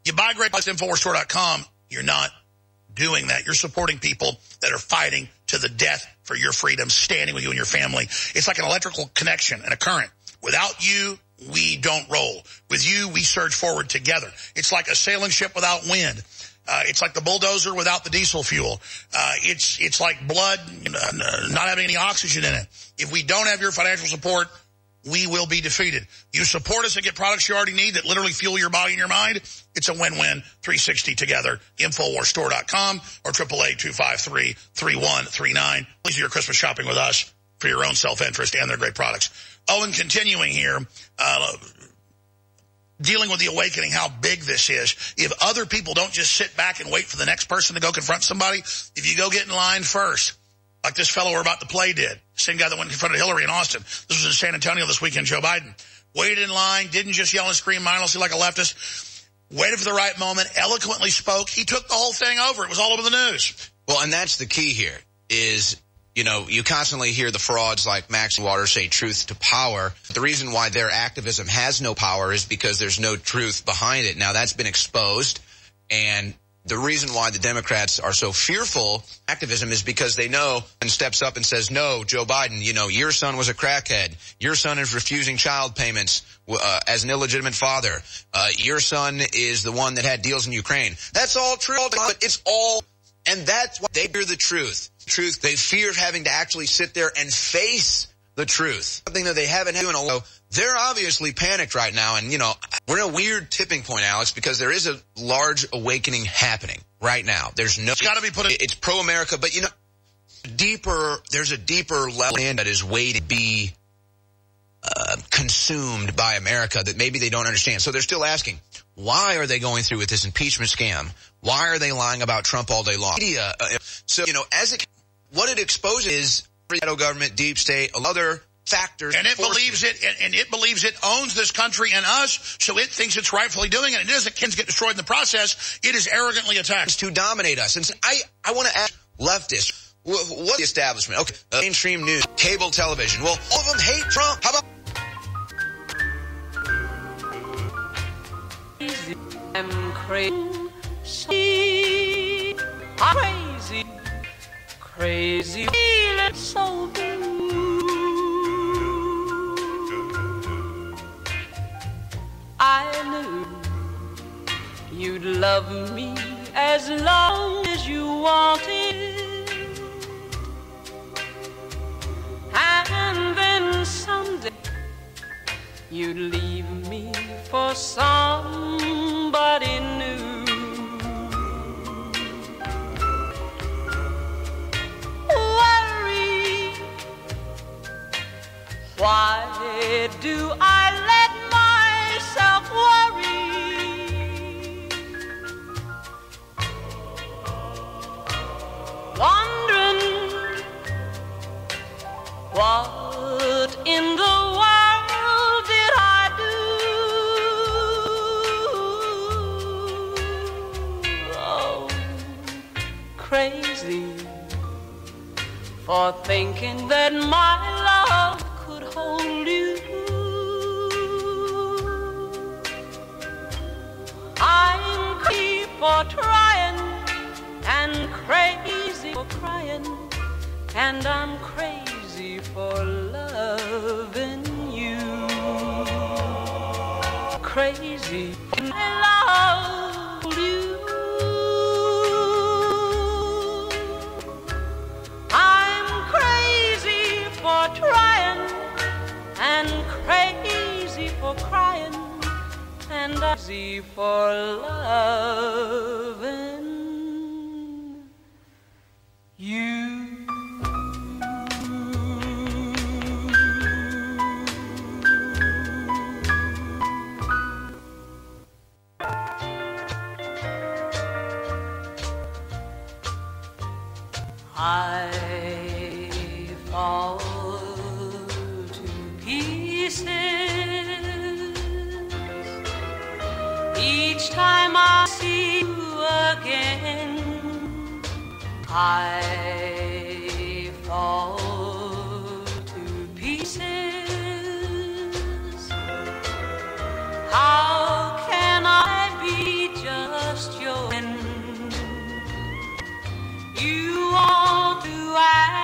You buy great products. You're not doing that. You're supporting people that are fighting to the death for your freedom, standing with you and your family. It's like an electrical connection and a current. Without you, we don't roll. With you, we surge forward together. It's like a sailing ship without wind. Uh, it's like the bulldozer without the diesel fuel. Uh, it's it's like blood not having any oxygen in it. If we don't have your financial support, we will be defeated. You support us and get products you already need that literally fuel your body and your mind. It's a win-win 360 together. Infowarsstore.com or 888-253-3139. Please do your Christmas shopping with us for your own self-interest and their great products. Oh, and continuing here, uh, dealing with the awakening, how big this is. If other people don't just sit back and wait for the next person to go confront somebody, if you go get in line first, like this fellow we're about to play did, same guy that went and confronted Hillary in Austin. This was in San Antonio this weekend, Joe Biden. Waited in line, didn't just yell and scream mindlessly like a leftist. Waited for the right moment, eloquently spoke. He took the whole thing over. It was all over the news. Well, and that's the key here is, you know, you constantly hear the frauds like Max Waters say truth to power. The reason why their activism has no power is because there's no truth behind it. Now that's been exposed and the reason why the Democrats are so fearful activism is because they know and steps up and says, no, Joe Biden, you know, your son was a crackhead. Your son is refusing child payments uh, as an illegitimate father. Uh, your son is the one that had deals in Ukraine. That's all true, but it's all, and that's why they fear the truth. Truth, they fear having to actually sit there and face the truth. Something that they haven't had in a while. They're obviously panicked right now. And, you know, we're in a weird tipping point, Alex, because there is a large awakening happening right now. There's no, it's gotta be put in- it's pro-America, but you know, deeper, there's a deeper level that is waiting to be uh, consumed by America that maybe they don't understand. So they're still asking, why are they going through with this impeachment scam? Why are they lying about Trump all day long? Media, uh, so, you know, as it, what it exposes is federal government, deep state, other factors. And it believes it, and, and it believes it owns this country and us, so it thinks it's rightfully doing it. And it doesn't kids get destroyed in the process. It is arrogantly attacked. to dominate us. And so I, I want to ask leftists, wh- what the establishment? Okay, uh, mainstream news, cable television. Well, all of them hate Trump. How about I'm crazy, crazy, crazy, feeling so blue. I knew you'd love me as long as you wanted, and then someday you'd leave me for somebody new. Why do I let myself worry? Wondering what in the world did I do? Oh, crazy for thinking that my love hold you. I'm crazy for trying and crazy for crying, and I'm crazy for loving you. Crazy love and crazy for crying and crazy for loving you. I fall each time I see you again. I fall to pieces. How can I be just your friend? You want to act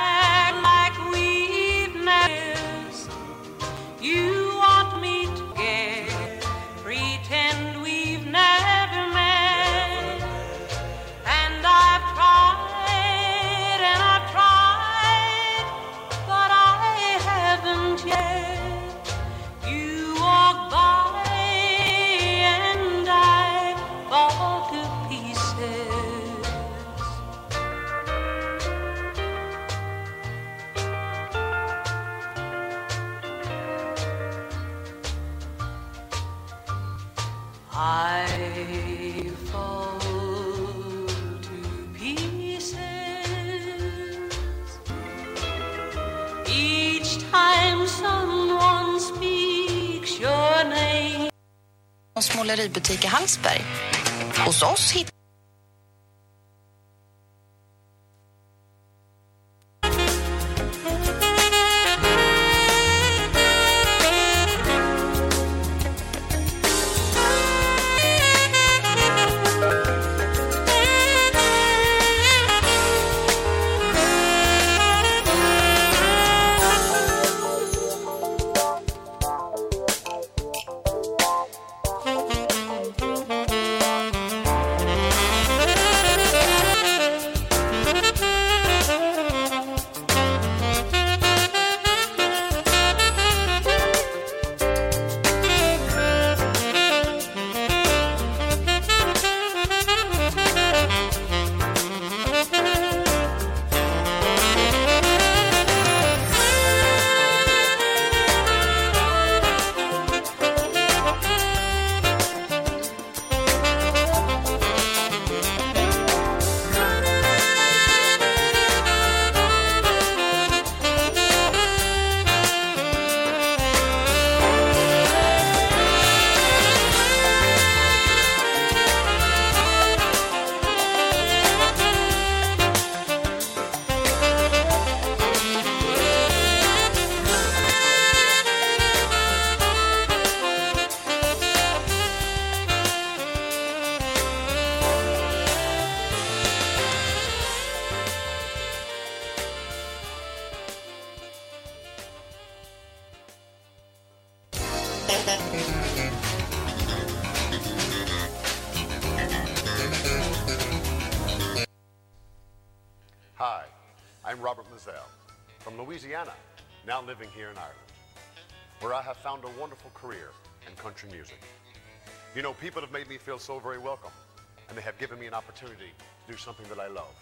Småleributik Hallsberg. Hos oss hittar feel so very welcome. And they have given me an opportunity to do something that I love.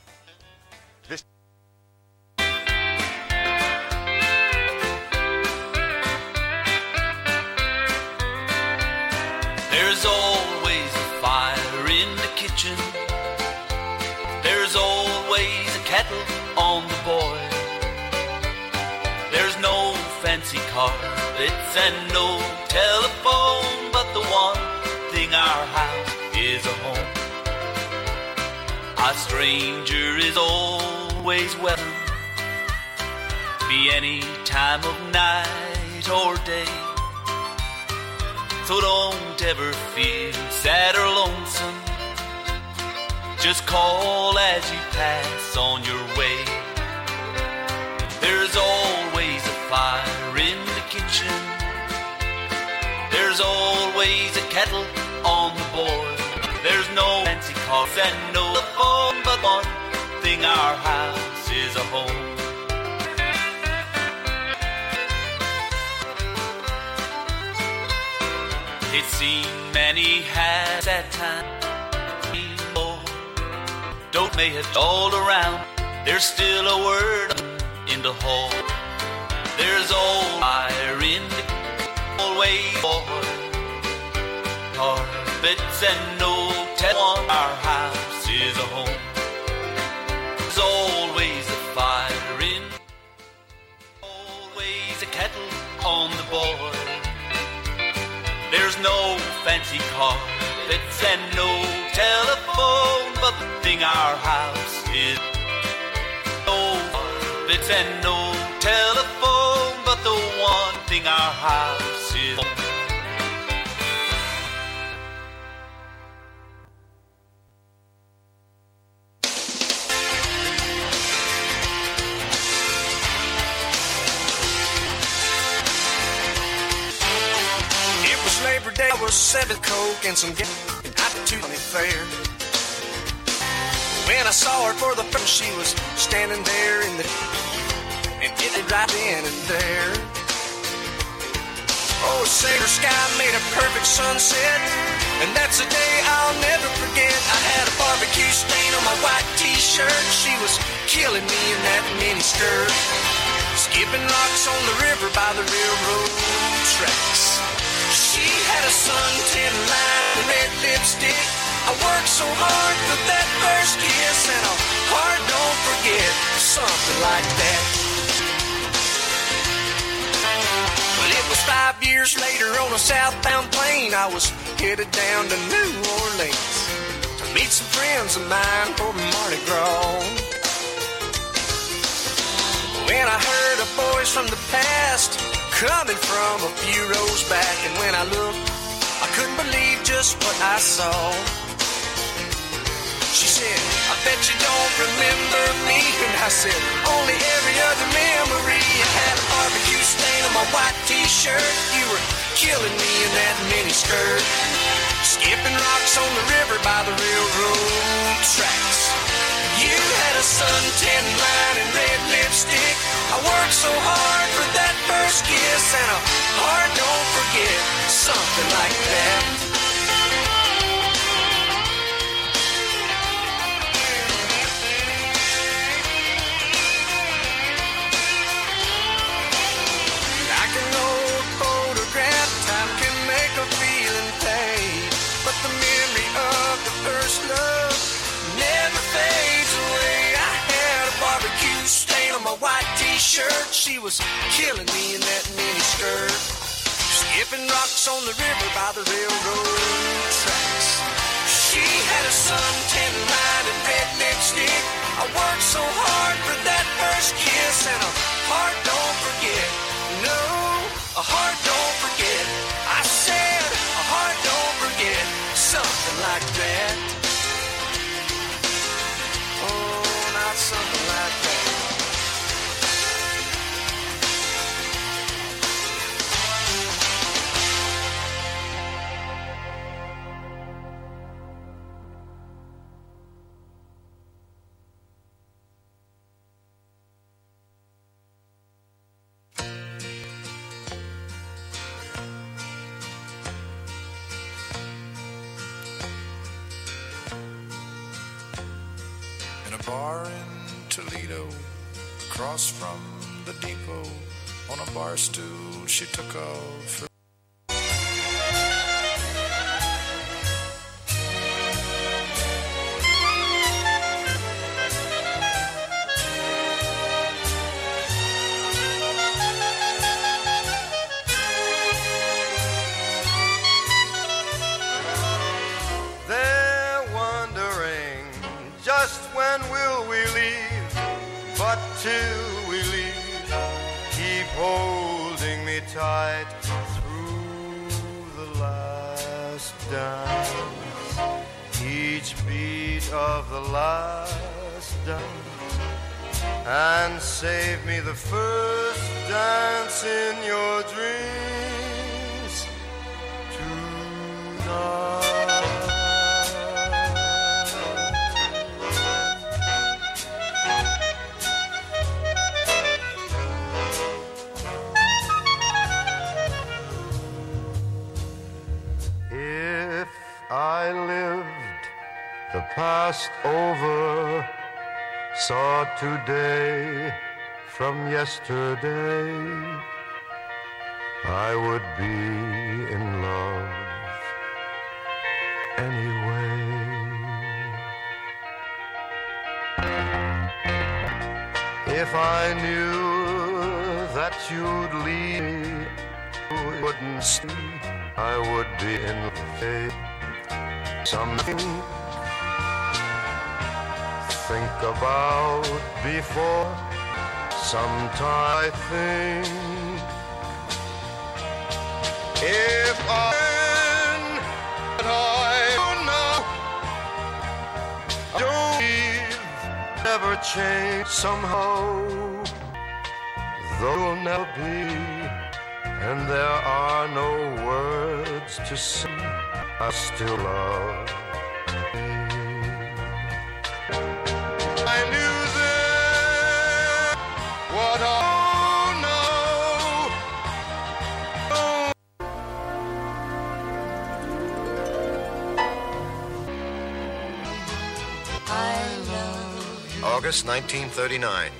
August 1939.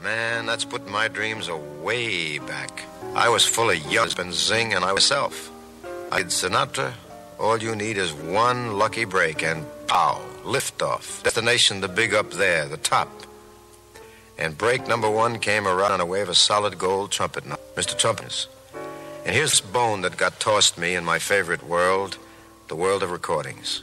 Man, that's put my dreams away back. I was full of yuzz and zing and I myself. I did Sinatra. All you need is one lucky break and pow, liftoff. Destination the big up there, the top. And break number one came around on a wave of solid gold trumpet. Mr. Trumpeters. And here's this bone that got tossed me in my favorite world, the world of recordings.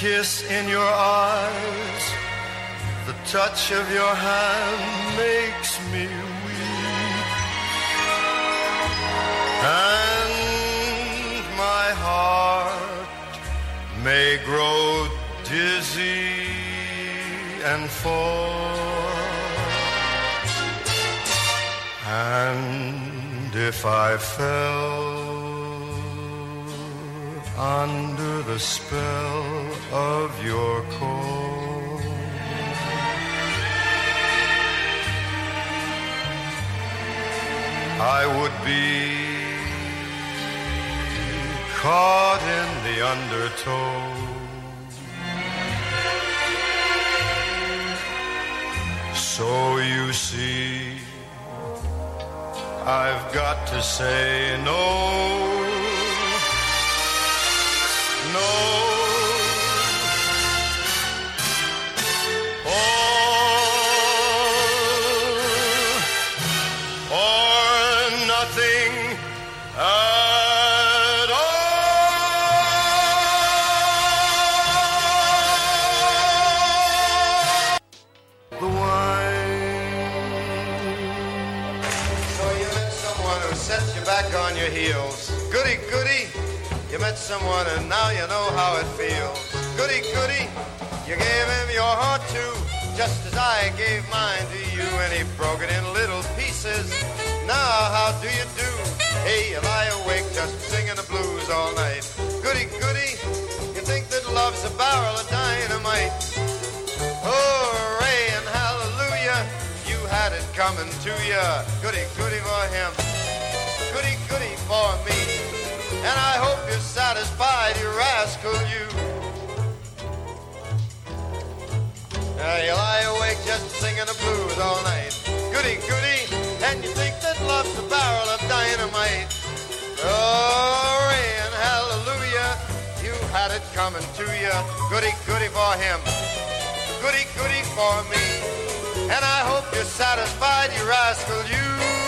Kiss in your eyes, the touch of your hand makes me weep. And my heart may grow dizzy and fall. And if I fell under the spell of your call, I would be caught in the undertow. So you see, I've got to say no. Someone and now you know how it feels. Goody, goody. You gave him your heart too, just as I gave mine to you, and he broke it in little pieces. Now how do you do? Hey, you lie awake just singing the blues all night. Goody, goody. You think that love's a barrel of dynamite. Hooray and hallelujah, you had it coming to you. Goody, goody for him, goody, goody for me. And I hope you're satisfied, you rascal, you. Now you lie awake just singing the blues all night. Goody, goody, and you think that love's a barrel of dynamite. Oh, Hooray and hallelujah, you had it coming to you. Goody, goody for him goody goody for me. And I hope you're satisfied, you rascal, you.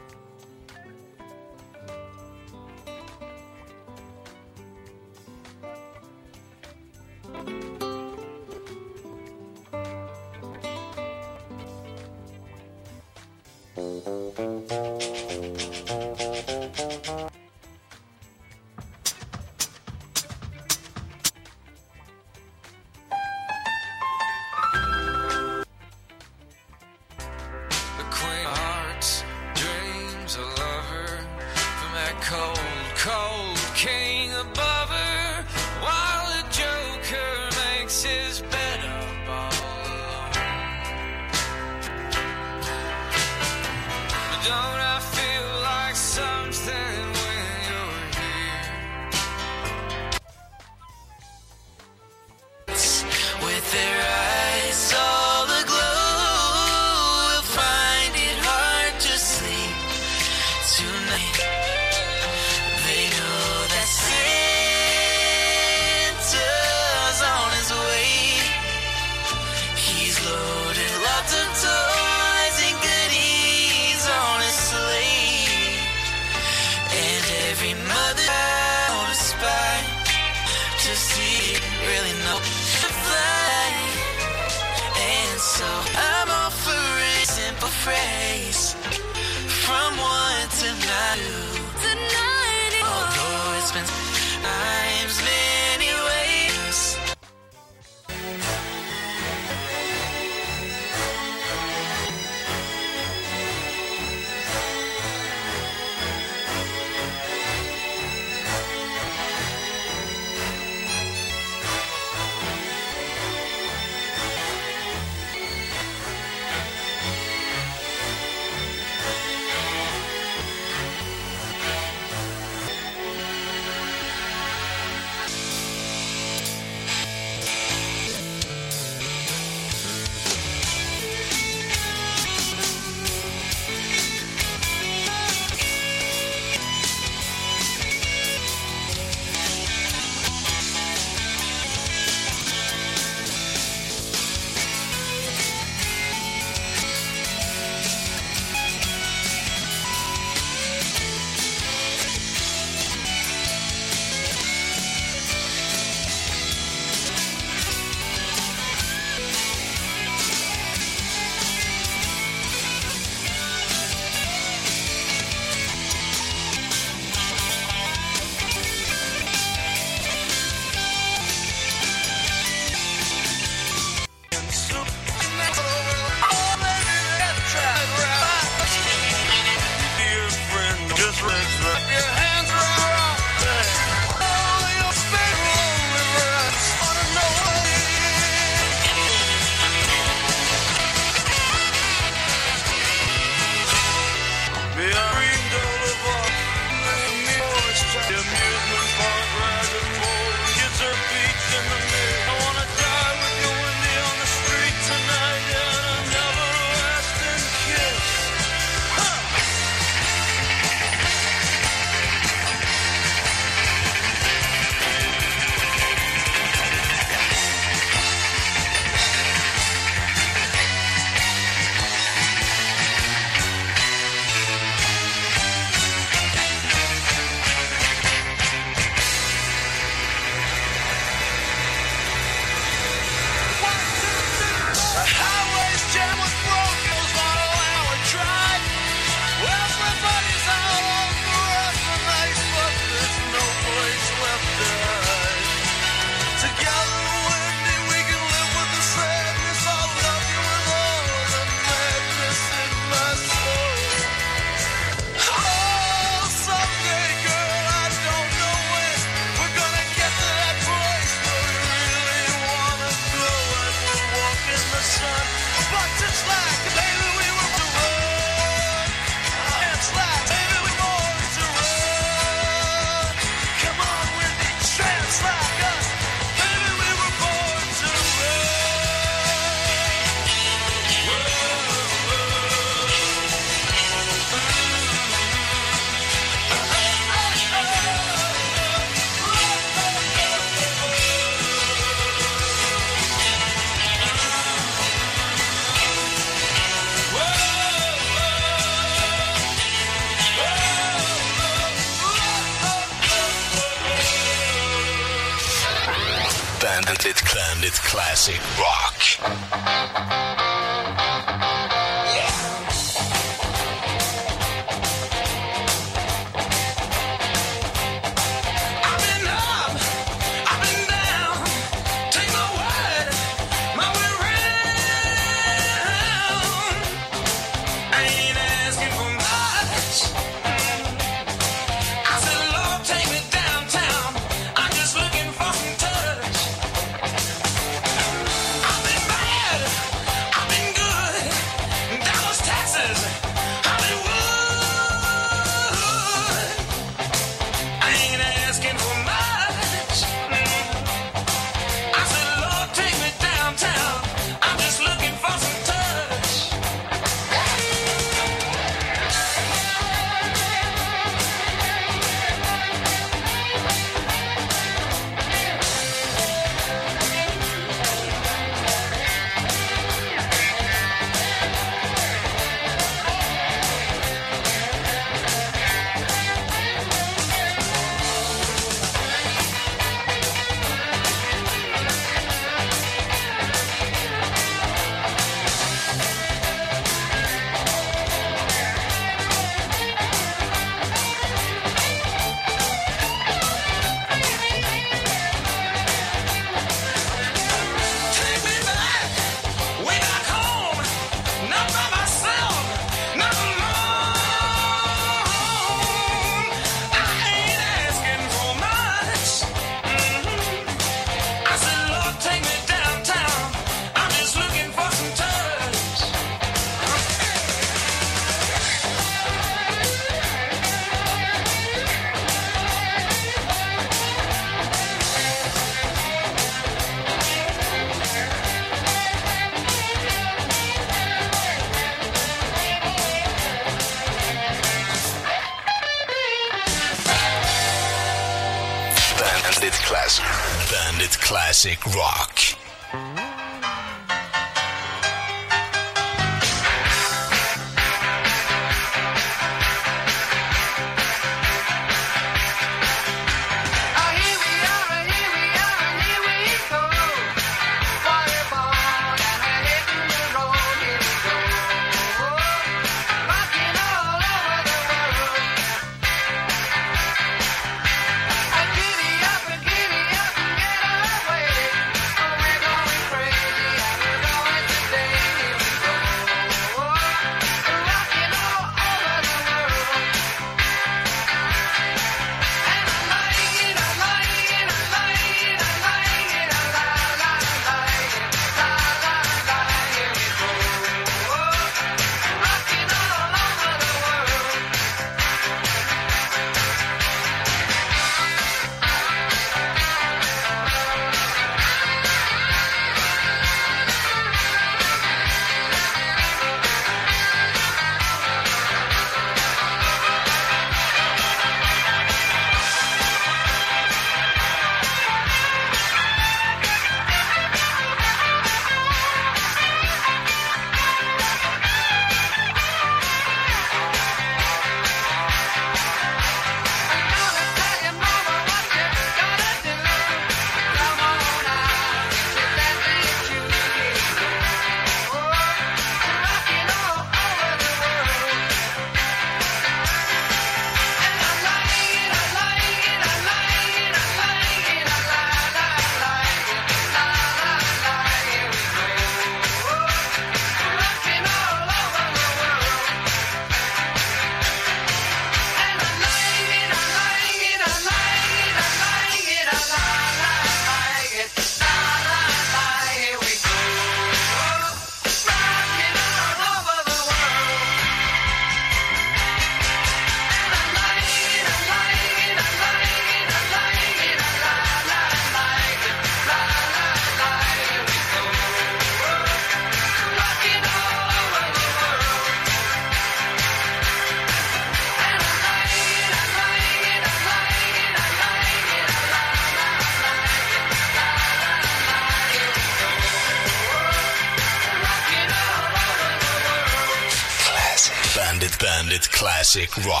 Classic Rock.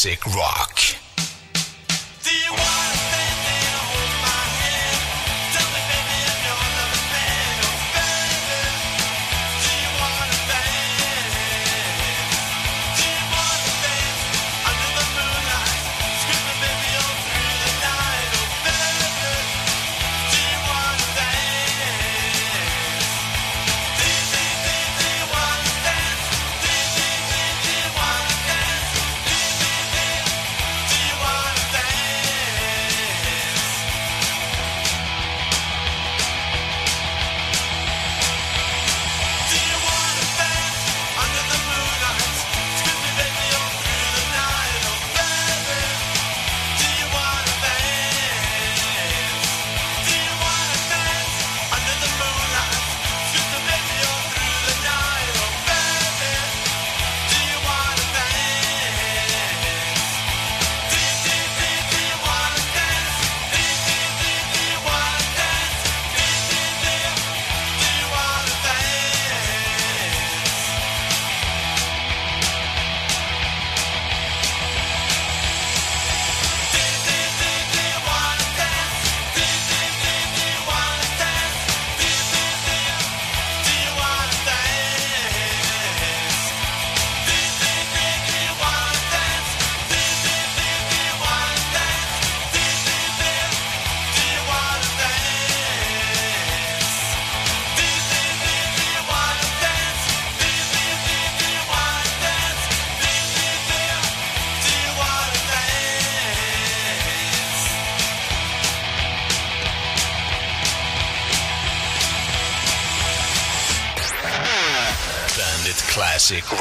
Classic music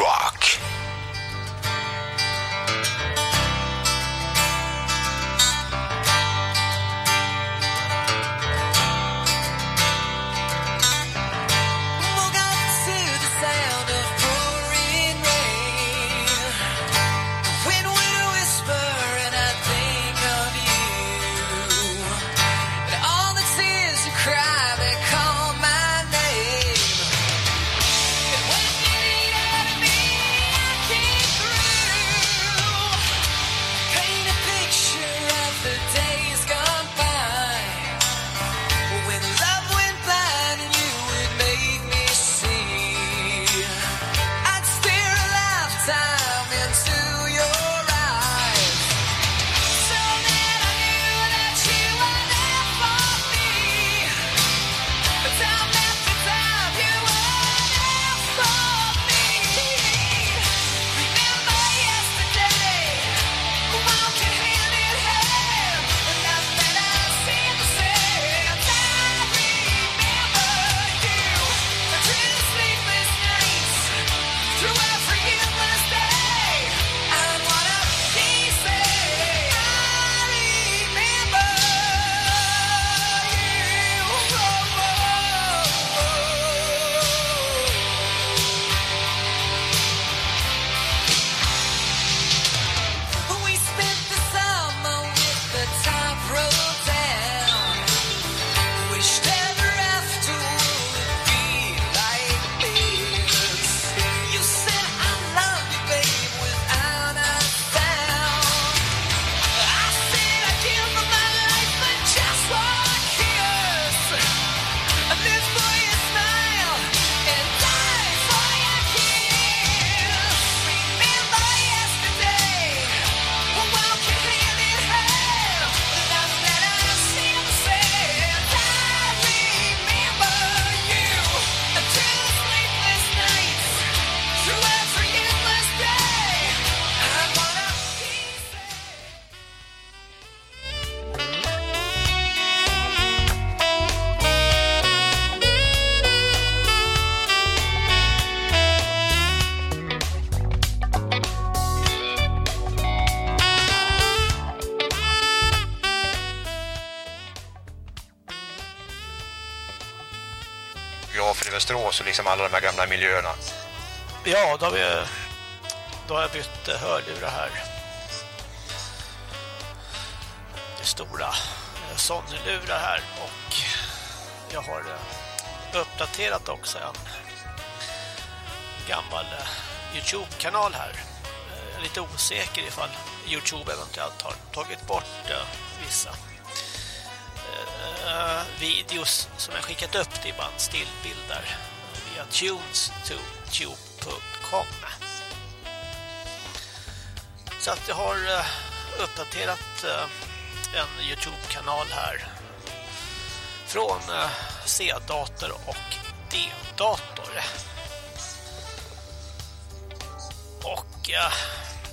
miljöerna. Alltså. Ja, då har, vi, då har jag bytt eh, hörlurar här. Det stora eh, Sony-lurar här och jag har eh, uppdaterat också en gammal Youtube-kanal här. Jag är lite osäker ifall Youtube eventuellt har tagit bort vissa videos som jag skickat upp. Det är bara en stillbild där via tunes to tube.com så att jag har eh, uppdaterat eh, en Youtube-kanal här från eh, C-dator och D-dator. Och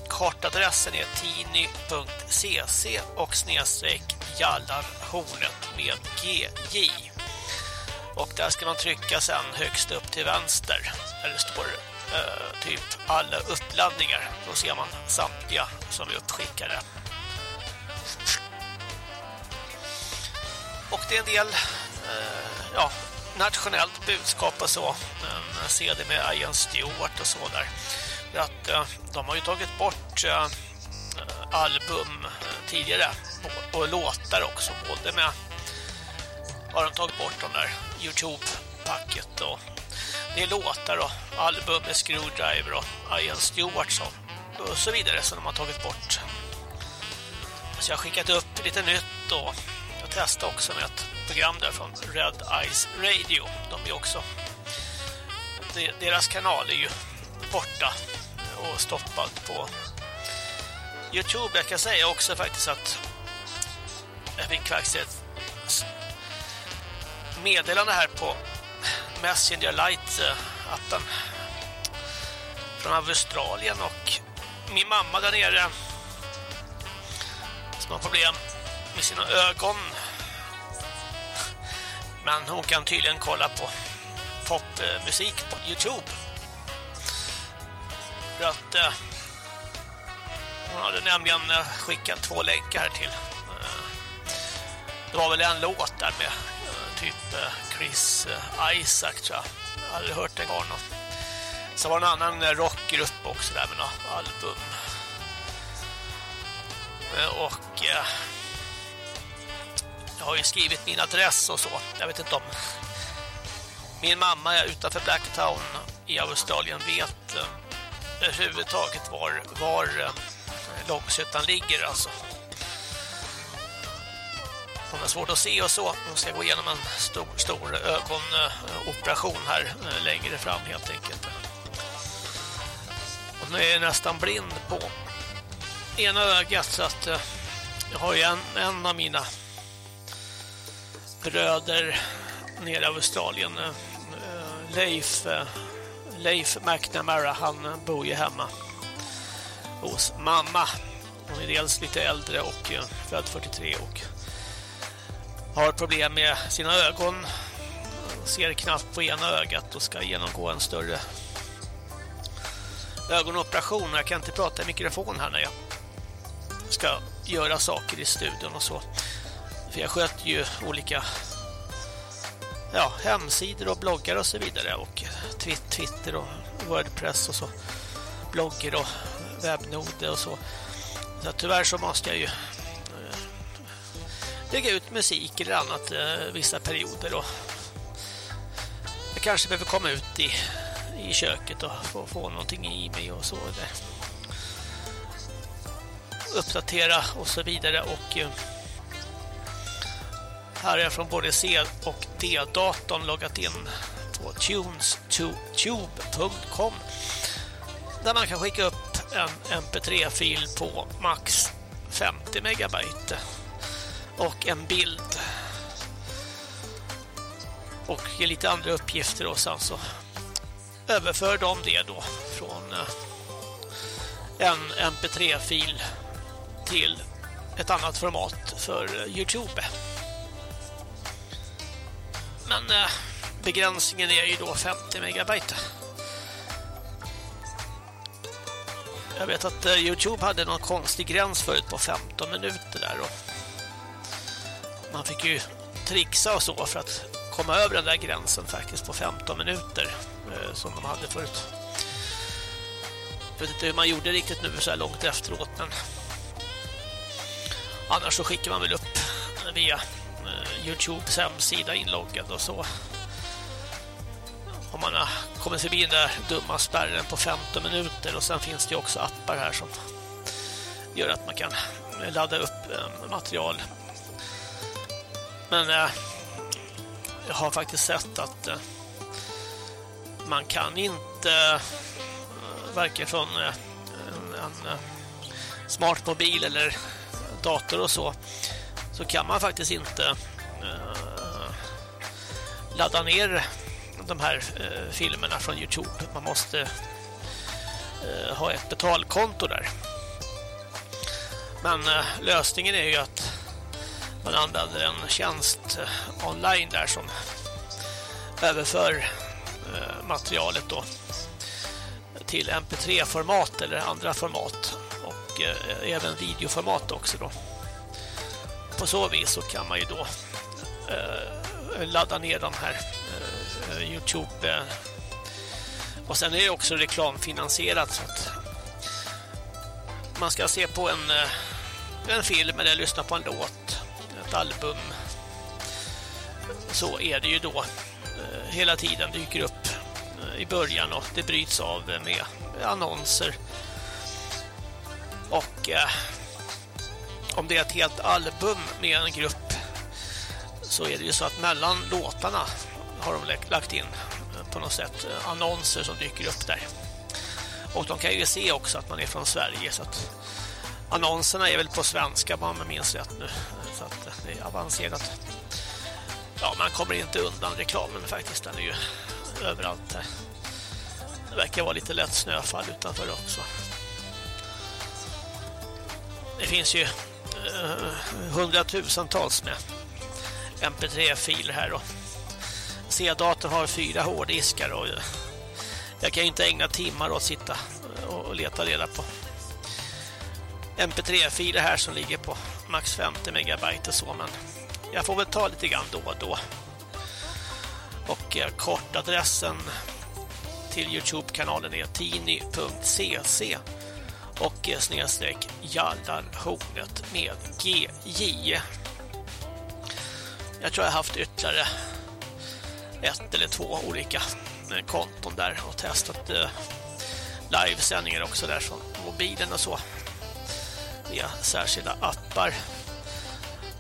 kartadressen är tiny.cc och snedstreck jallarhornet med GJ. Och där ska man trycka sen högst upp till vänster där det står eh, typ alla uppladdningar. Då ser man samtliga som är uppskickade. Och det är en del eh, ja, nationellt budskap och så. En eh, CD med Ian Stewart och så där. För att eh, de har ju tagit bort eh, album eh, tidigare och, och låtar också. Både med har de tagit bort de där Youtube-packet då. det är låtar och album med Screwdriver och Ian Stewart och så vidare som de har tagit bort. Så jag har skickat upp lite nytt och jag testade också med ett program där från Red Eyes Radio. De är också deras kanal är ju borta och stoppad på Youtube. Jag kan säga också faktiskt att jag fick faktiskt ett meddelande här på Messenger Lite-appen eh, från Australien och min mamma där nere som har problem med sina ögon men hon kan tydligen kolla på popmusik på Youtube. För att eh, hon hade nämligen eh, skickat två länkar till. Eh, det var väl en låt där med typ eh, Chris eh, Isaac tror jag. Jag hade hört det gång. Så var det en annan eh, rockgrupp också där med något album. Och jag har ju skrivit min adress och så. Jag vet inte om min mamma är utanför Blacktown i Australien vet överhuvudtaget var, var Långsötan ligger alltså. Hon har svårt att se och så. Hon ska gå igenom en stor, stor eh, ögonoperation här eh, längre fram helt enkelt. Och nu är jag nästan blind på ena ögat så att eh, jag har ju en, en av mina bröder nere i Australien. Leif, Leif McNamara, han bor ju hemma hos mamma. Hon är dels lite äldre och född 43 och har problem med sina ögon. Ser knappt på ena ögat och ska genomgå en större ögonoperation. Jag kan inte prata i mikrofon här när jag ska göra saker i studion och så. För jag sköter ju olika ja, hemsidor och bloggar och så vidare och Twitter och Wordpress och så bloggar och webbnoder och så. Så tyvärr så måste jag ju lägga ut musik eller annat eh, vissa perioder och jag kanske behöver komma ut i, i köket och få, få någonting i mig och så där. uppdatera och så vidare och eh, här är jag från både C och D-datorn loggat in på tunes2tube.com där man kan skicka upp en mp3-fil på max 50 megabyte och en bild och lite andra uppgifter och sen så överför de det då från eh, en mp3-fil till ett annat format för eh, Youtube. Men eh, begränsningen är ju då 50 megabyte. Jag vet att eh, Youtube hade någon konstig gräns förut på 15 minuter där och man fick ju trixa och så för att komma över den där gränsen faktiskt på 15 minuter eh, som de hade förut. Jag vet inte hur man gjorde riktigt nu så här långt efteråt men annars så skickar man väl upp via eh, Youtubes hemsida inloggad och så. om man har kommit förbi den där dumma spärren på 15 minuter och sen finns det ju också appar här som gör att man kan ladda upp eh, material. Men eh, jag har faktiskt sett att eh, man kan inte eh, varken från eh, en, en eh, smart mobil eller dator och så så kan man faktiskt inte eh, ladda ner de här eh, filmerna från Youtube. Man måste eh, ha ett betalkonto där. Men eh, lösningen är ju att man använder en tjänst eh, online där som överför eh, materialet då till mp3-format eller andra format och eh, även videoformat också då. På så vis så kan man ju då ladda ner de här Youtube och sen är det också reklamfinansierat så att man ska se på en, en film eller lyssna på en låt, album så är det ju då eh, hela tiden dyker upp eh, i början och det bryts av eh, med annonser och eh, om det är ett helt album med en grupp så är det ju så att mellan låtarna har de lagt in på något sätt annonser som dyker upp där. Och de kan ju se också att man är från Sverige så att annonserna är väl på svenska om man minns rätt nu. Det är avancerat. Ja, man kommer inte undan reklamen faktiskt. Den är ju överallt här. Det verkar vara lite lätt snöfall utanför också. Det finns ju eh, hundratusentals med mp3-filer här då. C-datorn har fyra hårddiskar och eh, jag kan ju inte ägna timmar åt att sitta och leta reda på mp3-filer här som ligger på max 50 megabyte och så men jag får väl ta lite grann då och då. Och eh, kortadressen till Youtube-kanalen är tini.cc och eh, snedstreck jallarhornet med GJ. Jag tror jag har haft ytterligare ett eller två olika eh, konton där och testat eh, livesändningar också där från mobilen och så via särskilda appar.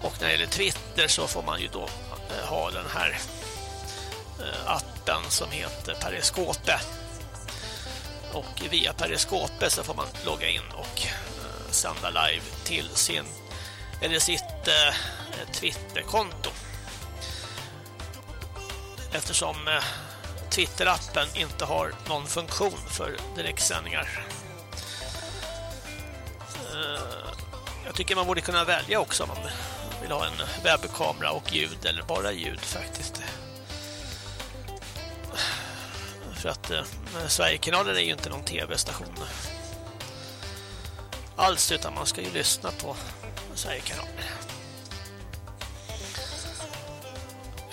Och när det gäller Twitter så får man ju då eh, ha den här eh, appen som heter Periskope. Och via Periskope så får man logga in och eh, sända live till sin eller sitt Twitterkonto. Eftersom Twitterappen inte har någon funktion för direktsändningar. Eh, jag tycker man borde kunna välja också om man vill ha en webbkamera och ljud eller bara ljud faktiskt. För att eh, Sverigekanalen är ju inte någon tv-station alls utan man ska ju lyssna på Sverigekanalen.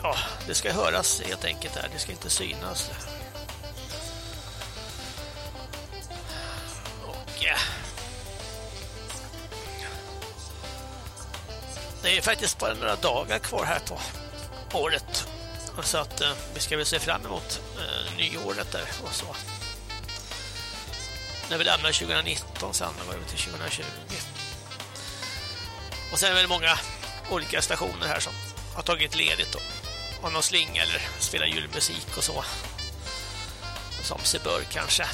Ja, det ska höras helt enkelt där. Det ska inte synas. Och ja. Det är faktiskt bara några dagar kvar här på året. Så att eh, vi ska väl se fram emot eh, nyåret där och så. När vi lämnar 2019 sen, då går över till 2020. Och sen är det väl många olika stationer här som har tagit ledigt och har någon slinga eller spelar julmusik och så. Som sig bör kanske.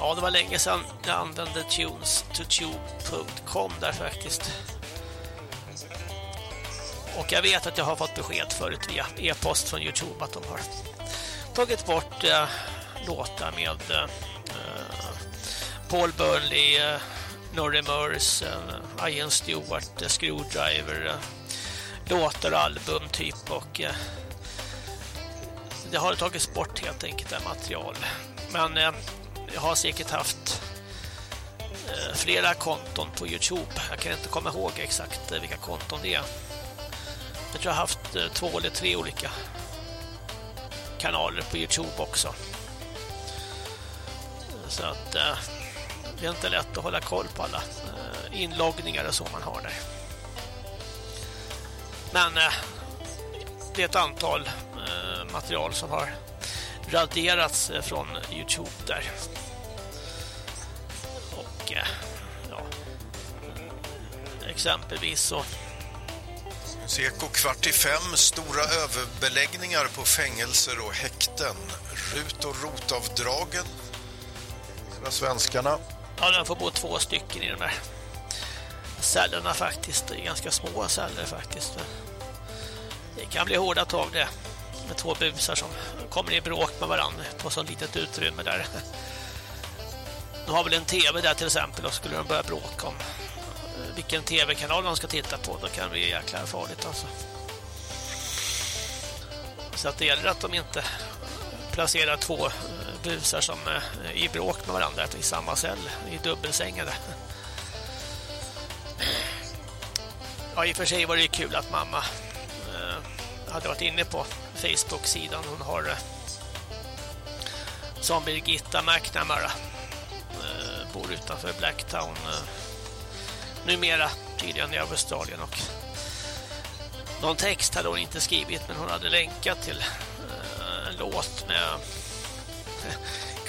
Ja, det var länge sedan jag använde tunes2tube.com där faktiskt. Och jag vet att jag har fått besked förut via e-post från Youtube att de har tagit bort eh, låtar med eh, Paul Burnley, eh, Norrie Murs, eh, Ian Stewart, eh, Screwdriver, eh, låtar och album typ och eh, det har tagits bort helt enkelt det material. Men eh, jag har säkert haft eh, flera konton på Youtube. Jag kan inte komma ihåg exakt eh, vilka konton det är. Jag tror jag har haft eh, två eller tre olika kanaler på Youtube också. Så att det är inte lätt att hålla koll på alla inloggningar och så man har där. Men det är ett antal material som har raderats från Youtube där. Och ja, exempelvis så Seko kvart i fem, stora överbeläggningar på fängelser och häkten. Rut- och rotavdragen. För svenskarna. Ja, den får bo två stycken i de här cellerna faktiskt. Det är ganska små celler faktiskt. Det kan bli hårda tag det. Med två busar som kommer i bråk med varandra på så litet utrymme där. De har väl en tv där till exempel och skulle de börja bråka om eh, vilken tv-kanal de ska titta på då kan det bli jäkla farligt alltså. Så att det gäller att de inte placerar två eh, busar som är i bråk med varandra i samma cell, i dubbelsängar. Ja, i och för sig var det ju kul att mamma hade varit inne på Facebook-sidan. Hon har som Birgitta McNamara bor utanför Blacktown eh, numera tydligen i Australien och någon text hade hon inte skrivit men hon hade länkat till eh, en låt med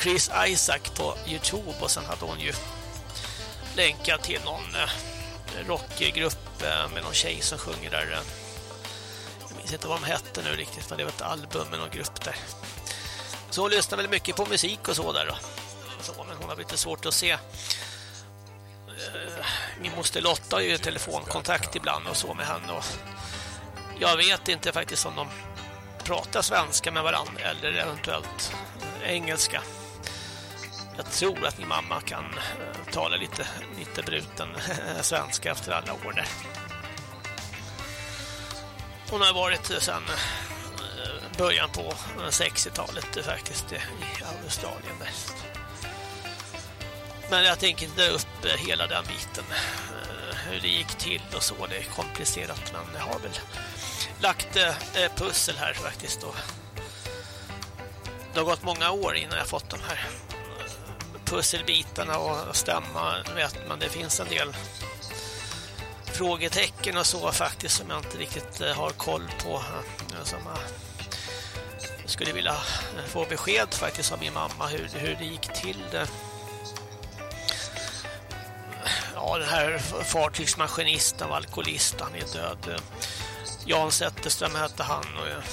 Chris Isaac på Youtube och sen hade hon ju länkat till någon eh, rockgrupp eh, med någon tjej som sjunger där. eh, Jag minns inte vad de hette nu riktigt men det var ett album med någon grupp där. Så hon lyssnar väl mycket på musik och så där då. Hon har lite svårt att se. Eh, Min moster Lotta har ju telefonkontakt ibland och så med henne och jag vet inte faktiskt om de pratar svenska med varandra eller eventuellt eh, engelska. Jag tror att min mamma kan eh, tala lite, lite bruten eh, svenska efter alla år där. Hon har varit eh, sedan början på 60-talet faktiskt i Australien. Där. Men jag tänker inte upp eh, hela den biten. Eh, hur det gick till och så. Det är komplicerat men jag har väl lagt eh, pussel här faktiskt. då. det har gått många år innan jag fått de här pusselbitarna och stämma. Vet men det finns en del frågetecken och så faktiskt som jag inte riktigt har koll på. Som jag skulle vilja få besked faktiskt av min mamma hur, hur det gick till. det. Ja, den här fartygsmaskinisten var alkoholist, han är död. Jan Zetterström hette han och eh,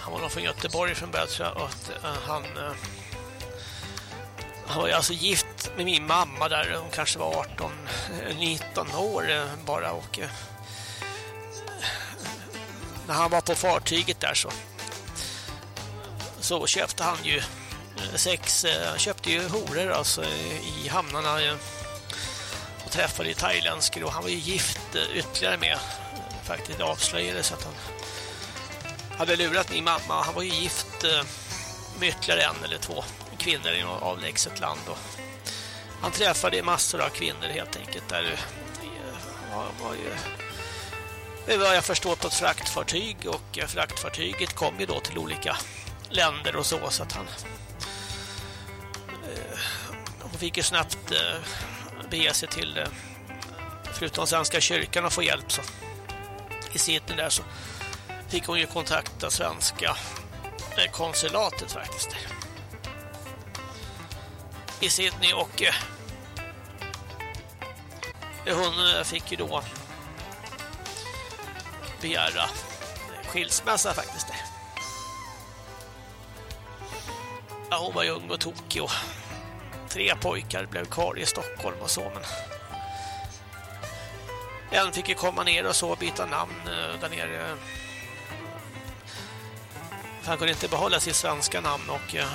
han var nog från Göteborg från början tror jag och eh, han eh, han var ju alltså gift med min mamma där hon kanske var 18 19 år bara och när han var på fartyget där så så köpte han ju sex eh, Han köpte ju horor alltså i hamnarna eh, och träffade ju thailändskor och han var ju gift eh, ytterligare med faktiskt det avslöjades att han hade lurat min mamma. Han var ju gift med ytterligare en eller två kvinnor i något avlägset land och han träffade massor av kvinnor helt enkelt där eh, var, ju det var jag förstår på ett fraktfartyg och fraktfartyget kom ju då till olika länder och så så att han fick ju snabbt eh, bege sig till eh, förutom Svenska kyrkan och få hjälp så i Sydney där så fick hon ju kontakta svenska eh, konsulatet faktiskt i Sydney och eh, hon eh, fick ju då begära skilsmässa faktiskt. Ja, hon var ju ung och tokig och tre pojkar blev kvar i Stockholm och så men en fick ju komma ner och så byta namn eh, där nere. För han kunde inte behålla sitt svenska namn och eh,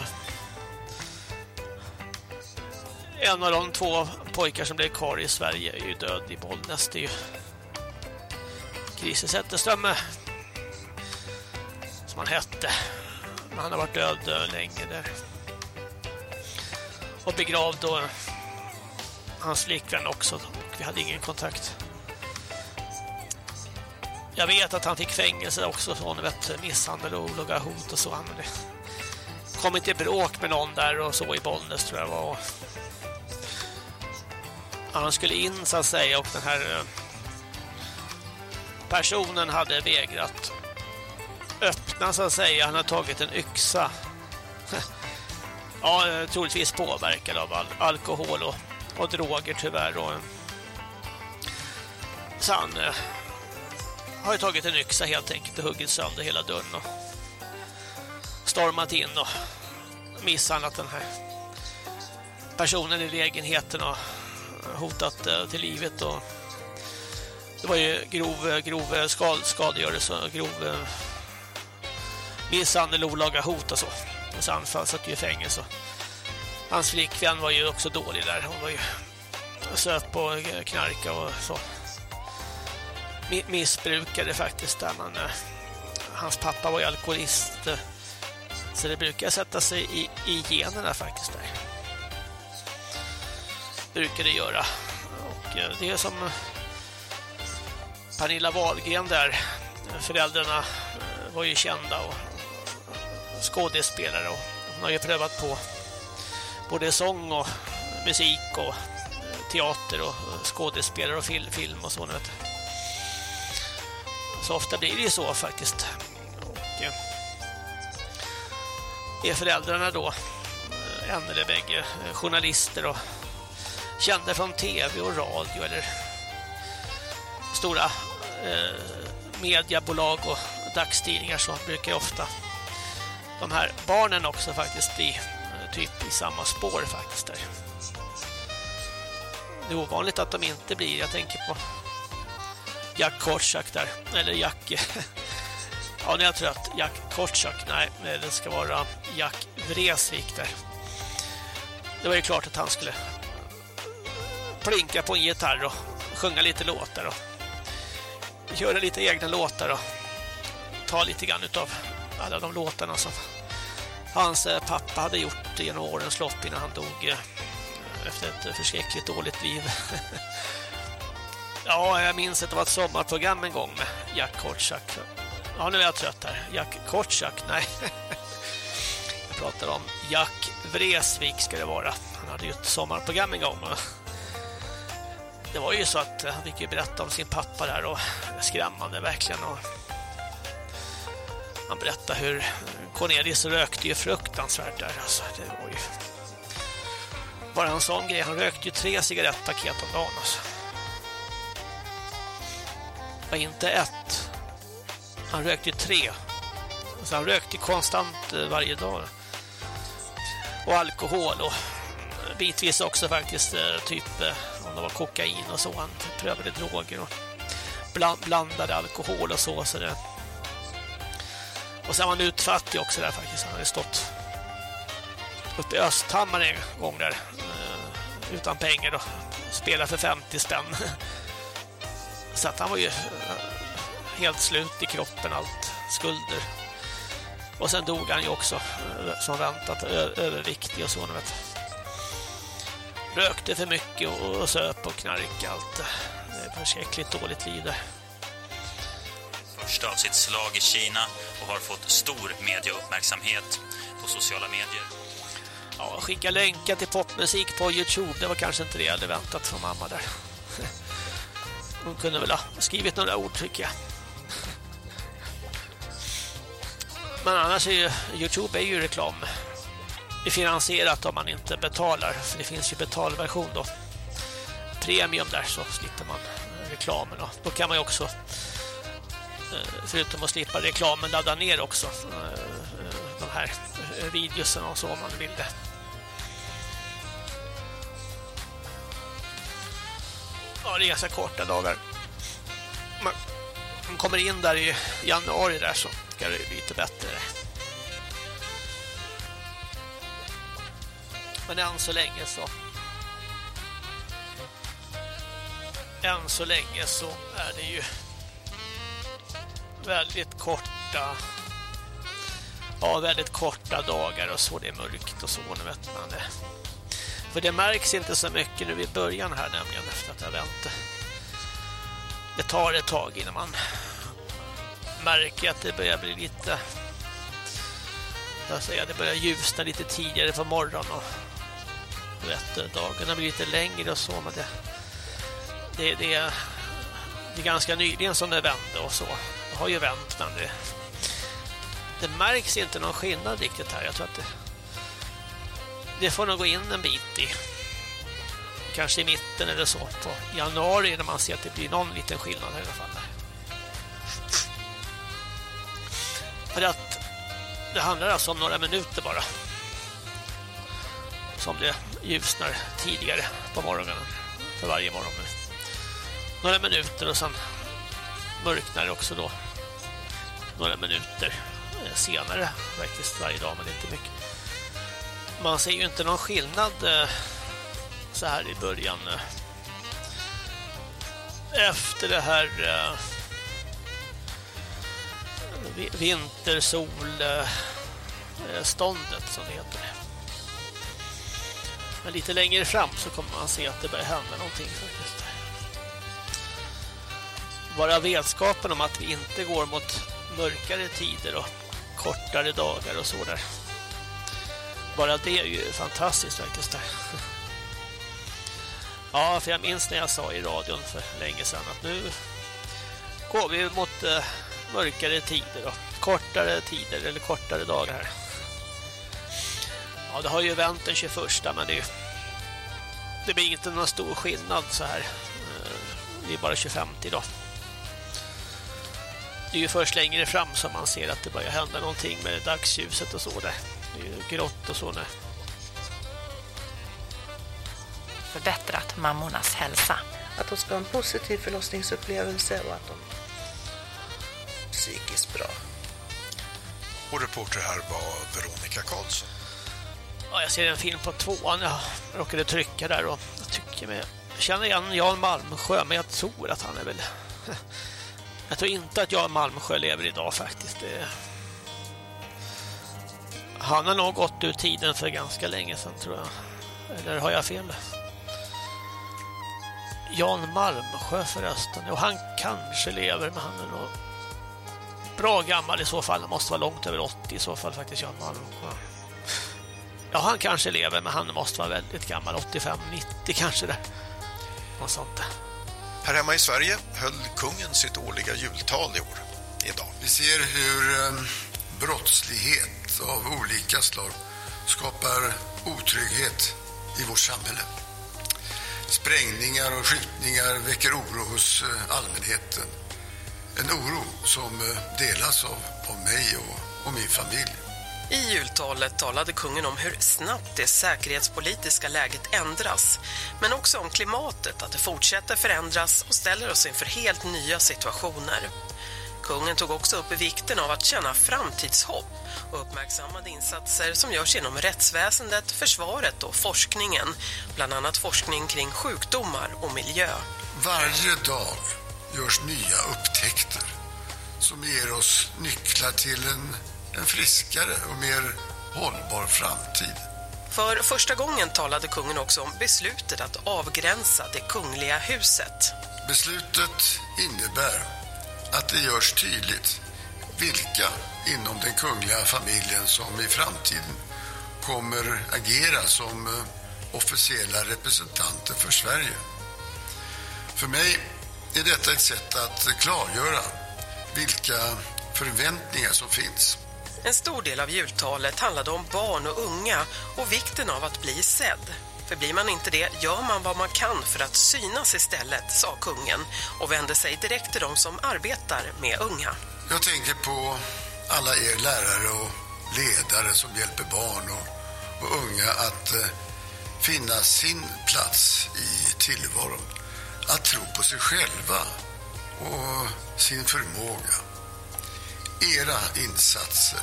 en av de två pojkar som blev kvar i Sverige är ju död i Bollnäs. Det är ju Christer Zetterström som han hette. Men han har varit död eh, länge där. Och begravd då hans flickvän också. Och vi hade ingen kontakt. Jag vet att han fick fängelse också från vet, misshandel och olaga hot och så. Han kom inte i bråk med någon där och så i Bollnäs tror jag var. Han skulle in så att säga och den här eh, personen hade vägrat öppna så att säga. Han hade tagit en yxa. ja, eh, troligtvis påverkad av all alkohol och, och droger tyvärr. Och, så han eh, har ju tagit en yxa helt enkelt och huggit sönder hela dörren och stormat in och misshandlat den här personen i lägenheten och eh, hotat eh, till livet och det var ju grov, eh, grov skad, skadegörelse och grov eh, misshandel, olaga hot och så. Och så han satt ju i fängelse. Hans flickvän var ju också dålig där. Hon var ju söt på knarka och så. Missbrukade faktiskt där man, eh, hans pappa var ju alkoholist. Eh, så det brukar sätta sig i, i generna faktiskt där. Brukar det göra. Och eh, det är som Pernilla Wahlgren där. Föräldrarna var ju kända och skådespelare och hon har ju prövat på både sång och musik och eh, teater och eh, skådespelare och fil film och så. nu vet. Så ofta blir det ju så faktiskt. Och eh, är föräldrarna då en eller bägge journalister och kända från tv och radio eller stora eh, mediebolag och dagstidningar så brukar jag ofta de här barnen också faktiskt i eh, typ i samma spår faktiskt där. Det är ovanligt att de inte blir, jag tänker på Jack Korsak där, eller Jack ja, när är jag trött, Jack Kortsak, nej, eh, det ska vara Jack Vresvik där. Det var ju klart att han skulle plinka på en gitarr och sjunga lite låtar och göra lite egna låtar och ta lite grann utav alla de låtarna som hans eh, pappa hade gjort genom årens lopp innan han dog eh, efter ett eh, förskräckligt dåligt liv. ja, jag minns att det var ett sommarprogram en gång med Jack Kortsak. Ja, nu är jag trött här. Jack Kortsak, nej. jag pratar om Jack Vresvik ska det vara. Han hade ju ett sommarprogram en gång. Det var ju så att han fick ju berätta om sin pappa där och skrämmande verkligen. Och han berättade hur Cornelius rökte ju fruktansvärt där. Alltså, det var ju bara en sån grej. Han rökte ju tre cigarettpaket om dagen. Alltså. var inte ett. Han rökte ju tre. Alltså, han rökte konstant eh, varje dag. Och alkohol och eh, bitvis också faktiskt eh, typ om det var kokain och så. Han prövade droger och blandade alkohol och så. så det... Och sen var han utfattig också där faktiskt. Han hade stått uppe i Östhammar en gång där eh, utan pengar då. Spelade för 50 spänn. Så att han var ju eh, helt slut i kroppen, allt skulder. Och sen dog han ju också eh, som väntat överviktig och så. Vet. Rökte för mycket och söp och knark allt. Det är förskräckligt dåligt liv där. Första av sitt slag i Kina och har fått stor mediauppmärksamhet på sociala medier. Ja, skicka länkar till popmusik på Youtube. Det var kanske inte det jag hade väntat från mamma där. Hon kunde väl ha skrivit några ord tycker jag. Men annars är ju Youtube är ju reklam. Det är finansierat om man inte betalar. För det finns ju betalversion då. Premium där så slipper man reklamen. Då kan man ju också Eh, förutom att slippa reklamen ladda ner också eh, eh, de här videosen och så om man vill det. Ja, det är ganska korta dagar. Man kommer in där i januari där så ska det bli lite bättre. Men än så länge så än så länge så är det ju väldigt korta ja, väldigt korta dagar och så det är mörkt och så nu vet man det. För det märks inte så mycket nu i början här nämligen efter att jag vänt. Det tar ett tag innan man märker att det börjar bli lite jag säger, det börjar ljusna lite tidigare på morgonen och vet, dagarna blir lite längre och så men det, det, det, det är ganska nyligen som det vände och så. Det har ju vänt men det, det märks inte någon skillnad riktigt här. Jag tror att det, det får nog gå in en bit i kanske i mitten eller så på januari när man ser att det blir någon liten skillnad i alla fall. För att det handlar alltså om några minuter bara. Som det ljusnar tidigare på morgonen. För varje morgon. Några minuter och sen mörknar det också då. Några minuter senare faktiskt varje dag men inte mycket. Man ser ju inte någon skillnad eh, så här i början. Eh, efter det här eh, vintersolståndet som det heter. Men lite längre fram så kommer man se att det börjar hända någonting faktiskt. Bara vetskapen om att vi inte går mot mörkare tider och kortare dagar och så där. Bara det är ju fantastiskt faktiskt. Där. Ja, för jag minns när jag sa i radion för länge sedan att nu går vi mot eh, mörkare tider och kortare tider eller kortare dagar här. Ja, det har ju vänt den 21 men det, det blir inte någon stor skillnad så här. Eh, det är bara 25 idag. Det är ju först längre fram som man ser att det börjar hända någonting med dagsljuset och så där. Det är ju grått och så nu. Förbättrat mammornas hälsa. Att de ska ha en positiv förlossningsupplevelse och att de psykiskt bra. Och reporter här var Veronica Karlsson. Ja, jag ser en film på tvåan. Jag råkade trycka där och jag tycker mig jag känner igen Jan Malmsjö, men jag tror att han är väl... Jag tror inte att Jan Malmsjö lever idag faktiskt. Det... Han har nog gått ur tiden för ganska länge sedan tror jag. Eller har jag fel? Jan Malmsjö förresten. Och han kanske lever, men han är nog bra gammal i så fall. Han måste vara långt över 80 i så fall faktiskt, Jan Malmsjö. Ja, han kanske lever, men han måste vara väldigt gammal. 85-90 kanske där. Något sånt där. Här hemma i Sverige höll kungen sitt årliga jultal i år. Idag. Vi ser hur ehm, brottslighet av olika slag skapar otrygghet i vårt samhälle. Sprängningar och skjutningar väcker oro hos eh, allmänheten. En oro som eh, delas av, av mig och, och min familj. I jultalet talade kungen om hur snabbt det säkerhetspolitiska läget ändras, men också om klimatet, att det fortsätter förändras och ställer oss inför helt nya situationer. Kungen tog också upp vikten av att känna framtidshopp och uppmärksammade insatser som görs inom rättsväsendet, försvaret och forskningen, bland annat forskning kring sjukdomar och miljö. Varje dag görs nya upptäckter som ger oss nycklar till en, en friskare och mer hållbar framtid. För första gången talade kungen också om beslutet att avgränsa det kungliga huset. Beslutet innebär att det görs tydligt vilka inom den kungliga familjen som i framtiden kommer agera som eh, officiella representanter för Sverige. För mig är detta ett sätt att klargöra vilka förväntningar som finns. En stor del av jultalet handlade om barn och unga och vikten av att bli sedd. För blir man inte det gör man vad man kan för att synas istället, sa kungen och vände sig direkt till de som arbetar med unga. Jag tänker på alla er lärare och ledare som hjälper barn och, och unga att eh, finna sin plats i tillvaron. Att tro på sig själva och sin förmåga. Era insatser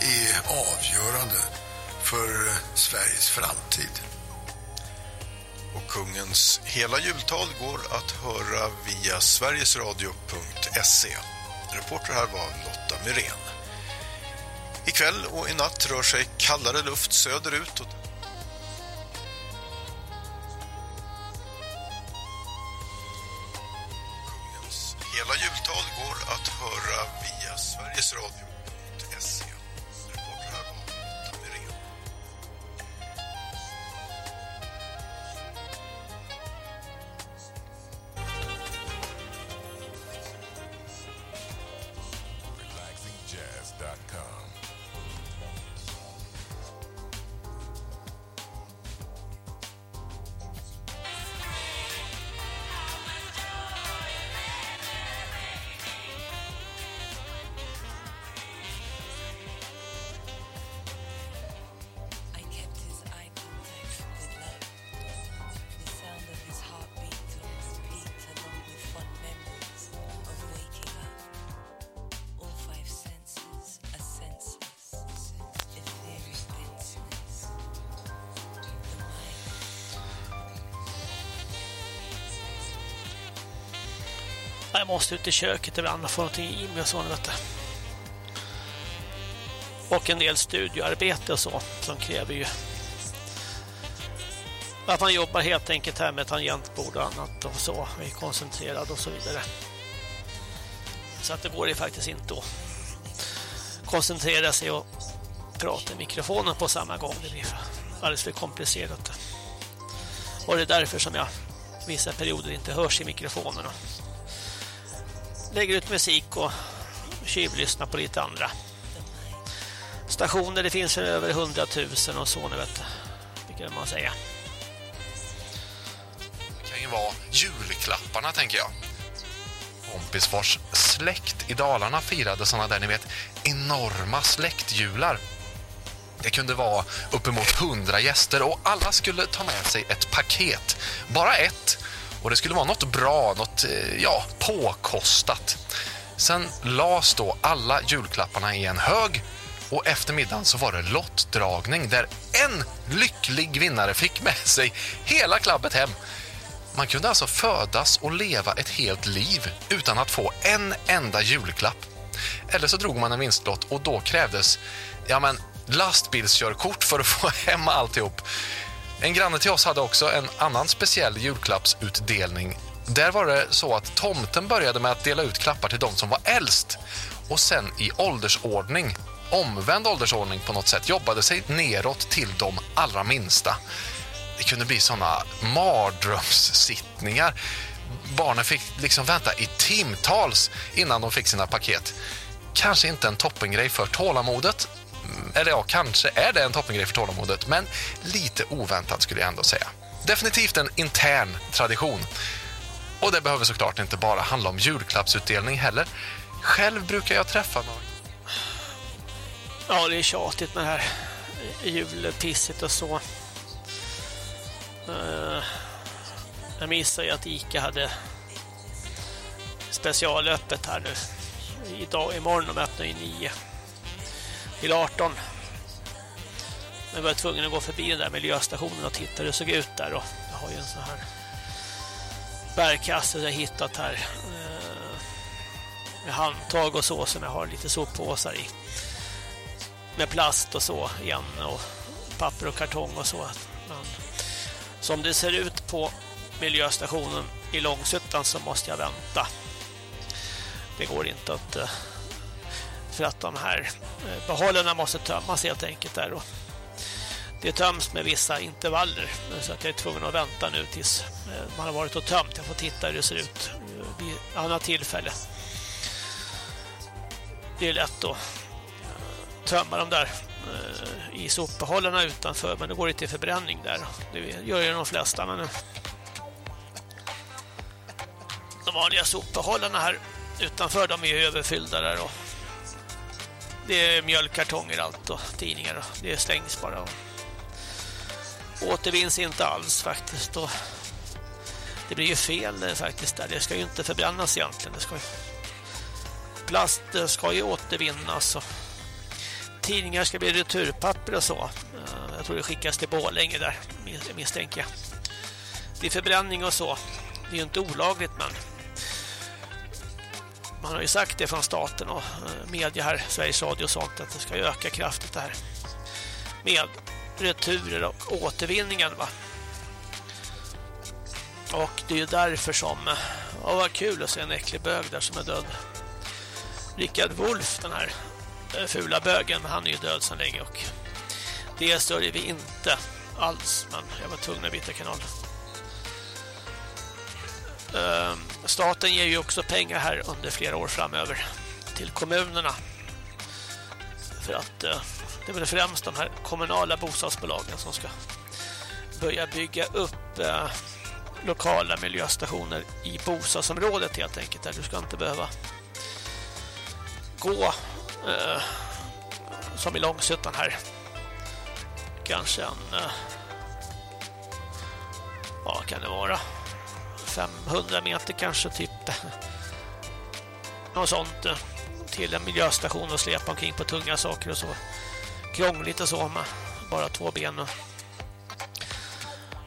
är avgörande för Sveriges framtid. Och kungens hela jultal går att höra via sverigesradio.se. Reporter här var Lotta Myrén. Ikväll och i natt rör sig kallare luft söderut och kungens hela jultal går att höra via sverigesradio.se. Jag måste ut i köket ibland och få någonting i mig och så, vet du. Och en del studioarbete och så som kräver ju att man jobbar helt enkelt här med tangentbord och annat och så, är koncentrerad och så vidare. Så att det går ju faktiskt inte att koncentrera sig och prata i mikrofonen på samma gång. Det blir alldeles för komplicerat. Och det är därför som jag vissa perioder inte hörs i mikrofonerna. Lägger ut musik och tjuvlyssnar på lite andra stationer. Det finns över 100 000 och så nu vet du. Vilket man säga. Det kan ju vara julklapparna tänker jag. Kompisfors släkt i Dalarna firade sådana där ni vet enorma släktjular. Det kunde vara uppemot 100 gäster och alla skulle ta med sig ett paket. Bara ett. Och det skulle vara något bra, något eh, ja, påkostat. Sen las då alla julklapparna i en hög och efter middagen så var det lottdragning där en lycklig vinnare fick med sig hela klabbet hem. Man kunde alltså födas och leva ett helt liv utan att få en enda julklapp. Eller så drog man en vinstlott och då krävdes ja men, lastbilskörkort för att få hem alltihop. En granne till oss hade också en annan speciell julklappsutdelning. Där var det så att tomten började med att dela ut klappar till de som var äldst och sen i åldersordning, omvänd åldersordning på något sätt, jobbade sig neråt till de allra minsta. Det kunde bli såna mardrömssittningar. Barnen fick liksom vänta i timtals innan de fick sina paket. Kanske inte en toppengrej för tålamodet, eller ja, kanske är det en toppengrej för tålamodet, men lite oväntat skulle jag ändå säga. Definitivt en intern tradition. Och det behöver såklart inte bara handla om julklappsutdelning heller. Själv brukar jag träffa någon. Ja, det är tjatigt med det här julpisset och så. Eh, jag missade ju att Ica hade specialöppet här nu. Idag, imorgon de öppnar ju nio till 18. Men jag var tvungen att gå förbi den där miljöstationen och titta hur det såg ut där. Och jag har ju en sån här bärkasse jag hittat här. Eh, med handtag och så som jag har lite soppåsar i. Med plast och så igen och papper och kartong och så. Men som det ser ut på miljöstationen i Långsuttan så måste jag vänta. Det går inte att eh, för att de här eh, behållarna måste tömmas helt enkelt där och det töms med vissa intervaller eh, så att jag är tvungen att vänta nu tills eh, man har varit och tömt. Jag får titta hur det ser ut vid annat tillfälle. Det är lätt att tömma de där i sopbehållarna utanför men det går inte till förbränning där. Det gör ju de flesta men de vanliga sopbehållarna här utanför de är överfyllda där och det är mjölkkartonger allt och tidningar och det slängs bara och återvinns inte alls faktiskt och det blir ju fel faktiskt där. Det ska ju inte förbrännas egentligen. Det ska ju... Plast ska ju återvinnas och tidningar ska bli returpapper och så. Eh, jag tror det skickas till Bålänge där, misstänker jag. Det är förbränning och så. Det är ju inte olagligt men man har ju sagt det från staten och eh, media här, Sveriges Radio och sånt, att det ska öka kraftigt det här med returer och återvinningen va. Och det är ju därför som, eh, ja vad kul att se en äcklig bög där som är död. Rickard Wolff, den här eh, fula bögen, han är ju död sedan länge och det sörjer vi inte alls, men jag var tvungen att byta kanal. Ehm, staten ger ju också pengar här under flera år framöver till kommunerna. För att eh, det är väl främst de här kommunala bostadsbolagen som ska börja bygga upp eh, lokala miljöstationer i bostadsområdet helt enkelt där du ska inte behöva gå eh, som i Långsuttan här. Kanske en eh, vad kan det vara? 500 meter kanske typ. Något sånt eh, till en miljöstation och släpa omkring på tunga saker och så. Krångligt och så med bara två ben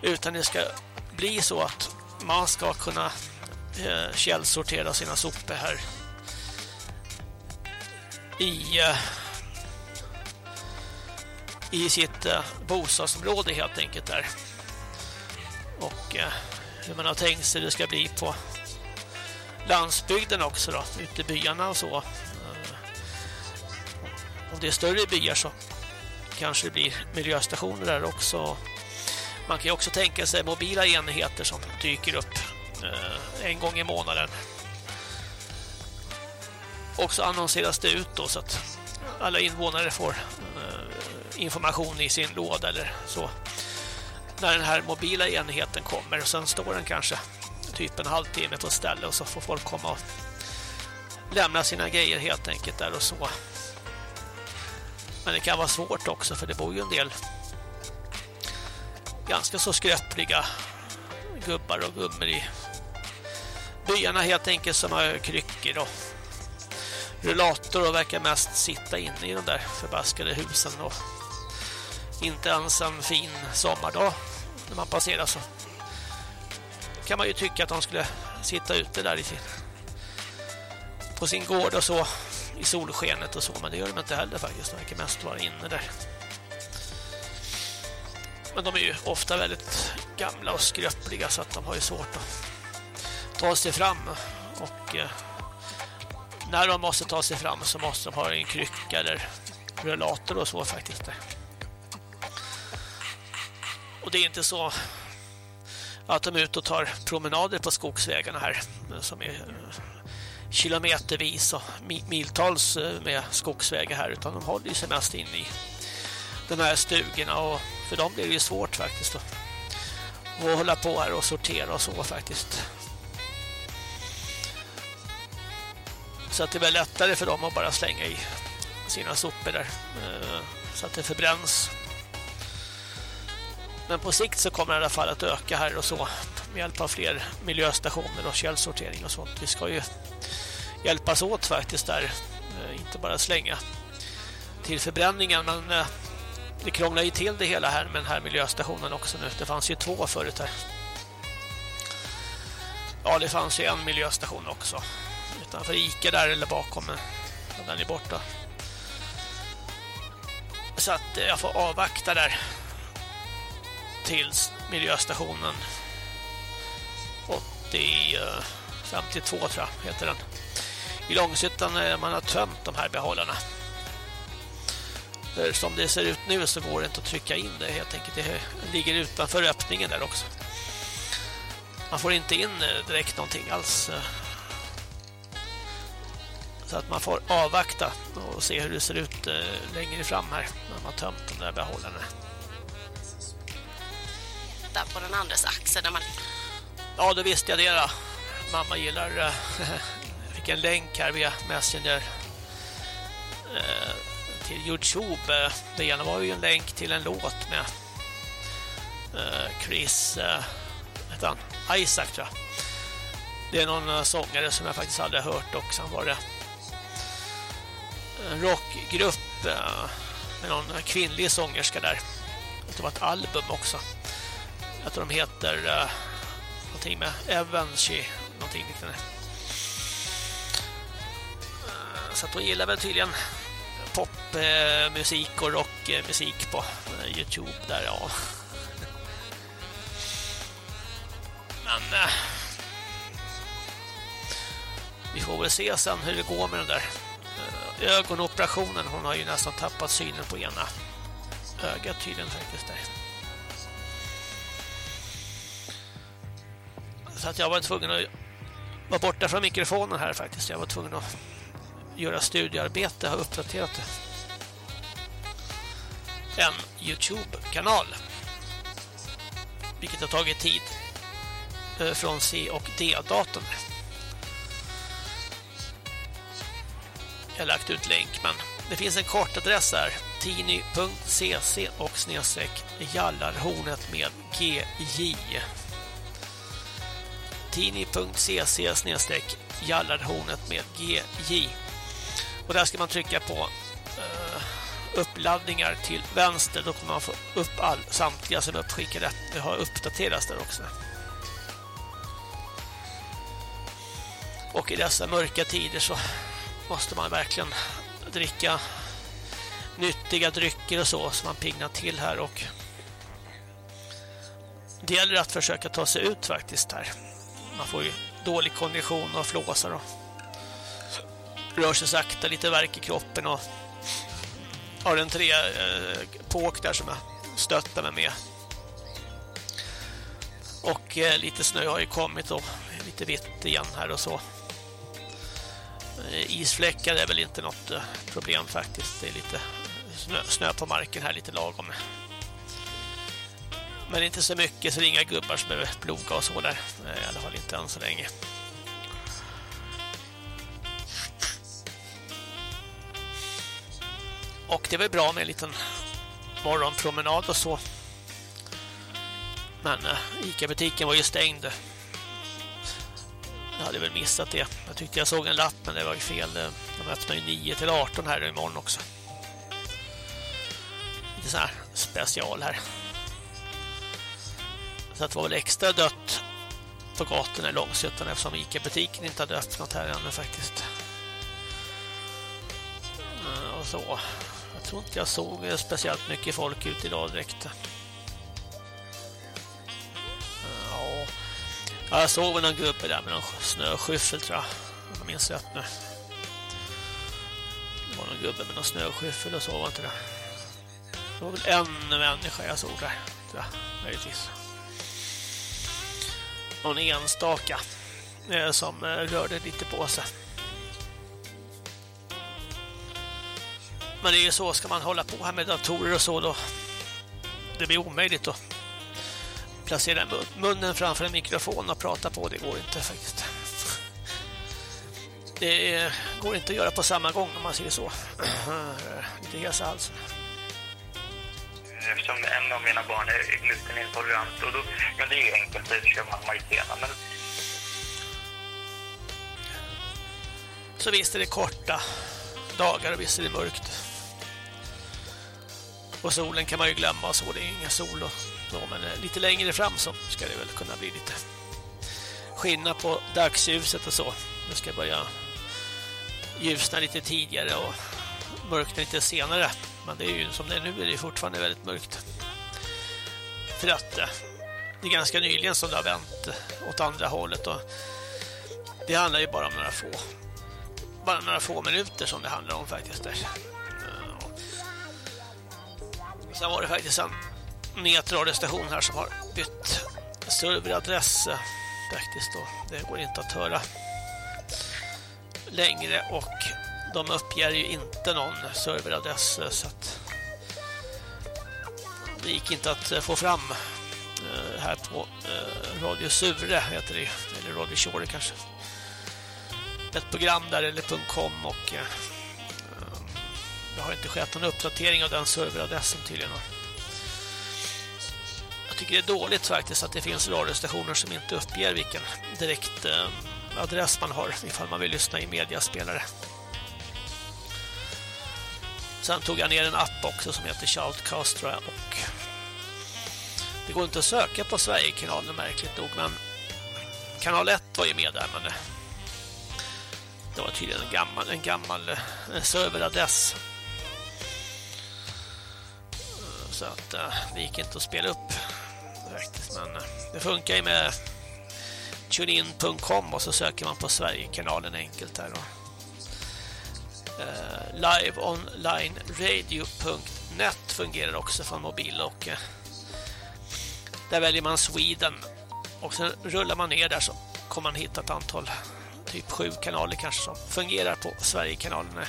utan det ska bli så att man ska kunna eh, källsortera sina sopor här. I eh, i sitt eh, bostadsområde helt enkelt där. Och eh, hur man har tänkt sig det ska bli på landsbygden också då, ute i byarna och så. Eh, om det är större byar så kanske det blir miljöstationer där också. Man kan ju också tänka sig mobila enheter som dyker upp eh, en gång i månaden. Och så annonseras det ut då så att alla invånare får eh, information i sin låda eller så. När den här mobila enheten kommer och sen står den kanske typ en halvtimme på ställe och så får folk komma och lämna sina grejer helt enkelt där och så. Men det kan vara svårt också för det bor ju en del ganska så skröpliga gubbar och gummor i byarna helt enkelt som har kryckor och rullator och verkar mest sitta inne i de där förbaskade husen och inte ens en fin sommardag när man passerar så kan man ju tycka att de skulle sitta ute där i sin, på sin gård och så i solskenet och så, men det gör de inte heller faktiskt. De verkar mest vara inne där. Men de är ju ofta väldigt gamla och skröpliga så att de har ju svårt att ta sig fram och eh, när de måste ta sig fram så måste de ha en krycka eller rullator och så faktiskt. Och det är inte så att de är ute och tar promenader på skogsvägarna här som är eh, kilometervis och miltals eh, med skogsvägar här utan de håller sig mest in i de här stugorna och för dem blir det ju svårt faktiskt att, att hålla på här och sortera och så faktiskt. Så att det är väl lättare för dem att bara slänga i sina sopor där eh, så att det förbränns. Men på sikt så kommer det i alla fall att öka här och så med hjälp av fler miljöstationer och källsortering och sånt. Vi ska ju hjälpas åt faktiskt där. Eh, inte bara slänga till förbränningen men eh, det krånglar ju till det hela här med den här miljöstationen också nu. Det fanns ju två förut här. Ja, det fanns ju en miljöstation också. Utanför Ica där eller bakom. Men den är borta. Så att eh, jag får avvakta där till miljöstationen 80 52 tror jag heter den. I Långshyttan eh, man har tömt de här behållarna. Som det ser ut nu så går det inte att trycka in det helt enkelt. Det ligger utanför öppningen där också. Man får inte in eh, direkt någonting alls. Eh. Så att man får avvakta och se hur det ser ut längre fram här när man tömt de där behållarna. Där på den andres axel när man... Ja, då visste jag det då. Mamma gillar... Eh, jag fick en länk här via Messenger eh, till Youtube. Det ena var ju en länk till en låt med eh, Chris Hette han? Isaac tror jag. Det är någon sångare som jag faktiskt aldrig hört och sen var det en rockgrupp med någon kvinnlig sångerska där. Det var ett album också. Jag tror de heter uh, någonting med Evansy, någonting liknande. Uh, så att de gillar väl tydligen popmusik eh, och rockmusik eh, på uh, Youtube där, ja. Men uh, vi får väl se sen hur det går med den där ögonoperationen. Hon har ju nästan tappat synen på ena ögat tydligen faktiskt där. Så att jag var tvungen att vara borta från mikrofonen här faktiskt. Jag var tvungen att göra studiearbete, ha uppdaterat en Youtube-kanal. Vilket har tagit tid eh, från C och D-datorn. Jag har lagt ut länk men det finns en kortadress här tini.cc och snedstreck jallarhornet med GJ tini.cc snedstreck jallarhornet med GJ och där ska man trycka på uh, uppladdningar till vänster. Då kommer man få upp all, samtliga som är uppskickade det har uppdaterats där också. Och i dessa mörka tider så måste man verkligen dricka nyttiga drycker och så så man pignar till här. Och det gäller att försöka ta sig ut faktiskt här. Man får ju dålig kondition och flåsar och rör sig sakta, lite värk i kroppen och har en tre eh, påk där som jag stöttar mig med. Och eh, lite snö har ju kommit och lite vitt igen här och så. Eh, isfläckar är väl inte något eh, problem faktiskt. Det är lite snö, snö på marken här, lite lagom. Men inte så mycket så det är inga gubbar som behöver ploga och så där. I alla fall inte än så länge. Och det var bra med en liten morgonpromenad och så. Men äh, Ica-butiken var ju stängd. Jag hade väl missat det. Jag tyckte jag såg en lapp men det var ju fel. Eh, de öppnar ju 9 till 18 här imorgon också. Lite så här special här. Så det var väl extra dött på gatorna i Långsötan eftersom Ica-butiken inte hade öppnat här ännu faktiskt. Eh, och så. Jag tror inte jag såg speciellt mycket folk ute idag direkt. Eh, ja, jag såg väl någon gubbe där med någon snöskyffel tror jag. Jag minns rätt nu. Det var någon gubbe med någon snöskyffel och så var inte det. Det var väl en människa jag såg där, tror jag, möjligtvis. Någon enstaka eh, som eh, rörde lite på sig. Men det är ju så, ska man hålla på här med datorer och så då det blir omöjligt att placera munnen framför en mikrofon och prata på, det går inte faktiskt. Det går inte att göra på samma gång om man säger så. Lite hes halsen. Eftersom en av mina barn är glutenintolerant och då, men det är ju enkelt, så kör man Maritena, men Så visst är det korta dagar och visst är det mörkt. Och solen kan man ju glömma så, det är ingen sol och men lite längre fram så ska det väl kunna bli lite skillnad på dagsljuset och så. Det ska börja ljusna lite tidigare och mörkna lite senare. Men det är ju som det är nu är det fortfarande väldigt mörkt. För att eh, det är ganska nyligen som det har vänt åt andra hållet och det handlar ju bara om några få bara några få minuter som det handlar om faktiskt där. Sen var det faktiskt en nätradiostation här som har bytt serveradress eh, faktiskt då. Det går inte att höra längre och de uppger ju inte någon serveradress så att det gick inte att eh, få fram eh, här på eh, Radio Sure heter det eller Radio Shore kanske ett program där eller .com och det har inte skett någon uppdatering av den serveradressen tydligen. Jag tycker det är dåligt faktiskt att det finns radiostationer som inte uppger vilken direkt adress man har ifall man vill lyssna i mediaspelare. Sen tog jag ner en app också som heter Shoutcast tror jag och det går inte att söka på Sverigekanalen märkligt nog men kanal 1 var ju med där men eh, det var tydligen en gammal, en gammal eh, serveradress. Eh, så att det gick inte att spela upp faktiskt, men det funkar ju med tunein.com och så söker man på Sverigekanalen enkelt här eh, liveonlineradio.net fungerar också från mobil och eh, där väljer man Sweden och sen rullar man ner där så kommer man hitta ett antal typ sju kanaler kanske som fungerar på Sverigekanalerna.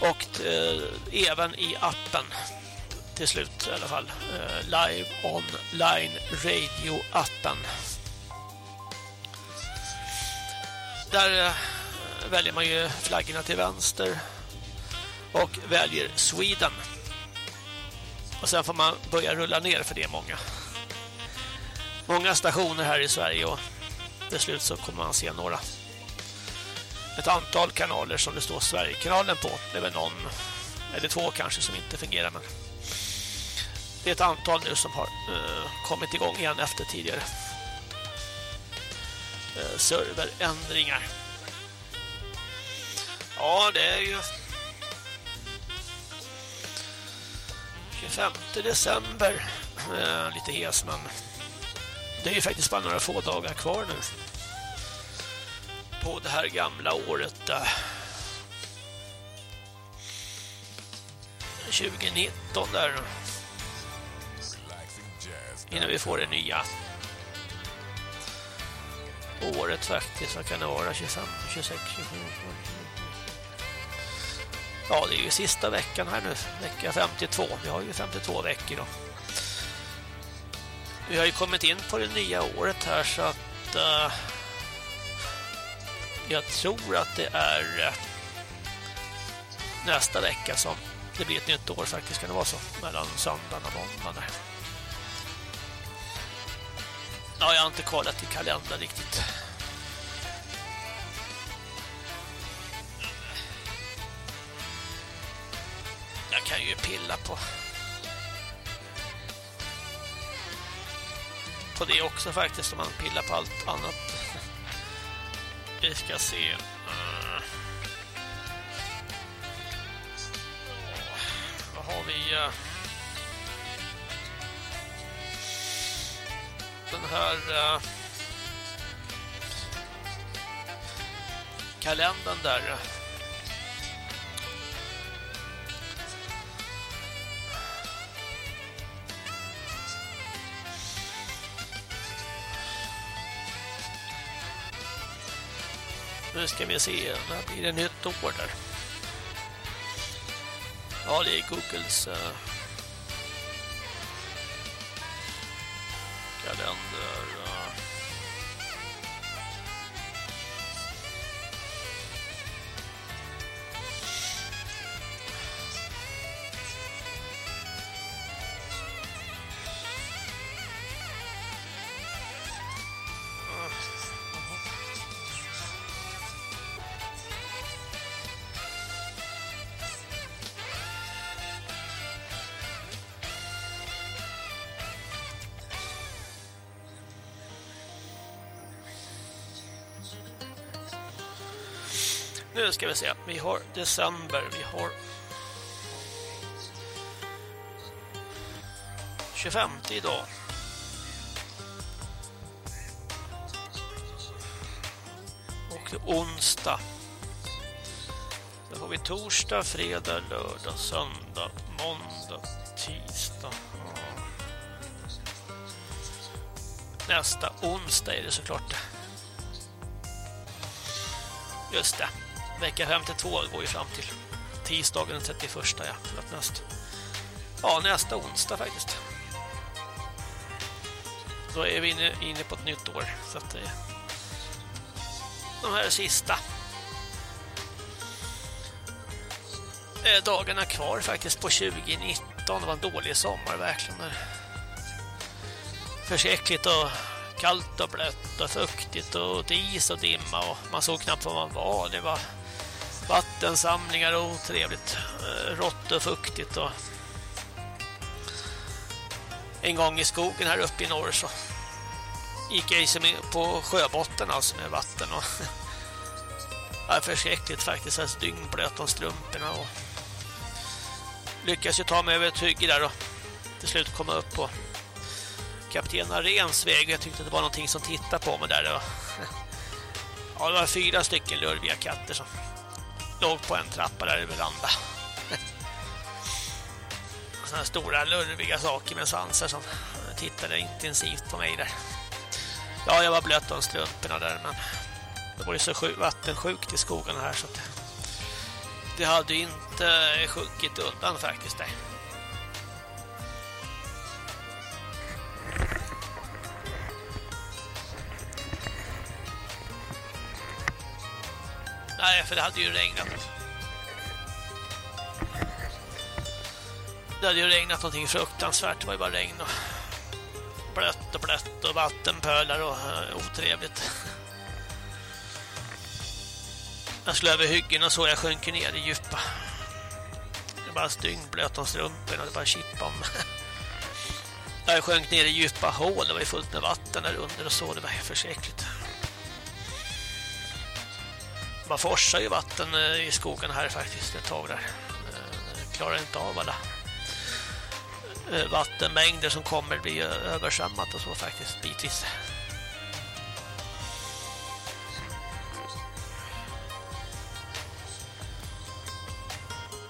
Och eh, även i appen till slut i alla fall. Eh, live online radio appen. Där eh, väljer man ju flaggorna till vänster och väljer Sweden. Och sen får man börja rulla ner för det är många. Många stationer här i Sverige och till slut så kommer man se några ett antal kanaler som det står Sverigekanalen på. Det är väl någon eller två kanske som inte fungerar men det är ett antal nu som har uh, kommit igång igen efter tidigare. eh, serverändringar. Ja, det är ju 25 december. Äh, lite hes, men det är ju faktiskt bara några få dagar kvar nu på det här gamla året Äh. 2019 där innan vi får det nya året faktiskt. Vad kan det vara? 25, 26, 27, 27. Ja, det är ju sista veckan här nu. Vecka 52. Vi har ju 52 veckor då. Vi har ju kommit in på det nya året här så att uh, jag tror att det är uh, nästa vecka som det blir ett nytt år faktiskt kan det vara så mellan söndagen och måndagen. Ja, jag har inte kollat i kalendern riktigt. Jag kan ju pilla på på det också faktiskt om man pillar på allt annat. Vi ska se. Uh. Vad har vi? Eh? Den här uh. kalendern där. Nu ska vi se, när blir det nytt år där? Ja, det är Googles uh, kalender. Eh, Nu ska vi se. Vi har december. Vi har 25 idag. Och det är onsdag. Då har vi torsdag, fredag, lördag, söndag, måndag, tisdag. Nästa onsdag är det såklart. Just det. Vecka 52 går ju fram till tisdagen den 31 ja, för att nästa. Ja, nästa onsdag faktiskt. Då är vi inne, inne på ett nytt år så att eh, de här sista dagarna kvar faktiskt på 2019. Det var en dålig sommar verkligen. Försäkligt och kallt och blött och fuktigt och is och dimma och man såg knappt var man var. Det var vattensamlingar och otrevligt. Eh, rått och fuktigt och en gång i skogen här uppe i norr så gick jag på sjöbotten alltså med vatten och det var förskräckligt faktiskt alltså dyngblöt om strumporna och lyckades ju ta mig över ett hygge där och till slut komma upp på kapten Arens väg. Jag tyckte att det var någonting som tittade på mig där. Det var, ja, det var fyra stycken lurviga katter som låg på en trappa där i veranda. Sådana stora lurviga saker med svansar som tittade intensivt på mig där. Ja, jag var blöt om strumporna där, men det var ju så vattensjukt i skogen här så att det hade inte sjunkit undan faktiskt där. Nej, för det hade ju regnat. Det hade ju regnat någonting fruktansvärt. Det var ju bara regn och blött och blött och vattenpölar och uh, otrevligt. Jag skulle över hyggen och så jag sjönk ner i djupa. Det bara styngblöt om strumpen och det bara chippa om. Jag sjönk ner i djupa hål. Det var ju fullt med vatten där under och så. Det var försäkligt man forsar ju vatten eh, i skogen här faktiskt ett tag där. Eh, klarar inte av alla eh, vattenmängder som kommer bli översvämmat och så faktiskt bitvis.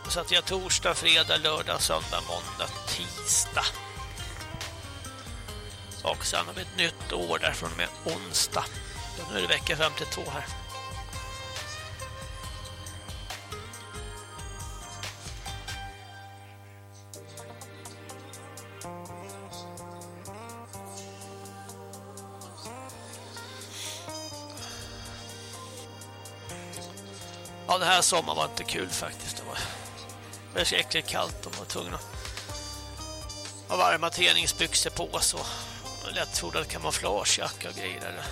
Så att jag torsdag, fredag, lördag, söndag, måndag, tisdag. Och sen har vi ett nytt år där från och med onsdag. Nu är det vecka 52 här. Ja, den här sommaren var inte kul faktiskt. Det var förskräckligt kallt. De var tvungna att ha varma träningsbyxor på så lättfodrad kamouflagejacka och grejer där.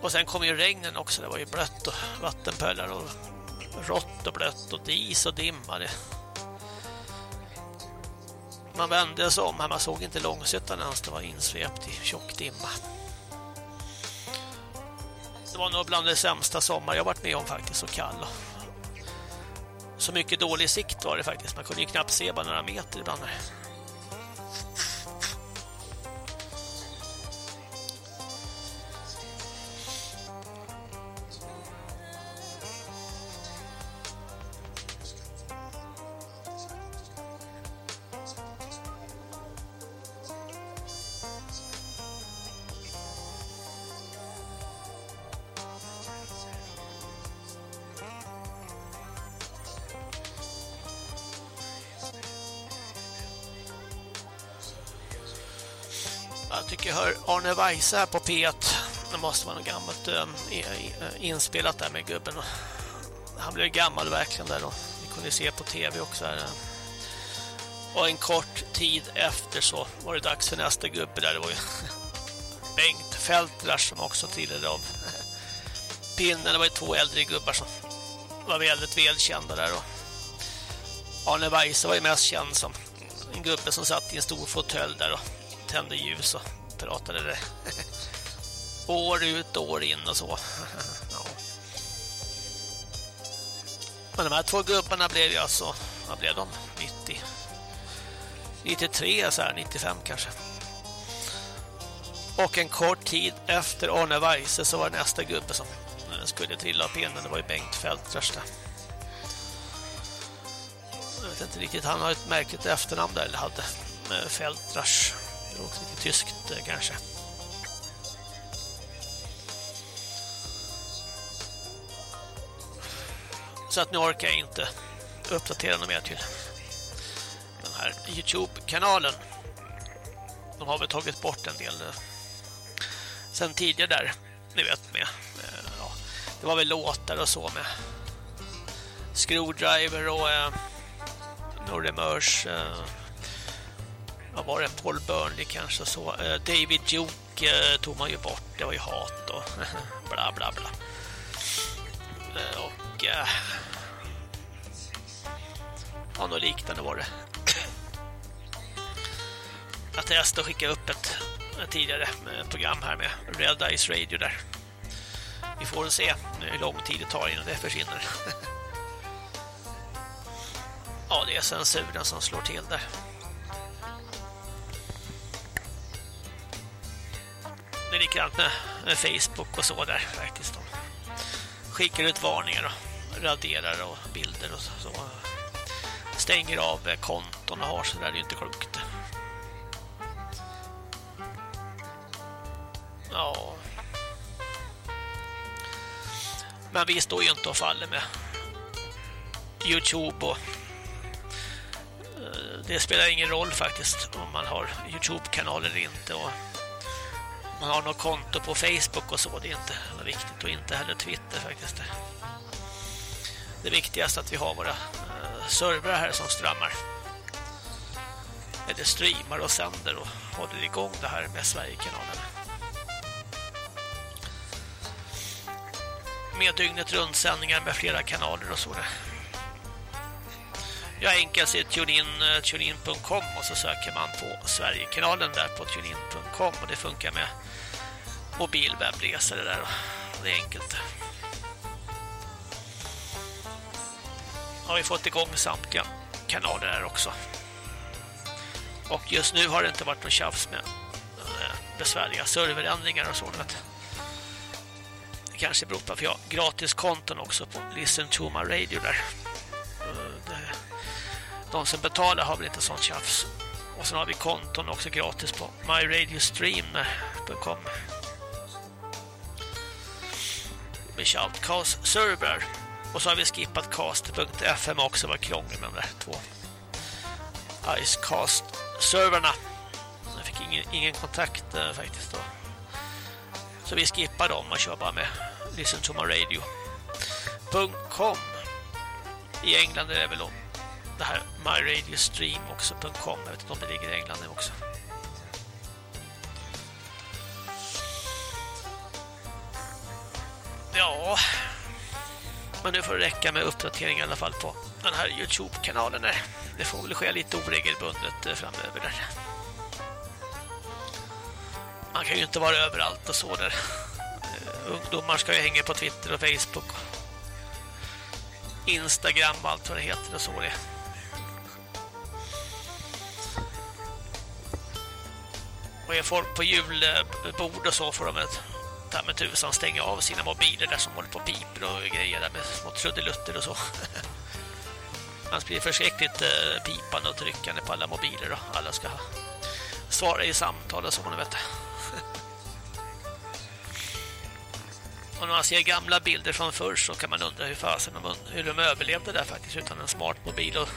Och sen kom ju regnen också. Det var ju blött och vattenpölar och rått och blött och dis och dimma. Det. Man vände sig om här. Man såg inte långsuttan ens. Det var insvept i tjock dimma. Det var nog bland det sämsta sommar jag varit med om faktiskt. Så kall så mycket dålig sikt var det faktiskt. Man kunde ju knappt se bara några meter ibland. Här. Hör Weise här på P1. Det måste vara något gammalt äh, inspelat där med gubben. Han blev gammal verkligen där då. Vi kunde se på tv också här. Eh. Och en kort tid efter så var det dags för nästa gubbe där. Det var ju Bengt Fältrasch som också tillhörde av pinnen. Det var ju två äldre gubbar som var väldigt välkända där. Och Arne Weise var ju mest känd som en gubbe som satt i en stor fåtölj där och tände ljus och pratade det. år ut, år in och så. ja. Men de här två gubbarna blev ju alltså, vad blev de? 90. 93 så här, 95 kanske. Och en kort tid efter Arne Weise så var det nästa gubbe som skulle trilla av pinnen. Det var ju Bengt Fältrasch Jag vet inte riktigt, han har ett märkligt efternamn där, eller hade. Fältrasch. Det låter lite tyskt eh, kanske. Så att nu orkar jag inte uppdatera något mer till den här Youtube-kanalen. De har väl tagit bort en del eh, sen tidigare där, ni vet med. Eh, ja, det var väl låtar och så med Screwdriver och eh, Nordemörs eh, vad var det? Paul Burnley kanske så. Eh, David Duke eh, tog man ju bort. Det var ju hat och bla bla bla. Eh, och ja, något liknande var det. Jag testade att skicka upp ett tidigare program här med Red Eyes Radio där. Vi får se hur lång tid det tar innan det försvinner. ja, det är censuren som slår till där. Det är likadant med, med Facebook och så där faktiskt. De skickar ut varningar och raderar och bilder och så. stänger av konton och har så där. Det är ju inte klokt. Ja. Men vi står ju inte och faller med Youtube och eh, det spelar ingen roll faktiskt om man har Youtube-kanal eller inte och man har något konto på Facebook och så, det är inte viktigt och inte heller Twitter faktiskt. Det viktigaste är att vi har våra eh, servrar här som strömmar. Eller streamar och sänder och håller igång det här med Sverigekanalen. Med dygnet runt sändningar med flera kanaler och så där. Jag enkelt ser tunein, eh, och så söker man på Sverigekanalen där på tunein.com och det funkar med mobilwebbläsare där. det är enkelt. Har vi fått igång samtliga kanaler här också. Och just nu har det inte varit någon tjafs med eh, besvärliga serverändringar och sådant. Det kanske beror på att jag har gratis konton också på Listen to my radio där. Eh, de som betalar har väl inte sånt tjafs. Och sen har vi konton också gratis på myradiostream.com eh, med shoutcast server. Och så har vi skippat cast.fm också, var krångel med de där två Icecast-serverna. Jag fick ingen, ingen kontakt eh, faktiskt då. Så vi skippar dem och kör bara med Listen to my radio.com I England är det väl då det här myradiostream också.com Jag vet inte om det ligger i England nu också. Ja, men nu får det räcka med uppdatering i alla fall på den här Youtube-kanalen. Det får väl ske lite oregelbundet eh, framöver där. Man kan ju inte vara överallt och så där. Eh, ungdomar ska ju hänga på Twitter och Facebook. Instagram och allt vad det heter och så det. Och är folk på julbord och så får de ett ta med tusan stänga av sina mobiler där som håller på och piper och grejer där med små trudelutter och så. Annars blir det förskräckligt eh, pipande och tryckande på alla mobiler och alla ska svara i samtal och så, man vet. Och när man ser gamla bilder från förr så kan man undra hur fasen de, hur de överlevde där faktiskt utan en smart mobil och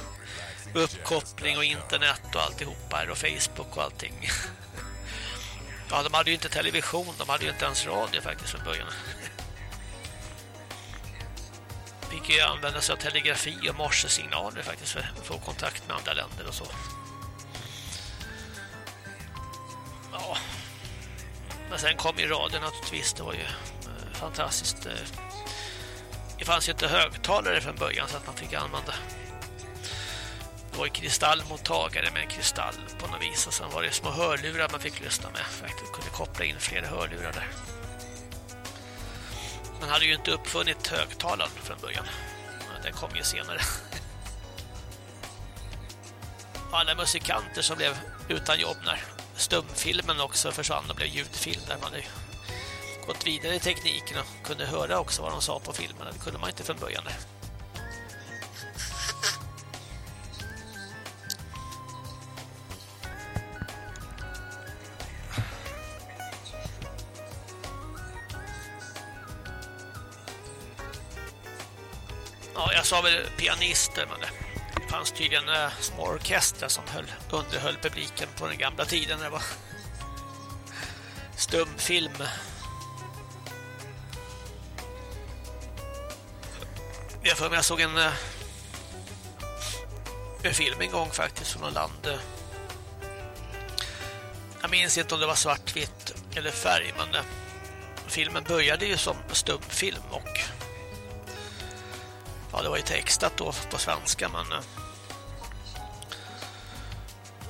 uppkoppling och internet och alltihopa här och Facebook och allting. Ja, de hade ju inte television, de hade ju inte ens radio faktiskt från början. Fick ju använda sig av telegrafi och morsesignaler faktiskt för att få kontakt med andra länder och så. Ja. Men sen kom ju radion naturligtvis, det var ju eh, fantastiskt. Eh, det fanns ju inte högtalare från början så att man fick använda var ju kristallmottagare med en kristall på något vis och sen var det små hörlurar man fick lyssna med. Faktiskt kunde koppla in flera hörlurar där. Man hade ju inte uppfunnit högtalaren från början. Den kom ju senare. Alla musikanter som blev utan jobb när stumfilmen också försvann och blev ljudfilm där man hade gått vidare i tekniken och kunde höra också vad de sa på filmen. Det kunde man inte från början. Där. Ja, jag sa väl pianister, men det fanns tydligen eh, små orkestrar som höll, underhöll publiken på den gamla tiden när det var stumfilm. Jag för mig jag såg en, eh, en film en gång faktiskt från något land. Eh. Jag minns inte om det var svartvitt eller färg, men eh, filmen började ju som stumfilm och det var ju textat då på svenska, men eh,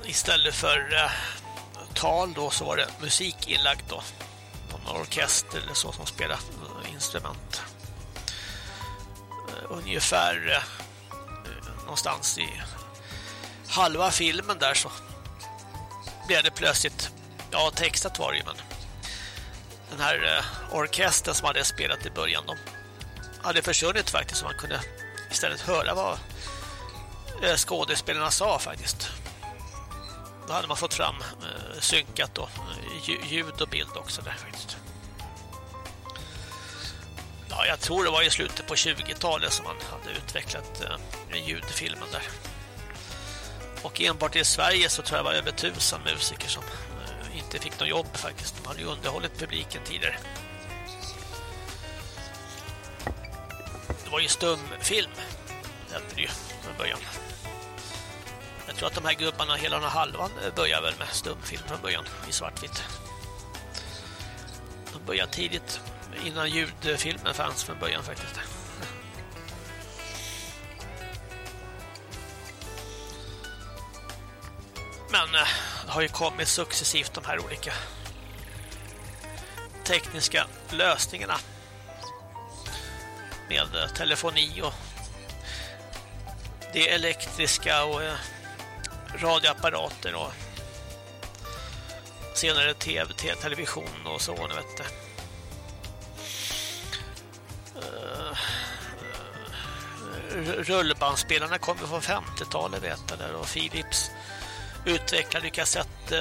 istället för eh, tal då så var det musik inlagt då. Någon orkester eller så som spelade eh, instrument. Eh, ungefär eh, någonstans i halva filmen där så blev det plötsligt, ja textat var det ju men den här eh, orkestern som hade spelat i början de hade försvunnit faktiskt så man kunde istället höra vad eh, skådespelarna sa faktiskt. Då hade man fått fram eh, synkat då, eh, ljud och bild också där faktiskt. Ja, jag tror det var i slutet på 20-talet som man hade utvecklat eh, ljudfilmen där. Och enbart i Sverige så tror jag det var över tusen musiker som eh, inte fick något jobb faktiskt. De hade ju underhållit publiken tidigare. Var ju stumfilm. Det hette det ju från början. Jag tror att de här gubbarna hela den här halvan börjar väl med stumfilm från början i svartvitt. De började tidigt innan ljudfilmen fanns från början faktiskt. Men eh, det har ju kommit successivt de här olika tekniska lösningarna med eh, telefoni och det elektriska och eh, radioapparater och senare tv, television och så, ni vet det. Eh, rullbandspelarna kommer från 50-talet vet jag där och Philips utvecklade kassett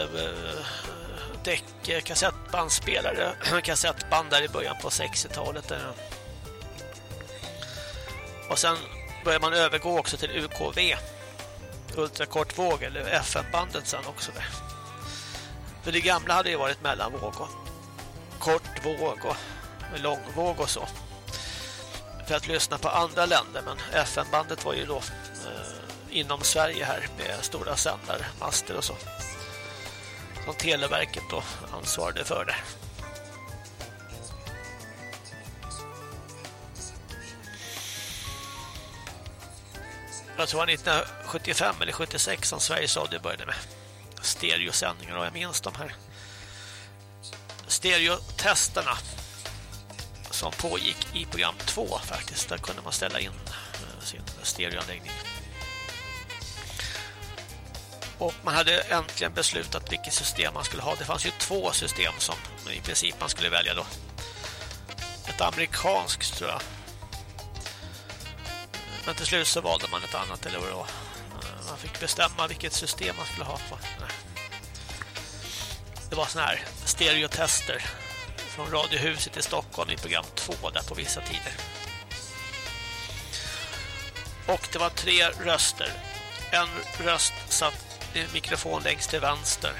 däck, kassettbandspelare, kassettband där i början på 60-talet. där. Och sen börjar man övergå också till UKV, ultrakortvåg eller FM-bandet sen också. Där. För det gamla hade ju varit mellanvåg och kortvåg och långvåg och så. För att lyssna på andra länder, men FM-bandet var ju då eh, inom Sverige här med stora sändare, master och så. Som Televerket då ansvarade för det. Jag tror det var 1975 eller 76 som Sveriges Radio började med stereosändningar och jag minns de här stereotesterna som pågick i program 2 faktiskt. Där kunde man ställa in eh, sin stereoanläggning. Och man hade äntligen beslutat vilket system man skulle ha. Det fanns ju två system som i princip man skulle välja då. Ett amerikanskt tror jag. Men till slut så valde man ett annat eller vad det var. Eh, man fick bestämma vilket system man skulle ha på. Det var såna här stereotester från Radiohuset i Stockholm i program 2 där på vissa tider. Och det var tre röster. En röst satt i mikrofon längst till vänster.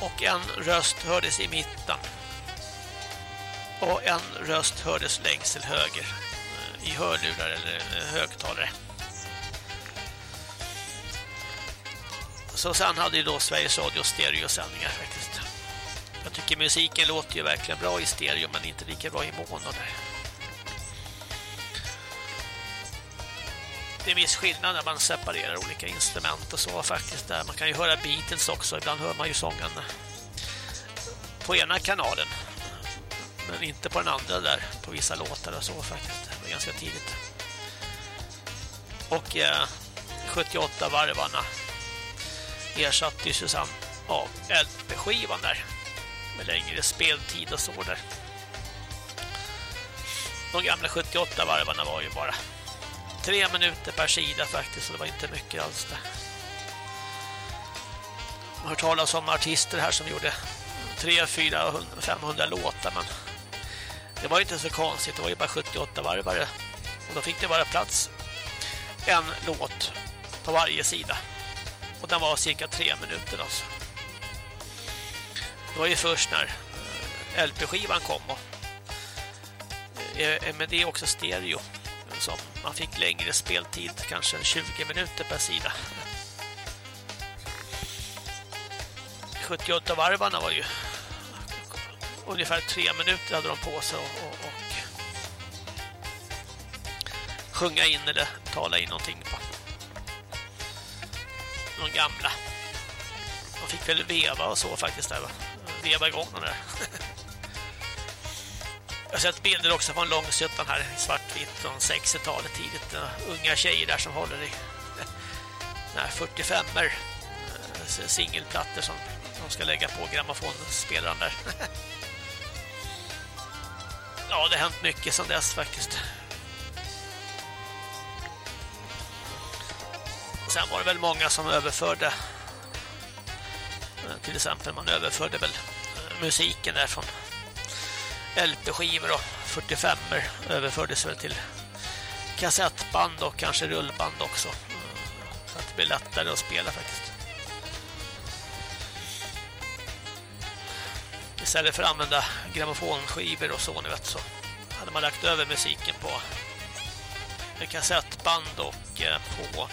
Och en röst hördes i mitten. Och en röst hördes längst till höger eh, i hörlurar eller eh, högtalare. Så sen hade ju då Sveriges Radio stereosändningar faktiskt. Jag tycker musiken låter ju verkligen bra i stereo men inte lika bra i mono där. Det är en viss skillnad när man separerar olika instrument och så faktiskt där. Man kan ju höra Beatles också, ibland hör man ju sången på ena kanalen men inte på den andra där på vissa låtar och så faktiskt. Det var ganska tidigt. Och eh, 78 varvarna ersatte ju Susanne av LP-skivan där med längre speltid och så där. De gamla 78 varvarna var ju bara tre minuter per sida faktiskt så det var inte mycket alls där. Jag har hört talas om artister här som gjorde 3, 4, 500 låtar men det var inte så konstigt, det var ju bara 78 varvare och då fick det bara plats en låt på varje sida och den var cirka tre minuter alltså. Det var ju först när eh, LP-skivan kom och eh, eh, men det också stereo som man fick längre speltid, kanske 20 minuter per sida. 78 varvarna var ju ungefär tre minuter hade de på sig och, och, och sjunga in eller tala in någonting på de gamla. De fick väl veva och så faktiskt där va? Veva igång de där. Jag har sett bilder också från Långsuttan här i svartvitt från 60-talet tidigt. Unga tjejer där som håller i 45er eh, singelplattor som de ska lägga på grammofonspelaren där. Ja, det har hänt mycket sedan dess faktiskt. Sen var det väl många som överförde eh, till exempel man överförde väl eh, musiken där från LP-skivor och 45er överfördes väl till kassettband och kanske rullband också. Mm. Så att det blir lättare att spela faktiskt. Istället för att använda grammofonskivor och så, ni vet, så hade man lagt över musiken på kassettband och eh, på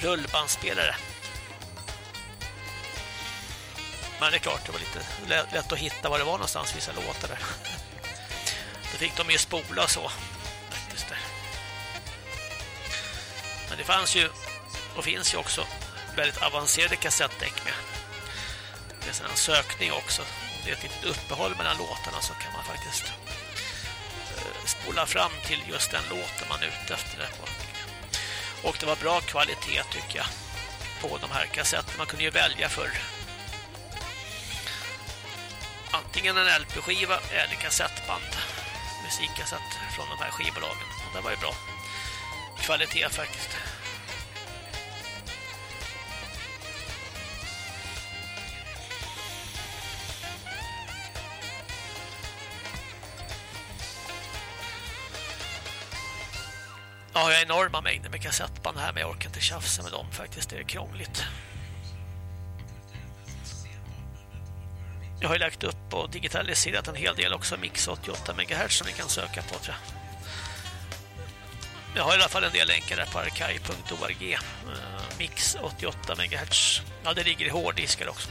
rullbandspelare. Men det är klart, det var lite lätt att hitta var det var någonstans vissa låtar där. Då fick de ju spola och så. Faktiskt där. Men det fanns ju och finns ju också väldigt avancerade kassettdäck med. Det är en sökning också. det är ett litet uppehåll mellan låtarna så kan man faktiskt eh, spola fram till just den låten man är ute efter. Det. Och det var bra kvalitet tycker jag på de här kassetterna. Man kunde ju välja för antingen en LP-skiva eller kassettband. Musikkassett från de här skivbolagen. Och det var ju bra kvalitet faktiskt. Ja, jag har enorma mängder med kassettband här men jag orkar inte tjafsa med dem faktiskt. Det är krångligt. Jag har ju lagt upp och digitaliserat en hel del också Mix 88 MHz som ni kan söka på tror jag. Jag har i alla fall en del länkar där på arkai.org. Eh, Mix 88 MHz. Ja, det ligger i hårddiskar också.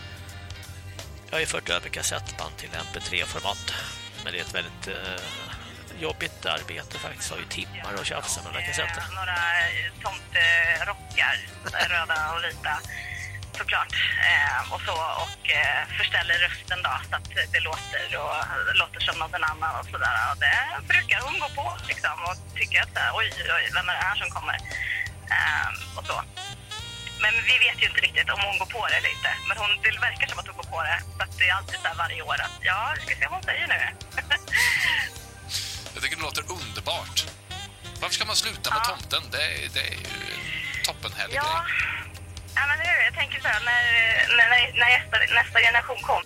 Jag har ju fört över kassettband till MP3-format. Men det är ett väldigt eh, jobbigt arbete faktiskt. Har ju timmar att tjafsa med de här några tomterockar, röda och vita såklart. Eh, och så och eh, förställer rösten då så att det låter och låter som någon annan och sådär. Och det brukar hon gå på liksom och tycka att oj, oj, vem är det här som kommer? Eh, och så. Men vi vet ju inte riktigt om hon går på det eller inte. Men hon, det verkar som att hon går på det. Så att det är alltid så här varje år att ja, vi ska se vad hon säger nu. Jag tycker det låter underbart. Varför ska man sluta med tomten? Det, är- det är ju en toppenhärlig Ja. grej. Ja, men hur? Jag tänker så här, när, när, när- nästa, nästa generation kommer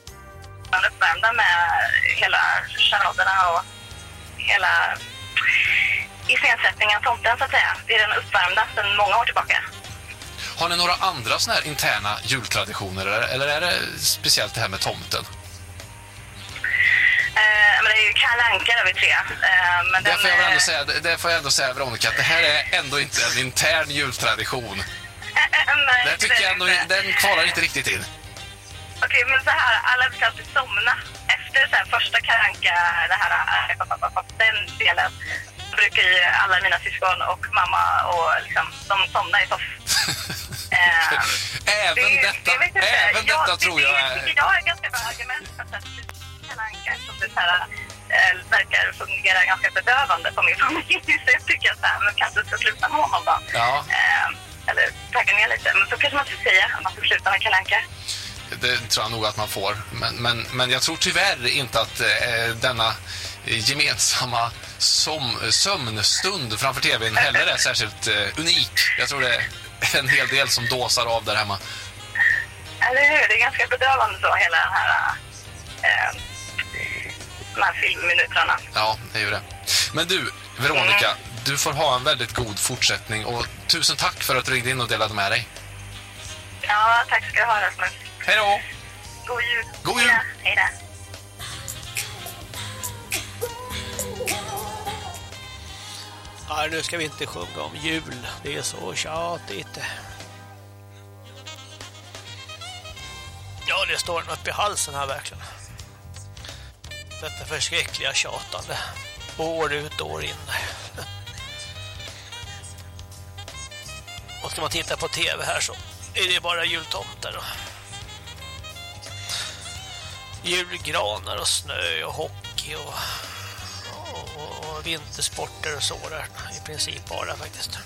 man uppvärmda med hela charaderna och hela iscensättningen av tomten, så att säga. Det är den uppvärmda sedan många år tillbaka. Har ni några andra såna här interna jultraditioner eller är det speciellt det här med tomten? Eh, men det är ju Kalle Anka där vid tre. Eh, men Det den, får jag väl ändå eh, säga, det det får jag ändå säga Veronica, att det här är ändå inte en intern jultradition. nej, Det tycker det jag ändå, inte. den kvalar inte riktigt in. Okej, men så här, alla brukar alltid somna. Efter så här, första karanka, det här, äh, den delen, brukar ju alla mina syskon och mamma och liksom, de somnar i soffan. Eh, Även det- detta, jag inte. även detta det- tror det jag tycker är... jag är ganska bra argument för att så här, Kalle Anka som det så här, eh, verkar fungera ganska bedövande på min familj. Så jag tycker att här, men kanske ska sluta med honom då. Ja, Eh, eller tagga ner lite. Men så kanske man ska säga att man ska sluta med Kalle Anka. det tror jag nog att man får. Men, men, men jag tror tyvärr inte att eh, denna gemensamma som, sömnstund framför tvn heller är särskilt eh, unik. Jag tror det är en hel del som dåsar av där hemma. Eller hur? Det är ganska bedövande så, hela den här, eh, de här filmminuterna. Ja, det är ju det. Men du, Veronica, du får ha en väldigt god fortsättning och tusen tack för att du ringde in och delade med dig. Ja, tack ska du ha Rasmus. Hej då! God jul. God jul! Hej då. Ja, nu ska vi inte sjunga om jul. Det är så tjatigt. Ja, det står upp i halsen här verkligen. Detta förskräckliga tjatande. År ut, och år in. Och ska man titta på tv här så är det bara jultomtar julgranar och snö och hockey och, och, och vintersporter och så där. I princip bara faktiskt.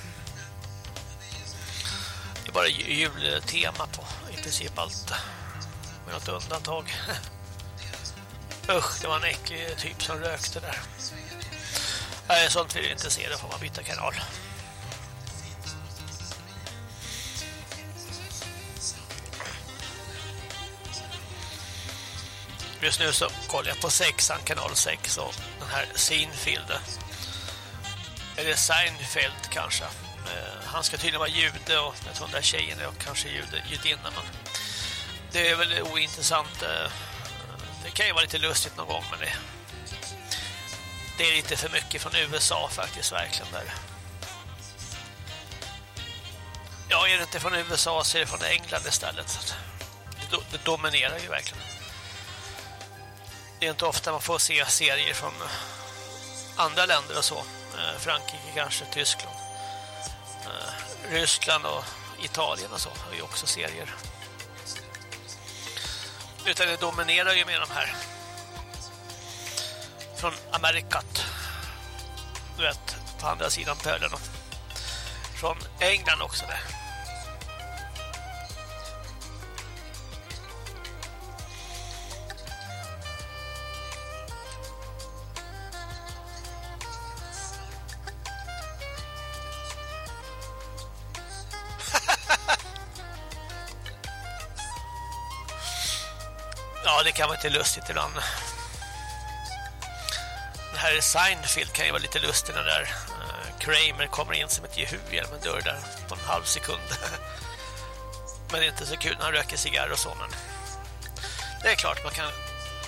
Det är bara jultema på i princip allt. Med något undantag. Usch, det var en äcklig typ som rökte där. Nej, sånt vill jag inte se, då får man byta kanal. Just nu så kollar jag på sexan, kanal 6 och den här Seinfeld. Eller Seinfeld kanske. Eh, han ska tydligen vara jude och jag tror den där tjejen är kanske jude, judinna. Men det är väl ointressant. Eh, det kan ju vara lite lustigt någon gång men det, det är lite för mycket från USA faktiskt verkligen där. Ja, är det inte från USA så är det från England istället. Det, do- det dominerar ju verkligen. Det är inte ofta man får se serier från andra länder och så. Eh, Frankrike kanske, Tyskland. Eh, Ryssland och Italien och så har ju också serier. Utan det dominerar ju med de här. Från Amerikat. Du vet, på andra sidan pölen. Från England också där. Lite lustigt ibland. Den här Seinfeld kan ju vara lite lustig den där. Eh, Kramer kommer in som ett jehu genom en dörr där på en halv sekund. Men det är inte så kul när han röker cigarr och så, men det är klart man kan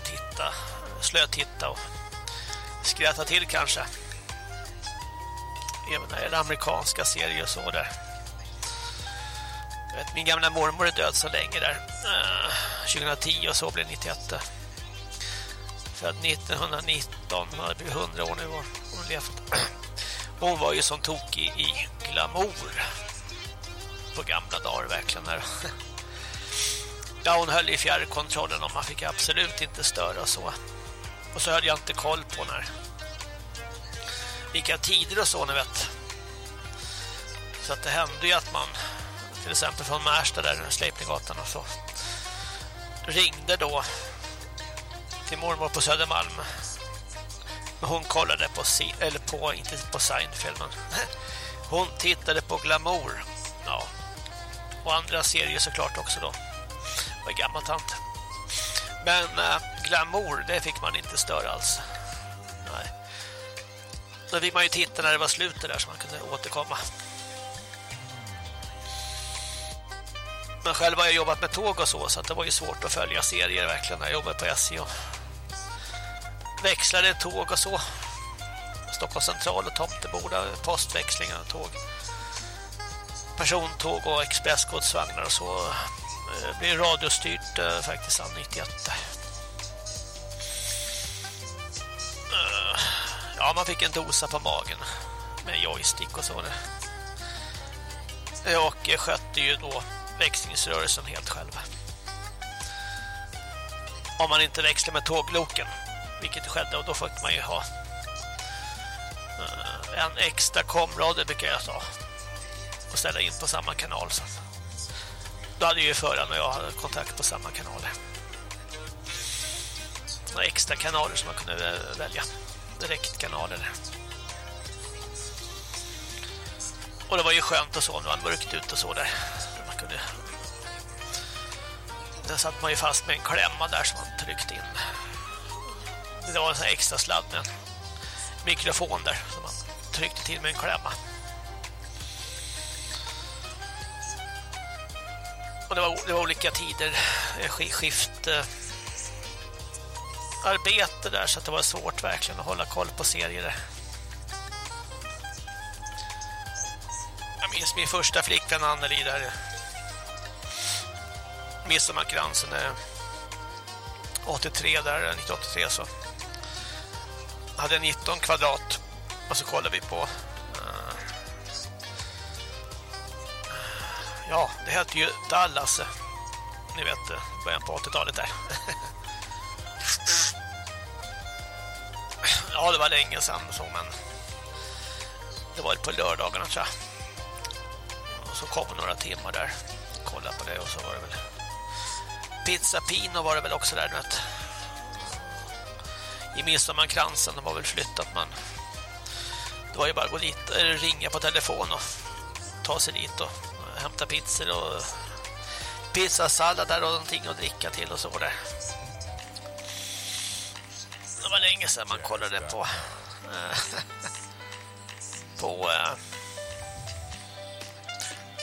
titta, slötitta och skratta till kanske. Även när det är amerikanska serier och så där. Vet, min gamla mormor är död så länge där. Eh, 2010 och så blev 91. Född 1919, hon hade blivit 100 år nu och hon levt. Hon var ju som tokig i glamour på gamla dagar verkligen där. Ja, hon höll i fjärrkontrollen och man fick absolut inte störa så. Och så höll jag inte koll på när vilka tider och så, ni vet. Så att det hände ju att man till exempel från Märsta där, Sleipninggatan och så ringde då till mormor på Södermalm. Men hon kollade på, eller på, inte på Seinfeld, men hon tittade på Glamour. Ja. Och andra serier såklart också då. Det var gammal tant. Men äh, Glamour, det fick man inte störa alls. Nej. Då fick man ju titta när det var slut där så man kunde återkomma. Men själv har jag jobbat med tåg och så så att det var ju svårt att följa serier verkligen när jag jobbade på SJ och växlade tåg och så. Stockholms central och Tomteboda, postväxlingar och tåg. Persontåg och expressgodsvagnar och så det blir radiostyrt eh, faktiskt av 91. Eh, ja, man fick en dosa på magen med joystick och så. Och skötte ju då växlingsrörelsen helt själv. Om man inte växlar med tågloken, vilket skedde, och då fick man ju ha eh, en extra komradio brukar jag ta och ställa in på samma kanal så. Då hade ju föraren och jag hade kontakt på samma kanal. Några extra kanaler som man kunde eh, välja. Direktkanaler. Och det var ju skönt och så när var mörkt ut och så där. Man det... Där satt man ju fast med en klämma där som man tryckte in. Det var en sån extra sladd med en mikrofon där som man tryckte till med en klämma. Och det var, det var olika tider, eh, skift eh, arbete där så att det var svårt verkligen att hålla koll på serier. Jag minns min första flickvän Anneli där Midsommarkransen 83 där 1983 så hade 19 kvadrat och så kollade vi på eh, Ja, det hette ju Dallas. Ni vet, eh, början på 80-talet där. ja, det var länge sedan så, men det var på lördagarna tror jag. Och så kom några timmar där. Kolla på det och så var det väl Pizza Pino var det väl också där, vet. I Midsommarkransen, de har väl flyttat, man det var ju bara att gå dit, eller ringa på telefon och ta sig dit och hämta pizzor och pizzasallad där och någonting att dricka till och så där. Det var länge sedan man kollade på eh, på eh,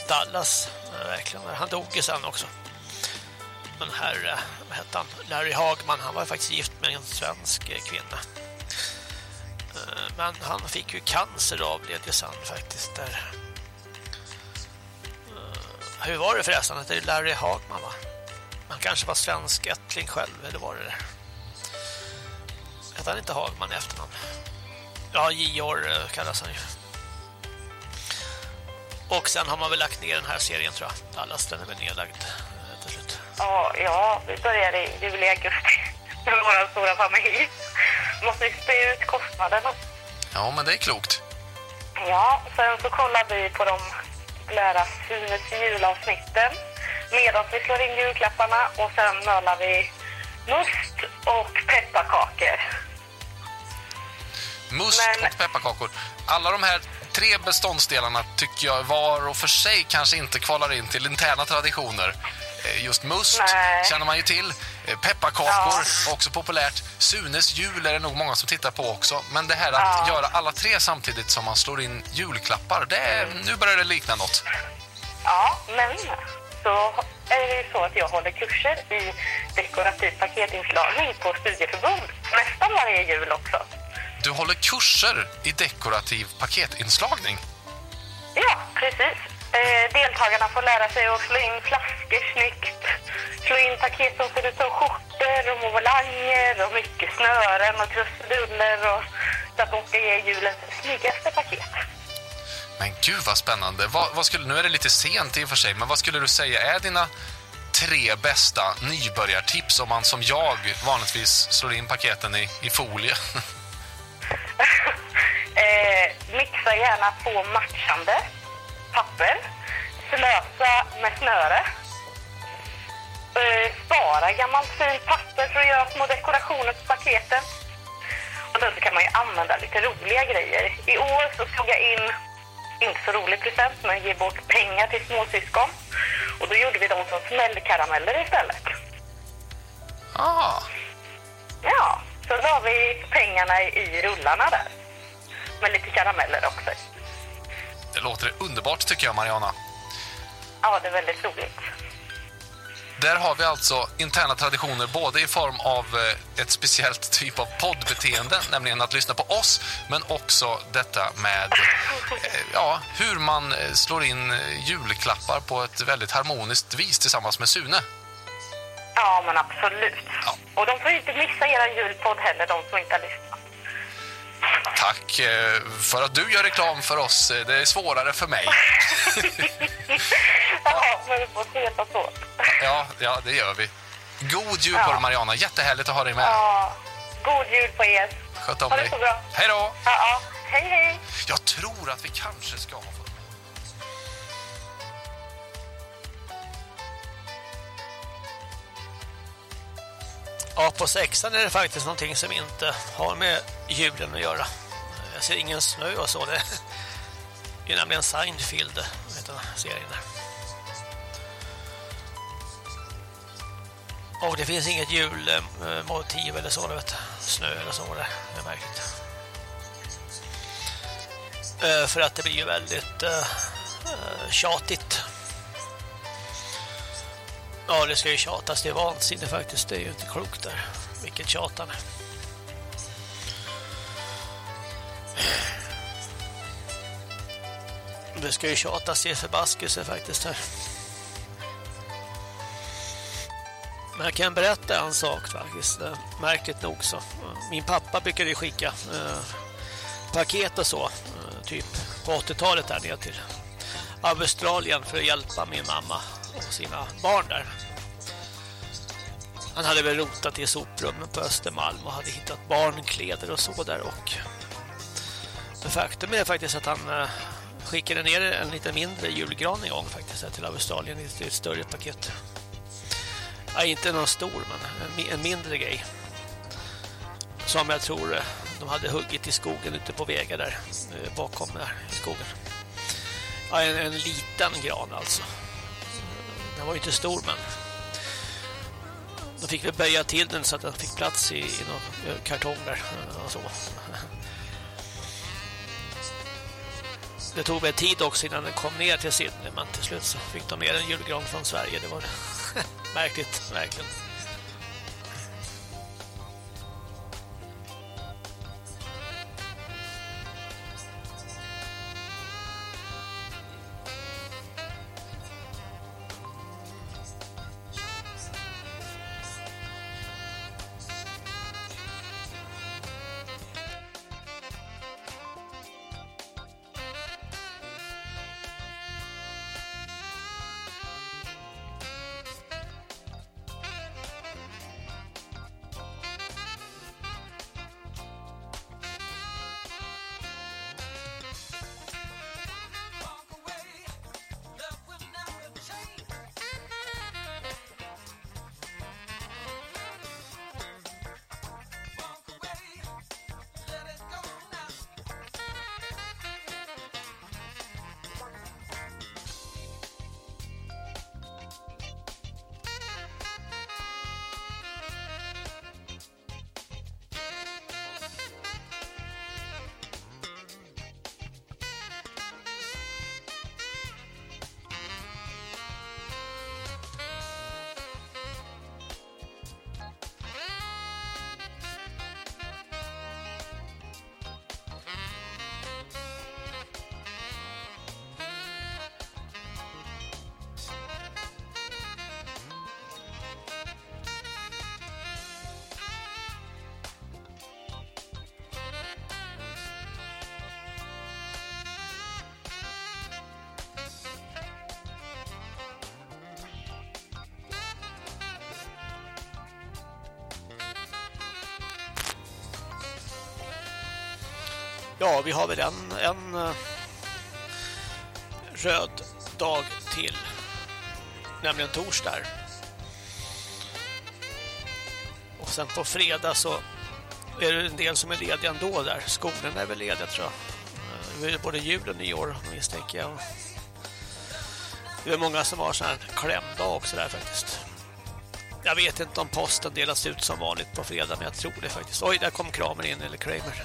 Dallas verkligen. Han dog ju sen också. Den här, eh, vad hette han? Larry Hagman, han var faktiskt gift med en svensk eh, kvinna. Eh, men han fick ju cancer och avled ju sen faktiskt där. Hur var det förresten? Det är Larry Hagman va? Han kanske var svensk ättling själv, eller var det det? Hette han inte Hagman i efternamn? Ja, J.R. kallas han ju. Och sen har man väl lagt ner den här serien tror jag. Alla den är väl nedlagd till slut. Ja, ja, vi började, i augusti. Det var vår stora familj. Måste ju spy kostnaderna. Ja, men det är klokt. Ja, sen så kollar vi på de populära julavsnitten medan vi slår in julklapparna och sen mölar vi must och pepparkakor. Must och pepparkakor. Alla de här tre beståndsdelarna tycker jag var och för sig kanske inte kvalar in till interna traditioner. Eh, Just must Nej. känner man ju till. Eh, Pepparkakor, också populärt. Sunes jul är det nog många som tittar på också. Men det här att Ja. göra alla tre samtidigt som man slår in julklappar, det är, nu börjar det likna något. Ja, men så är det ju så att jag håller kurser i dekorativ paketinslagning på studieförbund nästan varje jul också. Du håller kurser i dekorativ paketinslagning. Ja, precis. Eh, deltagarna får lära sig att slå in flaskor snyggt, slå in paket som ser ut som skjortor och movolanger och mycket snören och krusiduller och så att de ska ge julens snyggaste paket. Men gud vad spännande. Vad, vad skulle, nu är det lite sent i och för sig, men vad skulle du säga är dina tre bästa nybörjartips om man som jag vanligtvis slår in paketen i, i folie? Eh, mixa gärna på matchande papper. Slösa med snöre. Eh, spara gammalt fint papper för att göra små dekorationer på paketen. Och så kan man ju använda lite roliga grejer. I år så tog jag in, inte så rolig present, men ge bort pengar till småsyskon. Och då gjorde vi dem som smällkarameller istället. Ah, Ja, så då har vi pengarna i, i rullarna där. Med lite karameller också. Det låter underbart tycker jag, Mariana. Ja, det är väldigt roligt. Där har vi alltså interna traditioner både i form av eh, ett speciellt typ av poddbeteende, nämligen att lyssna på oss, men också detta med eh, ja, hur man eh, slår in julklappar på ett väldigt harmoniskt vis tillsammans med Sune. Ja, men absolut. Och de får ju inte missa era julpodd heller, de som inte har lyssnat. Tack eh, för att du gör reklam för oss. Det är svårare för mig. Ja, men vi se hjälpas åt. Ja, ja, det gör vi. God jul på dig, Mariana. Jättehärligt att ha dig med. Ja, god jul på er. Sköt om Ha det så bra. Hej då! Ja, ja. Hej, hej. Jag tror att vi kanske ska ha Ja, på sexan är det faktiskt någonting som inte har med julen att göra. Jag ser ingen snö och så. Det är nämligen Seinfeld, heter serien där. Och det finns inget julmotiv eller så, vet. Snö eller så, det är märkligt. Eh, för att det blir ju väldigt eh, eh, tjatigt. Ja, det ska ju tjatas. Det är vansinne faktiskt. Det är ju inte klokt där. Vilket tjatande. Det ska ju tjatas till förbaskelse faktiskt här. Men jag kan berätta en sak faktiskt. Märkligt nog så. Min pappa brukade ju skicka eh, paket och så. eh, Typ på 80-talet där ner till Australien för att hjälpa min mamma och sina barn där. Han hade väl rotat i soprummen på Östermalm och hade hittat barnkläder och så där och men faktum är faktiskt att han eh, skickade ner en lite mindre julgran en gång faktiskt till Australien i ett större paket. Ja, inte någon stor men en, mindre grej. Som jag tror eh, de hade huggit i skogen ute på vägar där eh, bakom där i skogen. Ja, en, en liten gran alltså. Den var ju inte stor men de fick vi böja till den så att den fick plats i, i några kartonger eh, kartong där eh, och så. Det tog väl tid också innan den kom ner till Sydney men till slut så fick de med en julgran från Sverige. Det var märkligt, verkligen. Vi har väl en, en eh, röd dag till. Nämligen torsdag. Och sen på fredag så är det en del som är lediga ändå där. Skolorna är väl lediga tror jag. Eh, det är både jul och nyår misstänker jag. Det är många som har sån här klämdag också där faktiskt. Jag vet inte om posten delas ut som vanligt på fredag men jag tror det faktiskt. Oj, där kom Kramer in eller Kramer.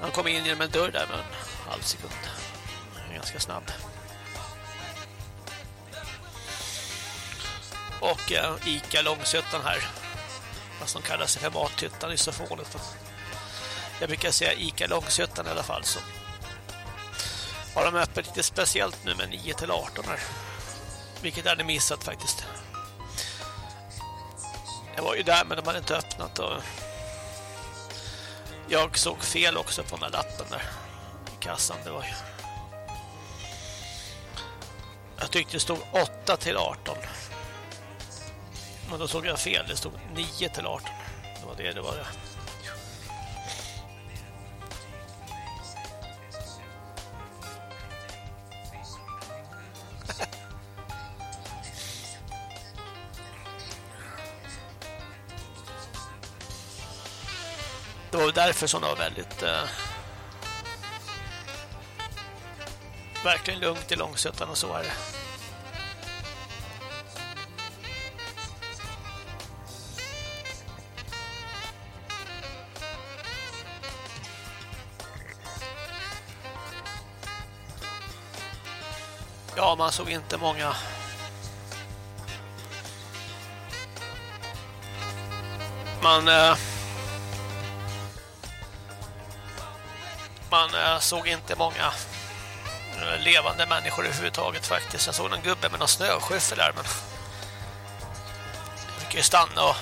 Han kom in genom en dörr där med en halv sekund. Ganska snabb. Och eh, Ica Långsötan här. Fast de kallar sig för Mathyttan i så fånigt. Jag brukar säga Ica Långsötan i alla fall. Så har de öppet lite speciellt nu med 9 till 18 här. Vilket jag hade missat faktiskt. Jag var ju där men de hade inte öppnat och jag såg fel också på den där lappen där i kassan. Det var ju... Jag tyckte det stod 8 till 18. Men då såg jag fel. Det stod 9 till 18. Det var det det var. Det. Därför som det var väldigt eh, verkligen lugnt i Långsötan och så är det. Ja, man såg inte många man eh, man eh, såg inte många eh, levande människor överhuvudtaget faktiskt. Jag såg en gubbe med någon snöskyffel där men jag fick ju stanna och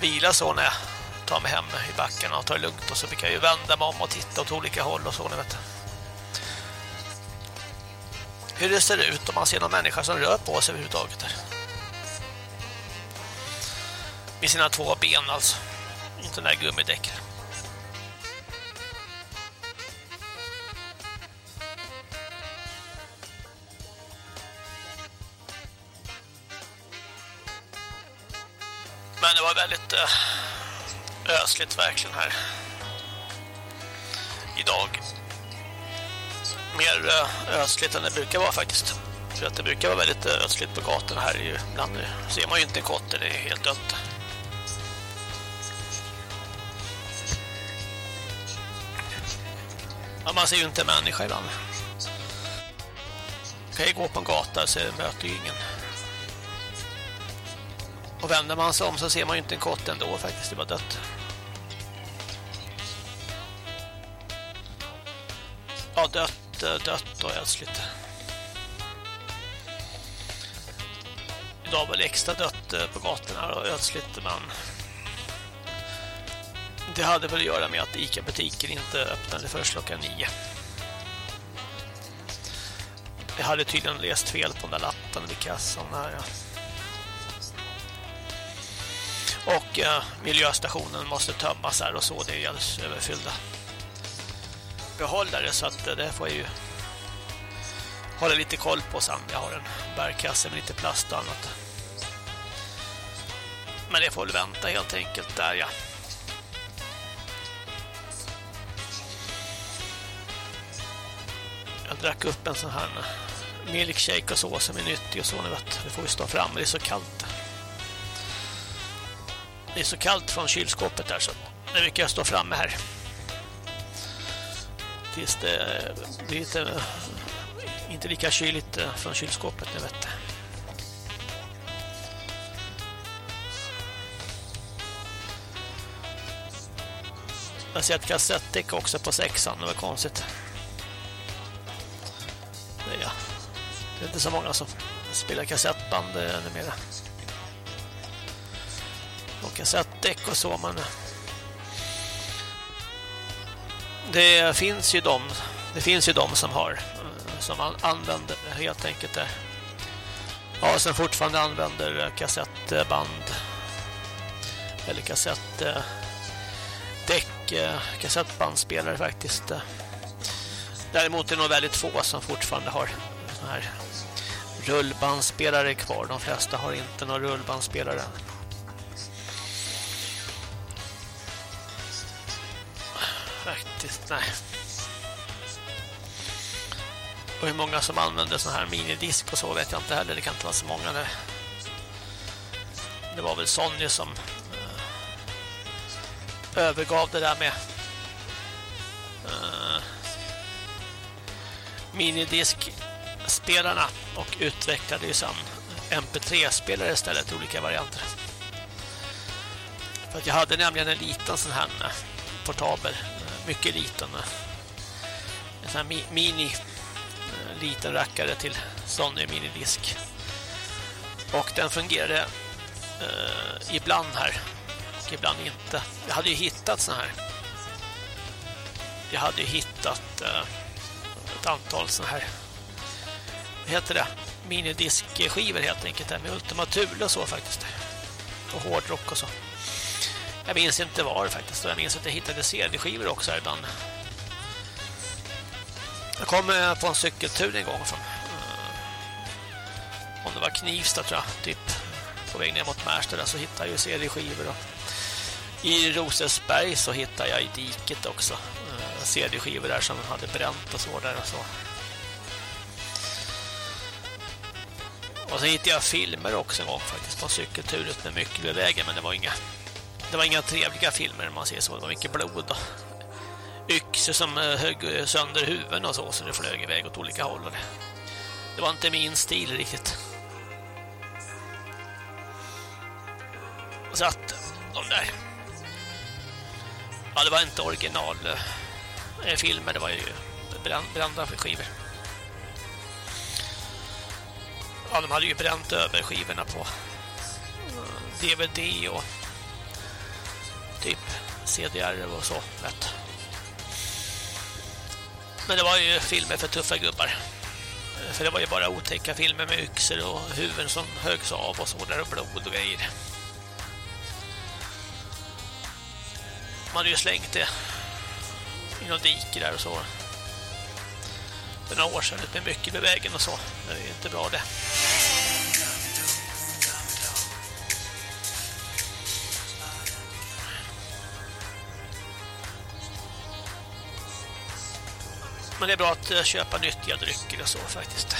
vila så när jag tar mig hem i backen och tar det lugnt och så fick jag ju vända mig om och titta åt olika håll och så, ni vet. Hur det ser ut om man ser någon människa som rör på sig överhuvudtaget där. Med sina två ben alltså. Inte den där gummidäcken. Känsligt verkligen här. Idag. Mer eh, ödsligt än det brukar vara faktiskt. För att det brukar vara väldigt eh, ödsligt på gatorna här. Ju. Ibland ser man ju inte kotter, det är helt dött. Ja, man ser ju inte en människa ibland. Kan ju gå på en gata så möter ju ingen. Och vänder man sig om så ser man ju inte en kotte. ändå faktiskt, det var dött. Ja, dött, eh, dött och ödsligt. Idag var det extra dött eh, på gatorna och ödsligt, men det hade väl att göra med att Ica-butiken inte öppnade först klockan nio. Jag hade tydligen läst fel på den där lappen vid kassan här. Ja. Och eh, miljöstationen måste tömmas här och så, det är alldeles överfyllda behållare så att eh, det får jag ju hålla lite koll på sen. Jag har en bärkasse med lite plast och annat. Men det får väl vänta helt enkelt där, ja. Jag drack upp en sån här milkshake och så som är nyttig och så, ni vet. Det får ju stå fram, det är så kallt. Det är så kallt från kylskåpet där så det brukar jag stå framme här faktiskt. det blir lite, inte lika kyligt eh, från kylskåpet, nu vet. Jag ser ett kassettdäck också på sexan, det var konstigt. Det är, det är inte så många som spelar kassettband eh, numera. Och kassettdäck och så, men det finns ju de det finns ju de som har eh, som använder helt enkelt det. Ja, som fortfarande använder eh, kassettband eller kassettdäck däck, kassettbandspelare faktiskt. Däremot är det nog väldigt få som fortfarande har såna här rullbandspelare kvar. De flesta har inte några rullbandspelare. Faktiskt, nej. Och hur många som använder sån här minidisk och så vet jag inte heller. Det kan inte vara så många nu. Det var väl Sonny som eh, övergav det där med eh, minidisk-spelarna och utvecklade ju sen MP3-spelare istället, olika varianter. För att jag hade nämligen en liten sån här eh, portabel, mycket liten. En sån här mini eh, liten rackare till Sony minidisk. Och den fungerade eh, ibland här och ibland inte. Jag hade ju hittat såna här. Jag hade ju hittat eh, ett antal såna här. Vad heter det? Minidiskskivor helt enkelt där med Ultima Thule och så faktiskt. Och hårdrock och så. Jag minns inte var faktiskt. Jag minns att jag hittade CD-skivor också här ibland. Jag kom eh, på en cykeltur en gång från eh, om det var Knivsta tror jag, typ på väg ner mot Märsta där så hittade jag ju CD-skivor och i Rosesberg så hittade jag i diket också eh, CD-skivor där som hade bränt och så där och så. Och så hittade jag filmer också en gång faktiskt på cykelturet med mycket vägen men det var inga det var inga trevliga filmer man ser så. Det var mycket blod och yxor som eh, högg sönder huvuden och så så det flög iväg åt olika håll. Och det, det var inte min stil riktigt. Så att de där Ja, det var inte original eh, filmer, det var ju brända skivor. Ja, de hade ju bränt över skivorna på eh, DVD och typ CDR och så. Vet. Men det var ju filmer för tuffa gubbar. För det var ju bara otäcka filmer med yxor och huvuden som högs av och så där och blod och grejer. Man hade ju slängt det i någon dike där och så. För några år sedan, det mycket med vägen och så. Det är inte bra det. Men det är bra att eh, köpa nyttiga drycker och så faktiskt.